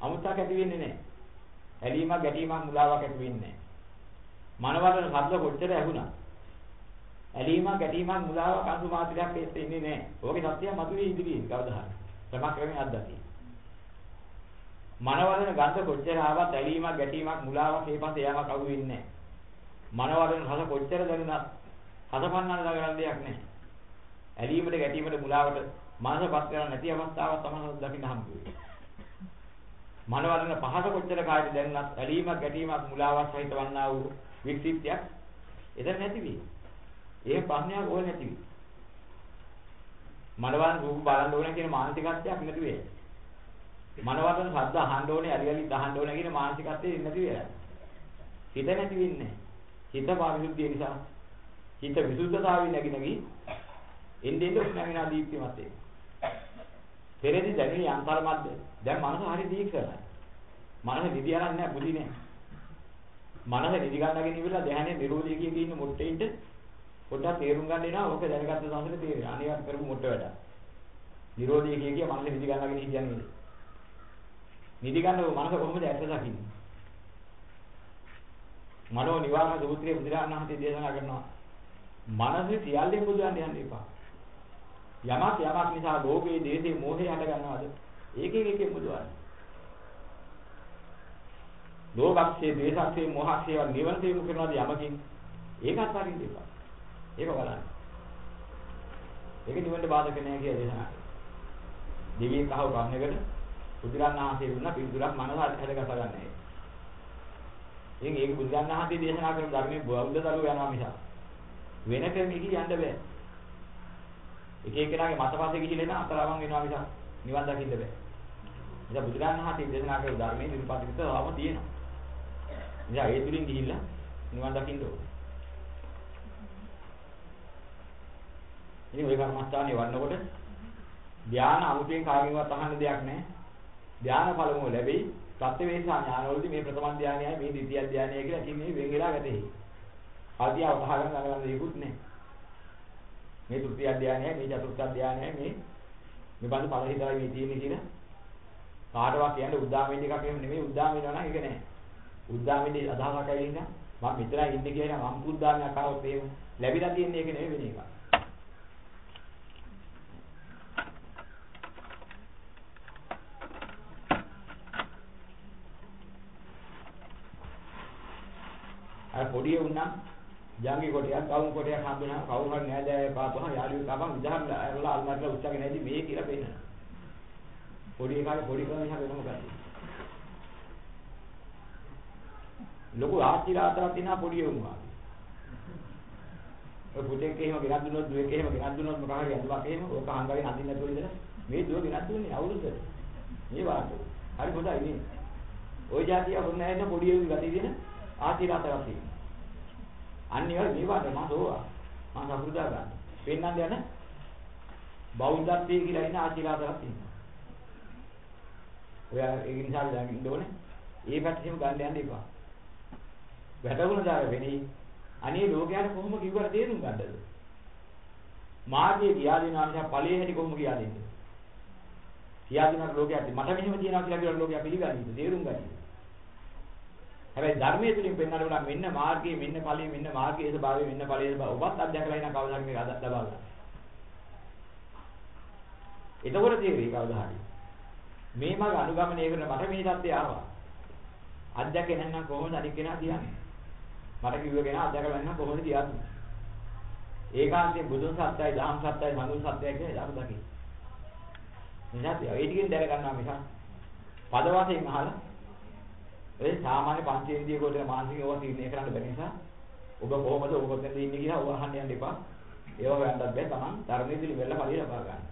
අමුත්තක් ඇති වෙන්නේ නෑ. ඇලීමක් ගැටීමක් මුලාවක් ඇති වෙන්නේ නෑ. මනවලන ශබ්ද කොච්චර ඇහුණා. ඇලීමක් ගැටීමක් මුලාවක් අසු මාත්‍රයක් එත් ඉන්නේ නැහැ. ඕකේ සත්‍යය මතුවේ ඉදිරියේ කවදා හරි. ක්‍රමක්‍රමයෙන් අත්දැකී. මනවලන ගන්ධ කොච්චර ආවත් ඇලීමක් ගැටීමක් මුලාවක් ඒ පස්සේ යාමක් අහු වෙන්නේ නැහැ. මනවලන රස කොච්චර දැනුණත් හදපන්නන්න ළඟන දෙයක් නැහැ. ඇලීමට ගැටීමට මුලාවට මනසපත් කරන්නේ නැති අවස්ථාවක් තමයි දකින්න හම්බ වෙන්නේ. මනවලන පහස කොච්චර කායිද දැනුණත් ඇලීමක් ගැටීමක් මුලාවක් සහිත වන්නා වූ වික්ෂිප්තියක් එතන නැති වෙයි. ඒ ප්‍රශ්නයක් ඕනේ නැති වෙයි. මනවලන රූප බලන්න ඕනේ කියන මානසිකත්වයක් නැති වෙයි. මනවලන ශබ්ද අහන්න ඕනේ, අරියලි දහන්න ඕනේ කියන මානසිකත්වය නැති වෙයි. හිත නැති වෙන්නේ. හිත පාරිශුද්ධිය නිසා හිත විසුද්ධතාවය නැగి නැగి එන්නේ එන්නේ උස්නාවිනා දීප්තිමත් වේ. පෙරේදී දැනෙන අන්තර්මද්ද දැන් මනස හරි දීක්ෂණයි. මනස නිදි යන්නේ නැහැ බුදි නැහැ. මනස නිදි ගන්නගෙන ඉවිලා දැහනේ නිරෝධී කිය කියන මොට්ටෙින්ද පොඩ්ඩක් තේරුම් ගන්න එනවා ඕක දැනගත්ත සංසලේ තේරෙනවා. අනිවාර්ය කරපු මොට්ට වැඩ. නිරෝධී කිය කිය මනස නිදි ගන්නගෙන හිටියන්නේ. නිදි ගන්නව මනස කොහොමද ඇත්ත දකින්නේ? මනෝ නිවාරණ සූත්‍රයේ බුදුරජාණන් වහන්සේ දේශනා කරනවා. මනසේ සියල්ලෙන් බුදුන් යන්න එපා. යමක් යමක් නිසා ලෝභයේ, දේශේ, මෝහේ හට ගන්නවද? ඒකෙන් එකෙන් බුදුවන්නේ. ලෝභක්ෂේ, දේශක්ෂේ, මොහක්ෂේ වල නිවන තේරුම් කරනවාද යමකින්? ඒකත් හරියට එපා. ඒක බලන්න. ඒක නිවනට බාධක නෑ කියලා දේශනා. දෙවියන් කහව කන්නේකට බුදුරන් වහන්සේ දුන්න පිළිතුරක් මනස හැදගස ගන්නෑ. ඉතින් ඒක බුදුරන් වහන්සේ දේශනා කරන ධර්මයේ බෞද්ධ දරුවෝ යනවා මිසක් වෙන කෙනෙක් යන්න බෑ. එක එකනාගේ මතපස්සේ ගිහිල්ලා එන අතරවන් වෙනවා මිසක් නිවන් දකින්න බෑ. ඉතින් බුදුරන් වහන්සේ දේශනා කරන ධර්මයේ නිර්පාතිකව ආව තියෙනවා. ඉතින් ඒ තුලින් ගිහිල්ලා නිවන් දකින්න ඕනේ. ඉතින් ওই කර්මස්ථානේ වන්නකොට ධානා අමුතෙන් කාගෙන්වත් අහන්න දෙයක් නැහැ. ධානා ඵලමෝ ලැබෙයි. ප්‍රත්‍යවේක්ෂා ඥානවලදී මේ ප්‍රථම ධානයයි මේ ද්විතිය ධානයයි කියලා කියන්නේ වෙන් වෙලා ගතේ. ආදියා උදාහරණ ගන්න දෙයක්වත් නැහැ. මේ තෘතිය ධානයයි මේ චතුර්ථ ධානයයි මේ මේ බඳු ඵල හිතයි මේ තියෙන්නේ කියලා කාටවත් කියන්නේ උද්දාමෙන් එකක් එහෙම නෙමෙයි උද්දාම වෙනවා නම් ඒක නෑ. උද්දාමෙන් අදහසක් ඇවිල්ලා මම මෙතන ඉන්නේ කියලා මම උද්දාමයක් කරවොත් එහෙම ලැබිලා තියෙන්නේ ඒක නෙමෙයි වෙන එකක්. අර පොඩි උන්නම් ජංගි කොටයක් කවුම් කොටයක් හම්බුනහම කවුරු හරි නෑදෑය පාපහම යාළුවෙක් ආවම විදහාර ඇරලා අල්මාරිලා උස්සගෙන ඇවිත් මේ කියලා පෙන්නනවා. පොඩි එකාගේ පොඩි කම ඉහා වෙනම ගන්න. ලොකු ආශිර්වාදයක් තියෙනවා පොඩි එවුනා. ඔය පුතෙක් එහෙම ගෙනත් දුන්නොත් දුවෙක් එහෙම ගෙනත් දුන්නොත් මොකක් හරි අඳුලක් එහෙම ඕක හංගාවේ හඳින්න නැතුව ඉඳලා මේ දුව ගෙනත් දුන්නේ අවුරුද්දට. මේ වාගේ. හරි හොඳයි නේ. ওই જાතිය හොන්න ඇන්න පොඩි එවුන් ගතිය දෙන ආශිර්වාදයක් තියෙනවා. අනිවාර්ය මේ වාගේ මම දෝවා. මම සම්පූර්ණ ගන්න. පෙන්නන්න යන බෞද්ධත්වයේ කියලා ඉන්න ආශිර්වාදයක් තියෙනවා. ඔයා ඒ නිසා දැන් ඉන්න ඕනේ. ඒ පැත්තෙම ගන්න යන්න එපා. වැටුණ දාර වෙන්නේ අනේ ලෝකයට කොහොම කිව්වට තේරුම් ගන්නද? මාර්ගයේ කියා දෙනා නිසා ඵලයේ හැටි කොහොම කියා දෙන්නේ? කියා දෙනාට ලෝකයට මට මෙහෙම තියනවා කියලා කියලා ලෝකයා පිළිගන්නේ තේරුම් ගන්නේ. හැබැයි ධර්මයේ තුලින් පෙන්වන්න උනා මෙන්න මාර්ගයේ මෙන්න ඵලයේ මෙන්න මාර්ගයේ ස්වභාවය මෙන්න ඵලයේ ස්වභාවය ඔබත් අධ්‍යක්ෂලා ඉන්න කවදාද මේක ලබා ගන්න. එතකොට තේරෙයි කවදා හරි. මේ මග අනුගමනය කරන මට මේ தත්ත්වය ආවා. අධ්‍යක්ෂ නැත්නම් කොහොමද අනික් කෙනා කියන්නේ? මට කිව්ව කෙනා අධ්‍යක්ෂ නැත්නම් කොහොමද කියන්නේ? ඒකාන්තයෙන් බුදුන් සත්‍යයි, දහම් සත්‍යයි, මඟුල් සත්‍යයි කියලා යාම දකි. එනිසා ඒ ටිකෙන් දැන ගන්නවා මිසක් පද වශයෙන් අහලා ඒ සාමාන්‍ය පංචේන්ද්‍රිය කොට මානසික ඒවා තීරණය කරන්න බැරි නිසා ඔබ කොහොමද ඔබ කොතනද ඉන්නේ කියලා ඔබ අහන්න යන්න එපා. ඒව හොයන්නත් බෑ Taman ධර්මයේ දිලි වෙලා හරිය ලබා ගන්න.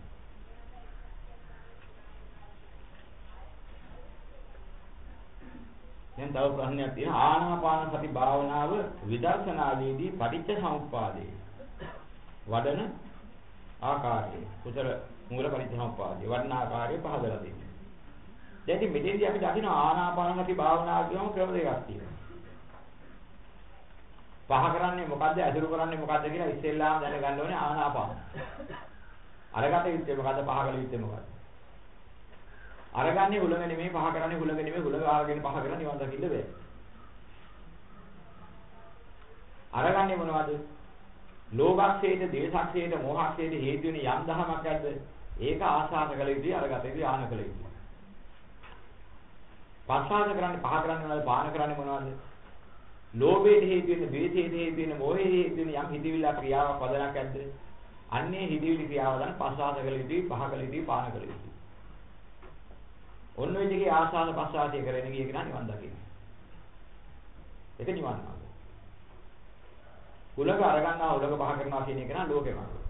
දැන් තව ප්‍රශ්නයක් තියෙනවා ආනාපාන සති භාවනාව විදර්ශනාවේදී පටිච්ච සමුප්පාදේ වඩන ආකාරය කුසල මූල පටිච්ච සමුප්පාදේ වඩන ආකාරය පහදලා දෙන්න. දැන් ඉතින් මෙතෙන්දී අපි දකින ආනාපානසති භාවනාව කියවම ක්‍රම දෙකක් තියෙනවා. පහ කරන්නේ මොකද්ද? අසුරු කරන්නේ මොකද්ද කියලා ඉස්සෙල්ලාම දැනගන්න ඕනේ ආනාපාන. අරගත යුත්තේ මොකද්ද? පහ කළ යුත්තේ මොකද්ද? අරගන්නේ හුලඟ නෙමෙයි පහ කරන්නේ හුලඟ නෙමෙයි හුලඟ ආගෙන පහ කරලා නිවන් දකින්න බෑ. අරගන්නේ මොනවද? ලෝභක්ෂේත, දේශක්ෂේත, මෝහක්ෂේත හේතු වෙන යම් දහමක් ඇද්ද? ඒක ආශාස කළ යුතුයි අරගත යුතුයි ආන කළ යුතුයි. පස්සාද කරන්නේ පහ කරන්නේ මොනවද පාන කරන්නේ මොනවද ලෝභයේ හේතු වෙන ද්වේෂයේ හේතු වෙන මොහයේ හේතු වෙන යම් හිතවිල්ල ක්‍රියාවක් පදනක් ඇද්ද අන්නේ හිතවිලි ක්‍රියාව දැන් පස්සාද කළ යුතුයි පහ කළ යුතුයි පාන කළ යුතුයි ඔන්න ඔය දෙකේ ආසාන පස්සාතිය කරගෙන ගිය කෙනා නිවන් දකින්න ඒක නිවන් මාර්ගය උලක අරගන්නවා උලක පහ කරනවා කියන එක නා ලෝකේ මාර්ගය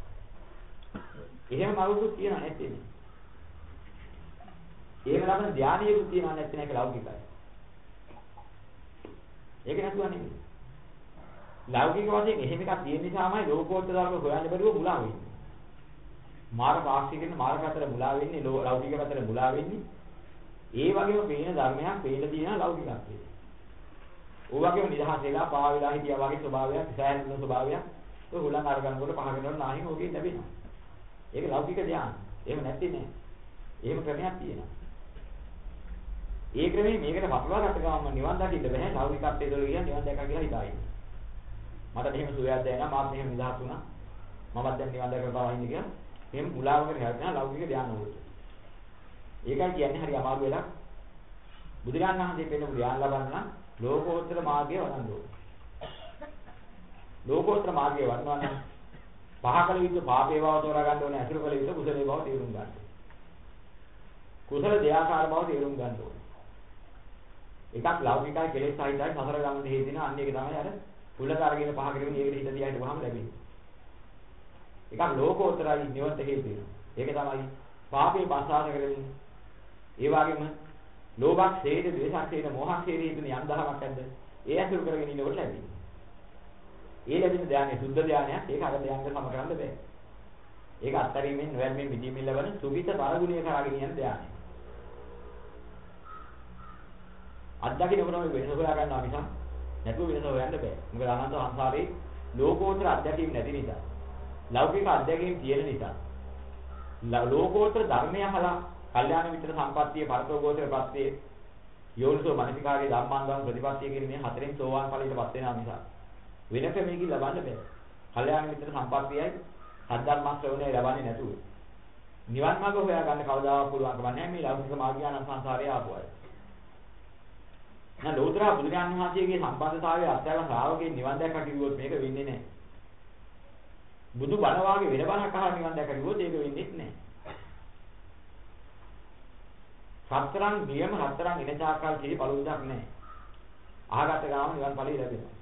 එහෙම මරුදු කියන නැත්තේ ඒක ලබන ධානයෙකුත් තියනවා නැත්නම් ඒක ලෞකිකයි. ඒක නැතුව නෙමෙයි. ලෞකික වශයෙන් එහෙම එකක් තියෙන නිසාමයි ලෝකෝත්තර ධර්ම හොයන්න බැරුව මුලා වෙන්නේ. මාර පාක්ෂික කියන මාර්ග අතර මුලා වෙන්නේ ලෞකික අතර මුලා වෙන්නේ. ඒ වගේම පේන ධර්මයක් පේන තියෙන ලෞකිකත්වය. ඕ වගේම නිදහස් වෙලා පා වෙලා හිටියා වගේ ස්වභාවයක්, සෑහෙන ස්වභාවයක්. ඔය හුලං අරගන්නකොට පහ කරනකොට නාහිම ඕකේ ලැබෙනවා. ඒක ලෞකික ධ්‍යාන. එහෙම නැත්තේ නෑ. එහෙම ක්‍රමයක් තියෙනවා. ඒ ක්‍රමයේ මේකට පටලවා ගත්ත ගමන් නිවන් දකින්න බෑ. ලෞකිකත්වයේ දොර කියන නිවන් දැක්කා කියලා හිතායි. මට මෙහෙම සුවයක් දැනෙනවා. මාත් මෙහෙම නිදහස් වුණා. මමත් දැන් නිවන් දැකලා බව හින්දා කියලා. එහෙම මුලාවකට හැදෙනා ලෞකික ධානය වලට. ඒකයි කියන්නේ හරි අමාරු වෙලක්. බුදුරජාණන් වහන්සේ පෙන්නපු ධානය ලබන්න නම් ලෝකෝත්තර මාර්ගය වඩන්න ඕනේ. ලෝකෝත්තර මාර්ගය වඩනවා නම් පහකල යුතු පාපේ බව තෝරා ගන්න ඕනේ. අසුර කල යුතු කුසලේ බව තේරුම් ගන්න. කුසල දෙයාකාර බව තේරුම් ගන්න ඕනේ. එකක් ලෞකිකයි කෙලෙස් සහිතයි සතර ගමන හේතින අන්න ඒක තමයි අර පුලක අරගෙන පහ කරගෙන ඒකට හිත දිහා හිටවහම ලැබෙන්නේ. එකක් ලෝකෝත්තරයි නිවන්ත හේතු වෙනවා. ඒක තමයි පාපේ පස්සාද කරගෙන ඒ වගේම ලෝභක්, ඡේද, ද්වේෂක්, ඡේද, මොහක් ඡේද හේතුන යම් දහමක් ඇද්ද? ඒ අසුර කරගෙන ඉන්නකොට ලැබෙන්නේ. ඒ ලැබෙන ධානය සුද්ධ ධානයක් ඒක අර ධානයට සම කරන්න බෑ. ඒක අත්තරීමෙන් නොවැල්මෙන් මිදීමෙන් ලැබෙන සුවිත බරගුණය කරගෙන යන ධානය. අත්දකින්නකොටම වෙනස හොයා ගන්නවා මිසක් නැතුව වෙනස හොයන්න බෑ. මොකද අනන්ත සංසාරේ ලෝකෝත්තර අත්දැකීම් නැති නිසා. ලෞකික අත්දැකීම් තියෙන නිසා. ලෝකෝත්තර ධර්මය අහලා කල්යාණ මිත්‍ර සම්පත්තිය පරතෝගෝත්‍ර ප්‍රත්‍යේ යෝනිසෝ මනසිකාරයේ ධම්මාංගම් ප්‍රතිපත්තිය කියන මේ හතරෙන් සෝවාන් ඵලයටපත් වෙනා නිසා වෙන ක්‍රමයකින් ලබන්න බෑ. කල්යාණ මිත්‍ර සම්පත්තියයි සද්ධර්ම ශ්‍රවණය ලබන්නේ නැතුව. නිවන් මාර්ග හොයා ගන්න කවදාවත් පුළුවන් කම නැහැ මේ ලෞකික මාර්ගයන් සංසාරේ ආපු අය. නැහ ලෝතර බුදුරජාණන් වහන්සේගේ සම්බන්ධතාවයේ අත්‍යවශ්‍ය ශ්‍රාවකේ නිවන් දැක්ක කිව්වොත් මේක වෙන්නේ නැහැ. බුදු බණ වාගේ වෙන බණක් අහලා නිවන් දැක්ක කිව්වොත් ඒක වෙන්නේ නැහැ. සතරන් නියම හතරන් ඉන චාකාල් කිසි පළුදක් නැහැ. අහගත ගාම නිවන් ඵලෙ ලැබෙනවා.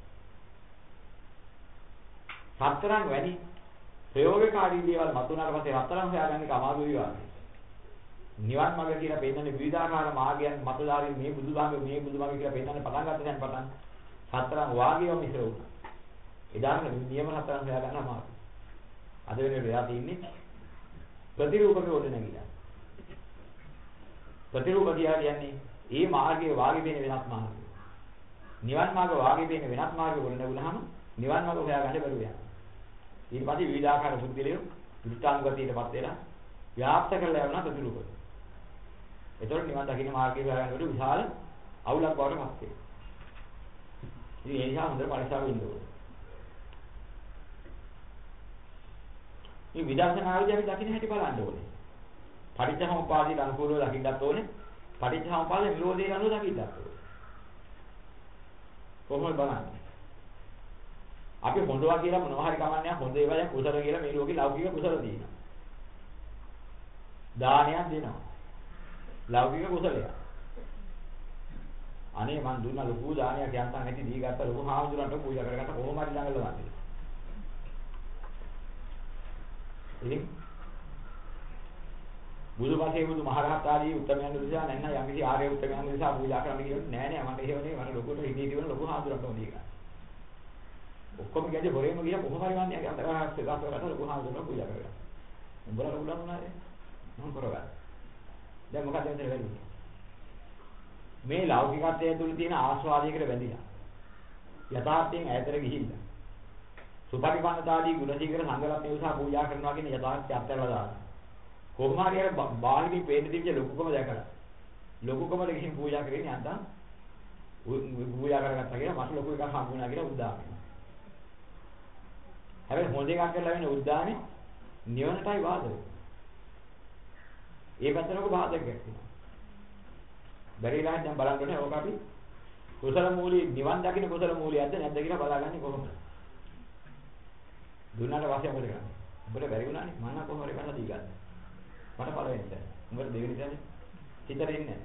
සතරන් වැඩි ප්‍රයෝගකාරී දේවල් මතුනාට පස්සේ රත්තරන් හොයාගන්න එක අමාරු වෙනවා. නිවන් මාර්ග කියලා පෙන්නන්නේ විවිධාකාර මාර්ගයන් මතධාරී මේ බුදුදහම මේ බුදුමාර්ග කියලා පෙන්නන්නේ පටන් ගන්න දැන් පටන් සතරන් වාගේව මිශ්‍ර වුණා. එදාම නියම රත්තරන් හොයාගන්න අමාරුයි. අද වෙනකොට එයා තින්නේ ප්‍රතිරූපක වල නැගිලා. ප්‍රතිරූප කියලා කියන්නේ ඒ මාර්ගයේ වාගේ වෙන වෙනත් මාර්ගය. නිවන් මාර්ග වාගේ වෙන වෙනත් මාර්ග වල නැගුණාම නිවන් මාර්ග හොයාගන්න බැරුව යනවා. ඊට පස්සේ විවිධාකාර බුද්ධිලියෝ දෘෂ්ටාංගතියටපත් වෙලා ව්‍යාප්ත කරලා යනවා ප්‍රතිරූප. ඒතකොට නිවන් දකින්න මාර්ගය හොයාගන්නකොට විශාල අවුලක් බවට පත් වෙනවා. ඉතින් ඒ නිසා හොඳට පරිස්සම් වෙන්න ඕනේ. මේ විදර්ශනාවේදී අපි දකින්න හැටි බලන්න ඕනේ. පටිච්චසමුපාදයට අනුකූලව දකින්නත් ඕනේ. පටිච්චසමුපාද විරෝධයට අනුව දකින්නත් ඕනේ. කොහොමද බලන්නේ? අපි හොඳවා කියලා මොනවා හරි කමන්නේ හොඳ ඒවාය කුසල කියලා මේ ලෝකේ ලෞකික කුසල තියෙනවා. දානයක් දෙනවා. ලෞකික කුසලයක්. අනේ මං දුන්න ලොකු දානයක් යන්තම් ඇති දී ගත්ත ලොකු හාමුදුරන්ට පූජා කරගත්ත කොහොම හරි ළඟ ලවන්නේ. ඉතින් බුදුපසේ බුදු මහරහත් ආදී උත්තරයන් නිසා නැත්නම් යම්කිසි ආර්ය උත්තරයන් නිසා පූජා කරන්න කියොත් නෑ නෑ මට එහෙම නෙවෙයි මට ලොකුට හිතේ තියෙන ලොකු හාමුදුරන්ට ඕනේ ඒක. ඔක්කොම ගියද හොරේම ගියා කොහොම හරි වන්නේ අන්තරාහත් ගාතවලට ලොකු හාමුදුරන්ට පූජා කරගන්න. උඹලා උඩම් උනානේ මම කරගන්න. දැන් මොකද මෙතන වෙන්නේ? මේ ලෞකිකත්වයේ තුල තියෙන ආස්වාදයකට බැඳිලා. යථාර්ථයෙන් ඈතට ගිහිල්ලා. සුපරිපන්නතාදී ගුණසීකර සංගලප්පේ උසා පූජා කරනවා කියන යථාර්ථය අත්හැරලා දානවා. කොහොම හරි අර බාහිරින් පේන දෙවිය ලොකුකම දැකලා. ලොකුකමට ගිහින් පූජා කරගෙන යන්තම් පූජා කරගත්තා කියලා මට ලොකු එකක් හම්බුණා කියලා උද්දාමයි. හැබැයි හොඳ එකක් කරලා වෙන උද්දාමේ නිවනටයි වාදය. ඒ පැත්තනක බාධකයක් වෙනවා. බැරිලා දැන් බලන්න ඕනේ ඕක අපි කුසල මූලිය නිවන් දකින්න කුසල මූලියක්ද නැද්ද කියලා බලාගන්නේ කොහොමද? දුන්නාට වාසිය මොකද කරන්නේ? උඹට බැරි වුණානේ මම නම් කොහොමද කරලා දී ගන්න. මට පළවෙනි දැන්. උඹට දෙවෙනි දැන්. හිතට ඉන්නේ.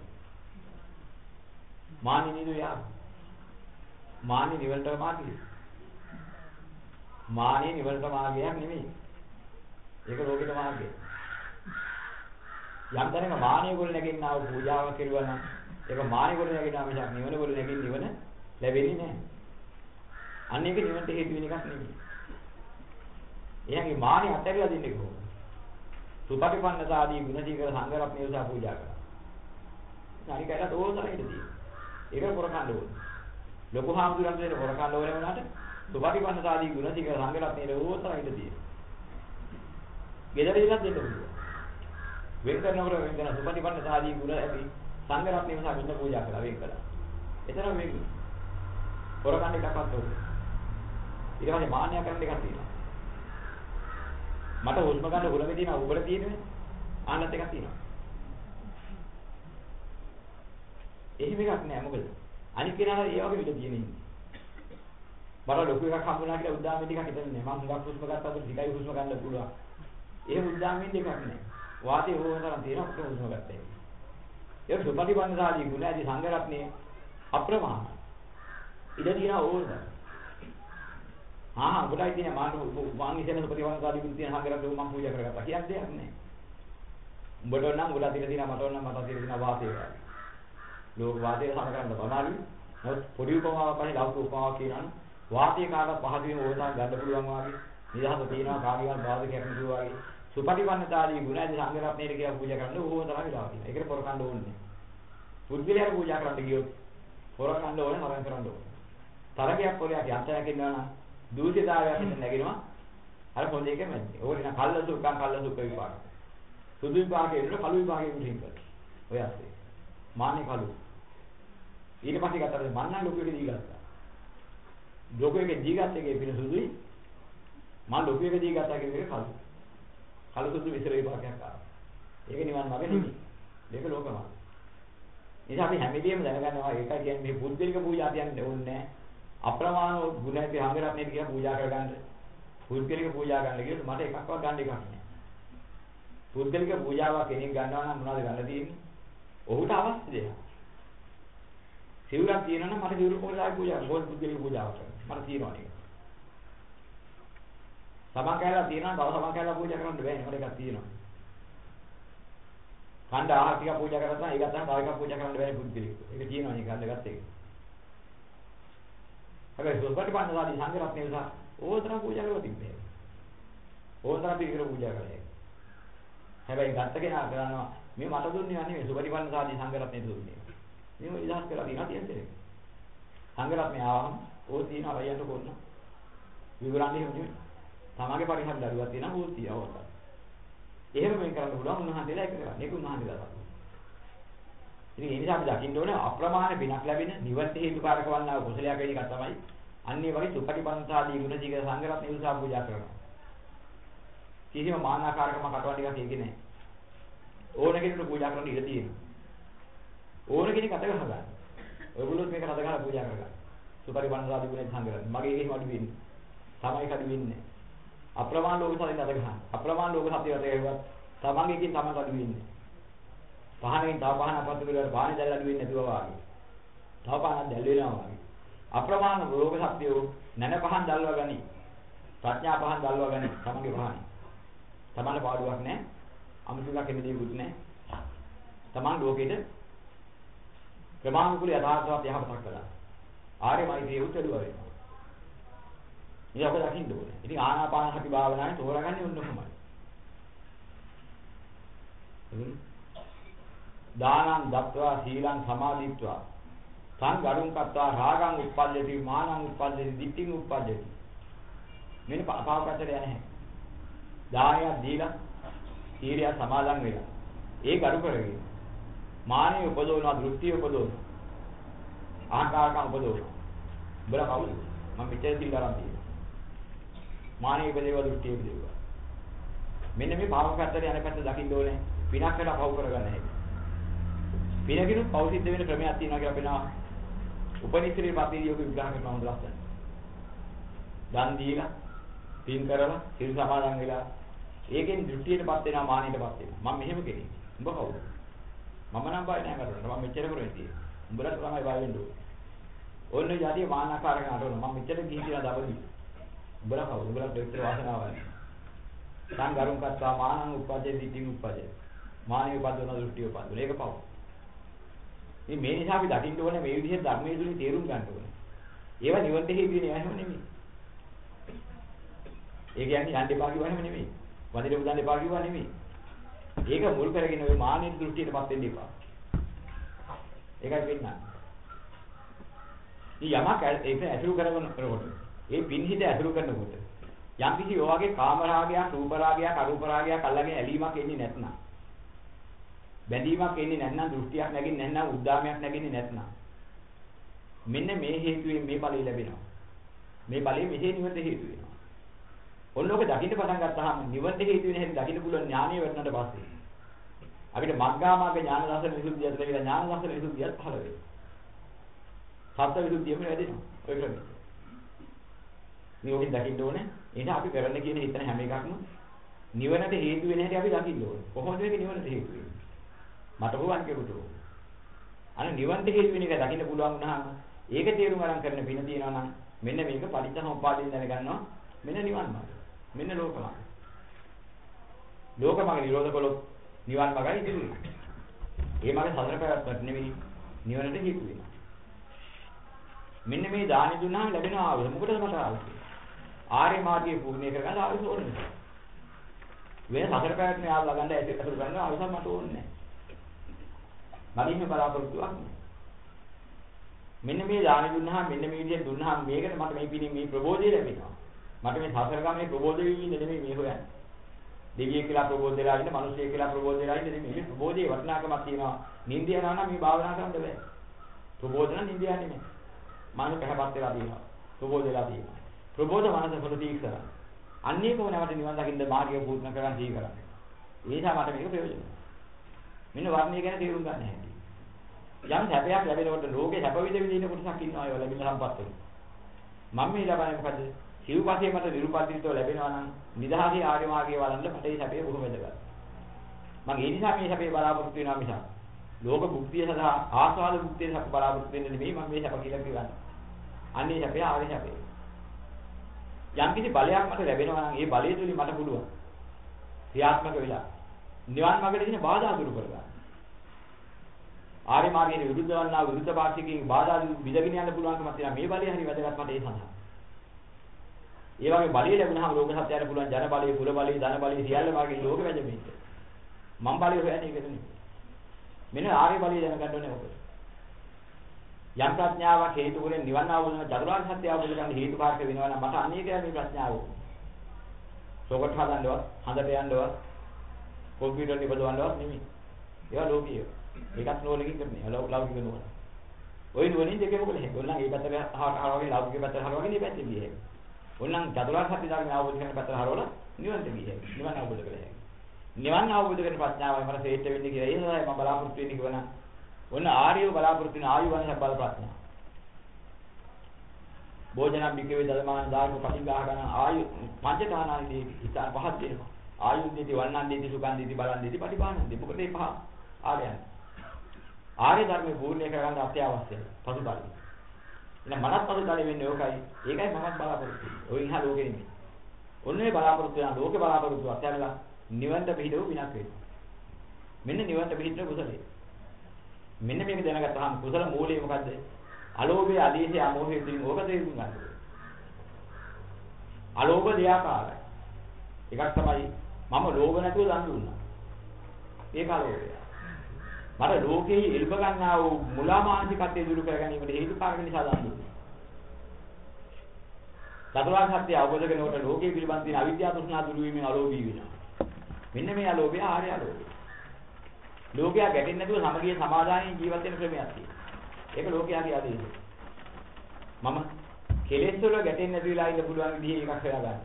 මානි නේද යා. මානි නිවනට මාර්ගය. මානි නිවනට මාර්ගයක් නෙමෙයි. ඒක ලෝකෙට මාර්ගය. යම් තැනක මානිය ගොඩ නැගින්නා වූ පූජාවක් කෙරුවා නම් ඒක මානිය ගොඩ නැගින්නා මිසක් නිවන ගොඩ නැගින්න නිවන ලැබෙන්නේ නැහැ. අන්න ඒක නිවනට හේතු වෙන එකක් නෙමෙයි. එයාගේ මානිය අත්හැරලා දෙන්නේ කොහොමද? සුපටිපන්නසාදී ගුණදීකර සංඝරත්නය උසා පූජා කරා. අනිකයට ඕතරයිදී. ඒක කරකන්න ඕනේ. ලොකු හාමුදුරන් දෙන කරකන්න ඕනේ වුණාට සුපටිපන්නසාදී ගුණදීකර සංඝරත්නයේ ඕතරයිදී. ගෙදර ඉලක්ක දෙන්න පුළුවන්. වෙන් කරනකොට වෙන් කරන සුපටිපන්න සාදී ගුණ ඇති සංඝ රත්නය නිසා මෙන්න පූජා කළා වෙන් කළා. එතන වෙන්. හොරකන්න එකක්වත් ඕනේ. ඊට පස්සේ මාන්නය කරන්න එකක් තියෙනවා. මට හුස්ම ගන්න හුලමේ තියෙනවා උඹට තියෙන්නේ ආන්නත් එකක් තියෙනවා. එහෙම එකක් නෑ මොකද? අනිත් කෙනාට ඒ වගේ විදිහ තියෙන්නේ. මට ලොකු එකක් හම්බුනා කියලා උද්දාමෙන් ටිකක් හිතන්නේ මම හුඟක් හුස්ම ගත්තාම ටිකයි හුස්ම ගන්න පුළුවන්. එහෙම උද්දාමෙන් දෙකක් නෑ. වාතය ඕන තරම් තියෙනවා ඔක්කොම උස්ම ගත්තා. ඒක සුපටිපන්නසාදී ගුණ ඇති සංඝරත්නයේ අප්‍රමාණ. ඉඩ තියෙන ඕන. ආ හා ගොඩයි තියෙන මාන මාන් ඉතන සුපටිපන්නසාදී ගුණ තියෙන සංඝරත්නය මම පූජා කරගත්තා. කියන්නේ දෙයක් නෑ. උඹට නම් ගොඩක් තියෙන තියෙන මට නම් මට තියෙන තියෙන වාතය. ලෝක වාතය සම කරන්න බනලු. නමුත් පොඩි උපමාවක් පහේ ලෞකික උපමාවක් කියනනම් වාතය කාටවත් පහදින ඕනනම් ගන්න පුළුවන් වාගේ නිදහස තියෙනවා කාගේවත් බාධකයක් නැතුව වාගේ සුපටිපන්නතාදී ගුණයි සංඝරත්නයේ කියලා පූජා කරන්න ඕන තරම් වෙලා තියෙනවා. ඒකට පොරකන්න ඕනේ. පුද්ගලයාට පූජා කරන්න ගියොත් පොරකන්න ඕනේ නරක කරන්න ඕනේ. තරගයක් පොරයක් යන්තයක් ඉන්නවා නම් දූෂිතාවයක් හිතෙන් නැගිනවා. අර පොඳ එක මැද්දේ. ඕක නිකන් කල්ල සුඛං කල්ල සුඛ විපාක. සුදු විපාකේ ඉන්න කළු විපාකේ උඩින් කරා. ඔය ඇස්සේ. මාන්නේ කළු. ඊට පස්සේ ගත්තාට මන්නම් ලොකුවේ දී ගත්තා. ලොකුවේ දී ගත්ත එකේ පින සුදුයි. මම ලොකුවේ දී ගත්තා කියන එක කළු. කලසුදු විතර විපාකයක් ආවා. ඒක නිවන් මාර්ගෙ නෙමෙයි. මේක ලෝකමාර්ගය. නිසා අපි හැමදේම දැනගන්නවා ඒකයි කියන්නේ මේ පුද්ගලික පූජා කියන්නේ ඕනේ අප්‍රමාණ ගුණ ඇති හංගරත්නේට කියලා පූජා කරගන්න. පුද්ගලික පූජා ගන්න කියලා මට එකක්වත් ගන්න එකක් නෑ. පුද්ගලික පූජාවක් කෙනෙක් ගන්නවා නම් මොනවද ගන්න තියෙන්නේ? ඔහුට අවශ්‍ය දෙයක්. සිවුරක් තියෙනවා නම් මට සිවුර පූජා පූජා මොකද පුද්ගලික පූජාවක් මට තියෙනවා නේද? සමන් කැලලා තියෙනවා තව සමන් කැලලා පූජා කරන්න බෑනේ මට එකක් තියෙනවා. කණ්ඩ ආහාර ටික පූජා කරලා ඒක තමයි තව එකක් පූජා කරන්න බෑනේ පුද්ගලික. ඒක තියෙනවා නේ ගන්න ගත්ත එක. හැබැයි සුපටිපන්න සාදී සංඝරත්නය නිසා ඕතරම් පූජා කරලා තිබ්බේ. ඕතරම් පිළිකර පූජා කළේ. හැබැයි ගත්ත කෙනා කරනවා මේ මට දුන්නේ නෙමෙයි සුපටිපන්න සාදී සංඝරත්නය දුන්නේ. මේව ඉදහස් කරලා තියෙනවා කියන්නේ. සංඝරත්නය ආවම ඕක තියෙන අරයන්ට කොන්න. විවරන්නේ නෙමෙයි. තමගේ පරිහරණ දරුවක් තියෙනවා ඕක තියවලා. එහෙම මේ කරන්න පුළුවන් උන්වහන්සේලා ඒක කරන්නේ. ඒක උන්වහන්සේලා තමයි. ඉතින් ඒ නිසා අපි දකින්න ඕනේ අප්‍රමාණ බිනක් ලැබෙන නිවන් හේතුකාරක වන්නා කුසලයක් වෙන එක තමයි අන්නේ වගේ සුපටිපන්තාදී ගුණ දීක සංගරත් නිවසා පූජා කරනවා. කිසිම මානාකාරකම කටවල් එකක් ඒකේ නැහැ. ඕන කෙනෙකුට පූජා කරන්න ඉඩ තියෙනවා. ඕන කෙනෙක් අත ගහගන්න. ඔයගොල්ලෝ මේක අත ගහලා පූජා කරගන්න. සුපටිපන්තාදී ගුණ සංගරත්. මගේ එහෙම අඩු වෙන්නේ. තමයි කඩු වෙන්නේ. අප්‍රමාණ ලෝක සතිය අත ගහන්න. අප්‍රමාණ ලෝක සතිය අත ගහුවත් තමන්ගේකින් තමන් අඩු වෙන්නේ. පහනෙන් තව පහන අපත්තු කරලා පහන දැල් අඩු වෙන්නේ නැතුව වාගේ. තව පහනක් දැල් වෙනවා වාගේ. අප්‍රමාණ ලෝක සත්‍යෝ නැන පහන් දැල්වා ගනි. ප්‍රඥා පහන් දැල්වා ගනි. තමන්ගේ පහනේ. තමන්ට පාඩුවක් නැහැ. අමුතුලක් එන්නේ දෙයක් නැහැ. තමන් ලෝකෙට ක්‍රමානුකූල යථාර්ථවත් යහපතක් කළා. ආර්ය මෛත්‍රිය උත්තරුවා වෙනවා. ඉතින් අපිට දකින්න ඕනේ. ඉතින් ආනාපාන සති භාවනාවේ තෝරගන්නේ ඔන්න කොහොමද? දානං දත්වා සීලං සමාදිත්වා තං ගරුං කତ୍වා රාගං උප්පජ්ජති මානං උප්පජ්ජති ditthිං උප්පජ්ජති මෙන්න පාපකටට යන්නේ නැහැ. දානයක් දීලා සීලය සමාදන් වෙලා ඒ ගරු කරගෙන මානෙ උපදවනවා දෘෂ්ටි උපදවනවා ආකාරකම් උපදවනවා බල කවුද මම මෙච්චර සීල ගන්න තියෙනවා මානෙ උපදේව දෘෂ්ටි උපදේව. මෙන්න මේ පාව පැත්තට යන පැත්ත දකින්න ඕනේ. පිනක් කරලා පව කරගන්න හැටි. පිනකිනු පව සිද්ධ වෙන ක්‍රමයක් තියෙනවා කියලා අපේනවා. උපනිශ්‍රේ පතිරියෝග විග්‍රහ කරන හොඳ ලස්සන. දන් දීලා පින් කරලා සිල් සමාදන් වෙලා ඒකෙන් දෘෂ්ටියටපත් වෙනවා මානෙටපත් වෙනවා. මම මෙහෙම කෙනෙක්. උඹ කවුද? මම නම් බය නෑ කරන්නේ. මම මෙච්චර කරුවේ තියෙන්නේ. උඹලට තමයි බය වෙන්න ඕනේ. ඕන්න යටි මානකාරකම් අරගෙන මම මෙච්චර ගිහි කියලා දබලි. උඹලා කවුද? උඹලා දෙවිතර වාසනාවයි. සං ගරුම් කත්වා මානං උපජ්ජේ දිටිං උපජ්ජේ. මානෙ උපද්දවන දෘෂ්ටි උපද්දවන. ඒක පව්. ඉතින් මේ නිසා අපි දකින්න ඕනේ මේ විදිහට ධර්මයේ තුලින් තේරුම් ගන්න ඕනේ. ඒවා නිවන්ට හේතුනේ එහෙම නෙමෙයි. ඒ කියන්නේ යන්න එපා කිව්වම නෙමෙයි. වදින උදන් එපා කිව්වා නෙමෙයි. ඒක මුල් කරගෙන ඔය මානෙ දෘෂ්ටියටපත් වෙන්න එපා. ඒකයි වෙන්නේ. ඉතින් යමක් ඒක ඇසුරු කරගෙන කරකොට ඒ පින්හිද ඇසුරු කරනකොට යම් කිසි ඔයගේ කාම රාගයක්, රූප රාගයක්, අරූප රාගයක් අල්ලගෙන ඇලීමක් එන්නේ නැත්නම් බැඳීමක් එන්නේ නැත්නම් දෘෂ්ටියක් නැගින්නේ නැත්නම් උද්දාමයක් නැගින්නේ නැත්නම් මෙන්න මේ හේතුවෙන් මේ ඵලය ලැබෙනවා. මේ ඵලය මෙසේ නිවනට හේතු වෙනවා. ඔන්නෝක දකින්න පටන් ගත්තාම නිවනට හේතු වෙන හැටි දකින්න පුළුවන් ඥානිය වෙන්නට පස්සේ අපිට මග්ගාමාර්ග ඥාන දර්ශන විසුද්ධියත් ලැබිලා ඥාන දර්ශන විසුද්ධියත් පහළ වෙනවා. සත්‍ය විසුද්ධියම වැඩෙනවා. ඔය ක්‍රමයට. මේ ඔකෙන් දකින්න ඕනේ. එහෙනම් අපි කරන්න කියන හිතන හැම එකක්ම නිවනට හේතු වෙන හැටි අපි දකින්න ඕනේ. කොහොමද මේක නිවනට හේතු වෙන්නේ? මට පුළුවන් කෙරුට. අනේ නිවනට හේතු වෙන එක දකින්න පුළුවන් වුණාම ඒක තේරුම් අරන් කරන පින තියනවා නම් මෙන්න මේක පරිත්‍යාසෝපාදයෙන් දැනගන්නවා. මෙන්න නිවන් මාර්ගය. මෙන්න ලෝකමාර්ගය. ලෝකමාර්ග නිරෝධ කළොත් නිවන් මාර්ගය ඉදිරි වෙනවා. ඒ මාර්ගය සතර පැවැත්මට නෙවෙයි නිවනට හේතු වෙනවා. මෙන්න මේ දානි දුන්නාම ලැබෙන ආවද මොකටද මට ආවේ? ආර්ය මාර්ගයේ පූර්ණේ කරගන්න ආවිස ඕනේ නැහැ. වෙන සතර පැවැත්ම යාව ළඟන්න ඇති අසුර ගන්න ආවිස මට ඕනේ නැහැ. මගින් බලාපොරොත්තුවක් නැහැ. මෙන්න මේ දාන දුන්නාම මෙන්න මේ විදිහට දුන්නාම මේකට මට මේ පිණින් මේ ප්‍රබෝධය ලැබෙනවා. මට මේ සතර ගමනේ ප්‍රබෝධ වෙන්නේ නෙමෙයි මේ හොයන්නේ. දෙවියෙක් කියලා ප්‍රබෝධ වෙලා ඉන්න, මිනිසෙක් කියලා ප්‍රබෝධ වෙලා ඉන්න නෙමෙයි. මේ ප්‍රබෝධයේ වටිනාකමක් තියෙනවා. නින්දිය යනවා නම් මේ භාවනා කරන්න බෑ. ප්‍රබෝධන නින්දිය නෙමෙයි. මනස පැහැපත් වෙලා තියෙනවා. ප්‍රබෝධ වෙලා තියෙනවා. ප්‍රබෝධ මනස ප්‍රතික්ෂර. අන්නේ කොහොම නැවත නිවන් දකින්න මාර්ගය පූර්ණ කරගන්න දී කරන්නේ. ඒ නිසා මට මේක ප්‍රයෝජනයි. මෙන්න වර්ණය ගැන තේරුම් ගන්න හැටි. යම් සැපයක් ලැබෙනකොට ලෝකේ සැප විඳ විඳින කොටසක් ඉන්නවා ඒවා ලැබෙන සම්පත් වල. මම මේ ලබන්නේ මොකද? සිව්පස්සේ මට නිරුපද්‍රිතව ලැබෙනවා නම් නිදහසේ ආර්ය මාර්ගයේ වළඳ මට මේ සැපේ බොහොම වැදගත්. මම ඒ නිසා මේ සැපේ බලාපොරොත්තු වෙනවා මිසක් ලෝක භුක්තිය සඳහා ආස්වාද භුක්තිය සැප බලාපොරොත්තු වෙන්නේ නෙමෙයි මම මේ සැප කියලා කියන්නේ. අන්නේ සැපේ ආර්ය සැපේ. යම් කිසි බලයක් මට ලැබෙනවා නම් ඒ බලය තුලින් මට පුළුවන් ක්‍රියාත්මක වෙලා නිවන් මාර්ගයට තියෙන බාධා දුරු කරගන්න. ආර්ය මාර්ගයේ විරුද්ධ වන්නා විරුද්ධ පාක්ෂිකකින් බාධා විදගෙන යන්න පුළුවන්කමක් තියෙනවා. මේ බලය හරි වැදගත් මට ඒ සඳහා. ඒ වගේ බලය ලැබුණාම ලෝක සත්‍යයට පුළුවන් ජන බලය, කුල බලය, ධන බලය සියල්ල වගේ ලෝක වැජෙමින්. මම බලය හොයන්නේ ඒක නෙමෙයි. මෙන්න ආර්ය බලය දැනගන්න ඕනේ ඔබ. යම් ප්‍රඥාවක් හේතු කරගෙන නිවන් අවබෝධ කරන චතුරාර්ය සත්‍ය අවබෝධ කරගන්න හේතු කාරක වෙනවා නම් මට අනේකයි මේ ප්‍රඥාව. සෝකට හදන්නවත්, හඳට යන්නවත්, කොම්පියුටර් නිබදවන්නවත් නෙමෙයි. ඒවා ලෝකීය. ඒකත් නෝලකින් කරන්නේ. ලෞකික නෝන. ওই නුවණින් දෙකම කොහේ. ඕනනම් ඒ පැත්තට හරවගෙන ලෞකික පැත්තට හරවගෙන මේ පැත්තේ ගියේ. ඕනනම් චතුරාර්ය සත්‍ය ධර්මය අවබෝධ කරන පැත්තට හරවලා නිවන්ට ගියේ. නිවන් අවබෝධ කරගන්න. නිවන් අවබෝධ කරන ප්‍රඥාවයි මට ශ්‍රේෂ්ඨ වෙන්නේ කියලා. ඒ සඳහා මම බලාපොරොත්තු වෙන්නේ කිව්වනම් ඔන්න ආර්යව බලාපොරොත්තු වෙන ආයු වංශ බල ප්‍රඥා. භෝජනම් බිකවේ දලමාන දායක පටිඝා ගන්න ආයු පංචකානාදී හිතා පහත් දෙනවා. ආයුන් දෙති වන්නන් දෙති සුඛන් දෙති බලන් දෙති පටිභාන දෙති. මොකද මේ පහ ආර්යයන්. ආර්ය ධර්මේ පූර්ණය කරගන්න අත්‍යවශ්‍යයි. පසුබලයි. එහෙනම් මනස් පසුබලයි වෙන්නේ ඕකයි. ඒකයි මමත් බලාපොරොත්තු වෙන්නේ. ඔය ඉහා ලෝකෙ නෙමෙයි. ඔන්නේ බලාපොරොත්තු වෙන ලෝකේ බලාපොරොත්තු අත්‍යවලා නිවන්ට පිළිදෙව විනාශ වෙනවා. මෙන්න නිවන්ට පිළිදෙව කුසලයේ. මෙන්න මේක දැනගත්තාම කුසල මූලය මොකද්ද? අලෝභය, අදීසය, අමෝහය කියන ඕක තේරුම් ගන්න. අලෝභ දෙයාකාරයි. එකක් තමයි මම ලෝභ නැතුව දන් දුන්නා. ඒක අලෝභය. මට ලෝකයේ ඉල්ප ගන්නා වූ මුලා මානසිකත්වයේ දුරු කර ගැනීමට හේතු කාරක නිසා දන් දුන්නා. චතුරාර්ය සත්‍ය අවබෝධ කරනකොට ලෝකයේ පිළිබඳ තියෙන අවිද්‍යාව තෘෂ්ණා දුරු වීමෙන් අලෝභී වෙනවා. මෙන්න මේ අලෝභය ආර්ය අලෝභය. ලෝකයා ගැටෙන්නේ නැතුව සමගිය සමාදානයේ ජීවත් වෙන ක්‍රමයක් තියෙනවා. ඒක ලෝකයාගේ ආදේශය. මම කෙලෙස් වල ගැටෙන්නේ නැති වෙලා ඉන්න පුළුවන් විදිහේ එකක් හොයාගන්න.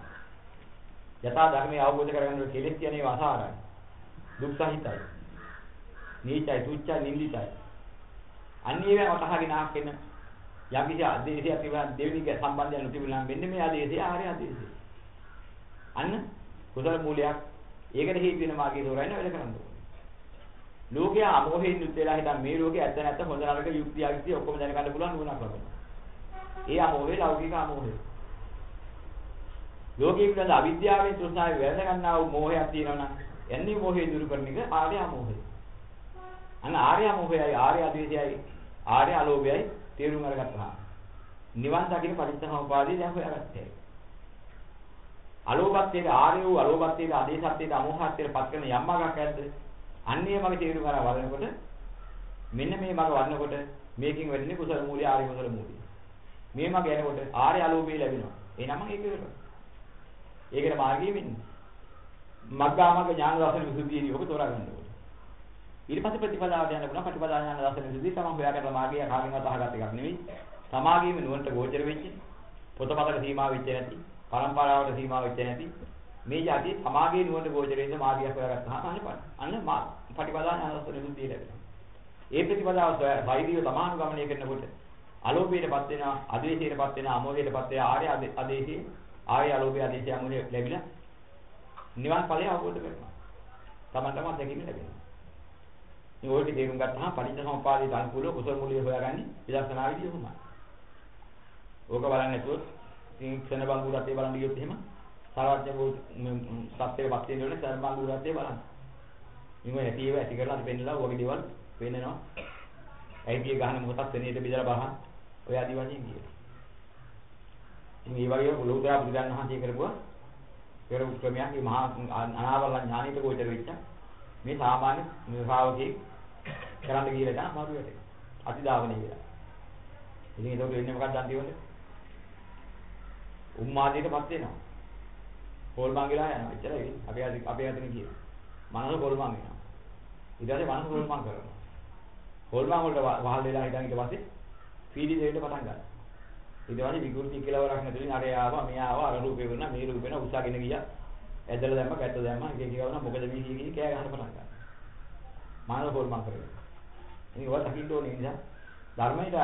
යථා ධර්මය අවබෝධ කරගන්න කෙලෙස් කියන ඒවා අසාරයි. දුක් සහිතයි. නීචයි, තුච්චයි, නින්දිතයි. අන්නේව වටහාගෙන ආගෙන යම් කිසි ආදේශයක් තිබුණා දෙවෙනිගේ සම්බන්ධය නොතිබුණා මෙන්න මේ ආදේශය ආර්ය ආදේශය. අන්න කුසල මූලයක් ඒකට හේතු වෙන මාර්ගය තෝරන්න වැඩ කරන්න ඕනේ. ලෝකයා අමෝහයෙන් යුත් වෙලා හිටන් මේ ලෝකේ ඇත්ත නැත්ත හොඳ නරක යුක්ති අයුක්ති ඔක්කොම දැනගන්න පුළුවන් නුවණක් ලබනවා. ඒ අමෝහය ලෞකික අමෝහය. ලෝකයේ පිළිබඳ අවිද්‍යාවෙන් තෘෂ්ණාවෙන් වැළඳ ගන්නා වූ මෝහයක් තියෙනවා නම් එන්නේ මෝහය දුරු කරන එක ආර්ය අමෝහය. අන්න ආර්ය අමෝහයයි ආර්ය අධිශයයි ආර්ය අලෝභයයි තේරුම් අරගත්තා. නිවන් දකින්න පරිත්‍යාගෝපාදී දැන් හොයාගත්තේ. අලෝභත්වයේ ආර්ය වූ අලෝභත්වයේ ආදේශත්වයේ අමෝහත්වයේ පත් කරන යම් මාර්ගයක් ඇද්ද? අන්නේ මගේ තේරුම් අරන් වඩනකොට මෙන්න මේ මග වඩනකොට මේකෙන් වෙන්නේ කුසල මූලිය ආර්ය කුසල මූලිය. මේ මග යනකොට ආර්ය අලෝභය ලැබෙනවා. එහෙනම් ඒක ඉවරයි. ඒකට මාර්ගය වෙන්නේ. මග්ගාමග්ග ඥාන දර්ශන විසුද්ධියදී ඔබ තෝරා ගන්න ඕනේ. ඊට පස්සේ ප්‍රතිපදාවට යන්න පුළුවන් ප්‍රතිපදා ඥාන දර්ශන විසුද්ධිය තමයි හොයාගන්න මාර්ගය කාගෙන්වත් අහගත් එකක් නෙවෙයි. සමාගයේම නුවන්ට ගෝචර වෙච්ච පොතපතක සීමා වෙච්ච නැති, පරම්පරාවට සීමා වෙච්ච නැති මේ જાති සමාගයේ නුවණ ගෝචරයෙන් මාර්ගයක් හොයාගත්තාම අන්න පණ. අන්න පටිපදා ඥානස්තර නිරුද්ධිය ලැබෙනවා. ඒ ප්‍රතිපදාව වෛදික සමානුගමනය කරනකොට අලෝභයටපත් වෙනවා, අදේශයටපත් වෙනවා, අමෝහයටපත් වෙනවා, ආර්ය අදේශේ, ආර්ය අලෝභය අදේශය අමෝහය ලැබිලා නිවන් ඵලය අවබෝධ කරනවා. තමන්ටම අත්දැකීම ලැබෙනවා. මේ ඔය ටික තේරුම් ගත්තාම පටිච්චසමුප්පාදයේ අනුකූලව කුසල මූලිය හොයාගන්නේ විදර්ශනා විදිය උමයි. ඕක බලන්නේ නැතුව ඉතින් ක්ෂණ බංගු රටේ බලන් ගියොත් එහෙම සාරාජ්‍ය සත්‍යයපත් වෙන ඕනේ සර්මාංගු රටේ බලන්න. ඉතින් ඔය ඇටි ඒවා ඇටි කරලා අපි පෙන්නලා ඔයගේ දේවල් පෙන්නනවා. ඇයිපිය ගහන මොහොතක් වෙනේට බෙදලා බලහන්. ඔය ආදි වශයෙන් කියනවා. ඉතින් මේ වගේ ලෝකදා බුදුරජාණන් වහන්සේ කරපුවා පෙරම් ක්‍රමයක් මේ මහා අනාවරණ ඥානිත ගෝචර වෙච්ච මේ සාමාන්‍ය ශ්‍රාවකෙක් කරන්න ගිහලා තමයි මාරුවට. අතිදාවණේ කියලා. ඉතින් ඒක වෙන්නේ මොකක්ද අන්තිමට? උම්මාදයටපත් වෙනවා. හොල්මන් ගිලා යනවා. එච්චරයි. අපි අපේ අතින් කියන. මනස හොල්මන් වෙනවා. ඊට පස්සේ මනස හොල්මන් කරනවා. හොල්මන් වලට වහල් වෙලා හිටන් ඊට පස්සේ පීඩි දෙන්න පටන් ගන්නවා. ඊට පස්සේ විකෘති කියලා වරක් නැතුලින් අර ආවා මෙයා ආවා අර රූපේ වුණා මේ රූපේ නා උසාගෙන ගියා. ඇදලා දැම්ම ගැට දැම්ම එක එක ගවන මොකද මේ කී කී කෑ ගහන්න පටන් ගන්නවා. මනස හොල්මන් කරනවා. මේක ඔය දකින්න ඕනේ නිසා ධර්මයට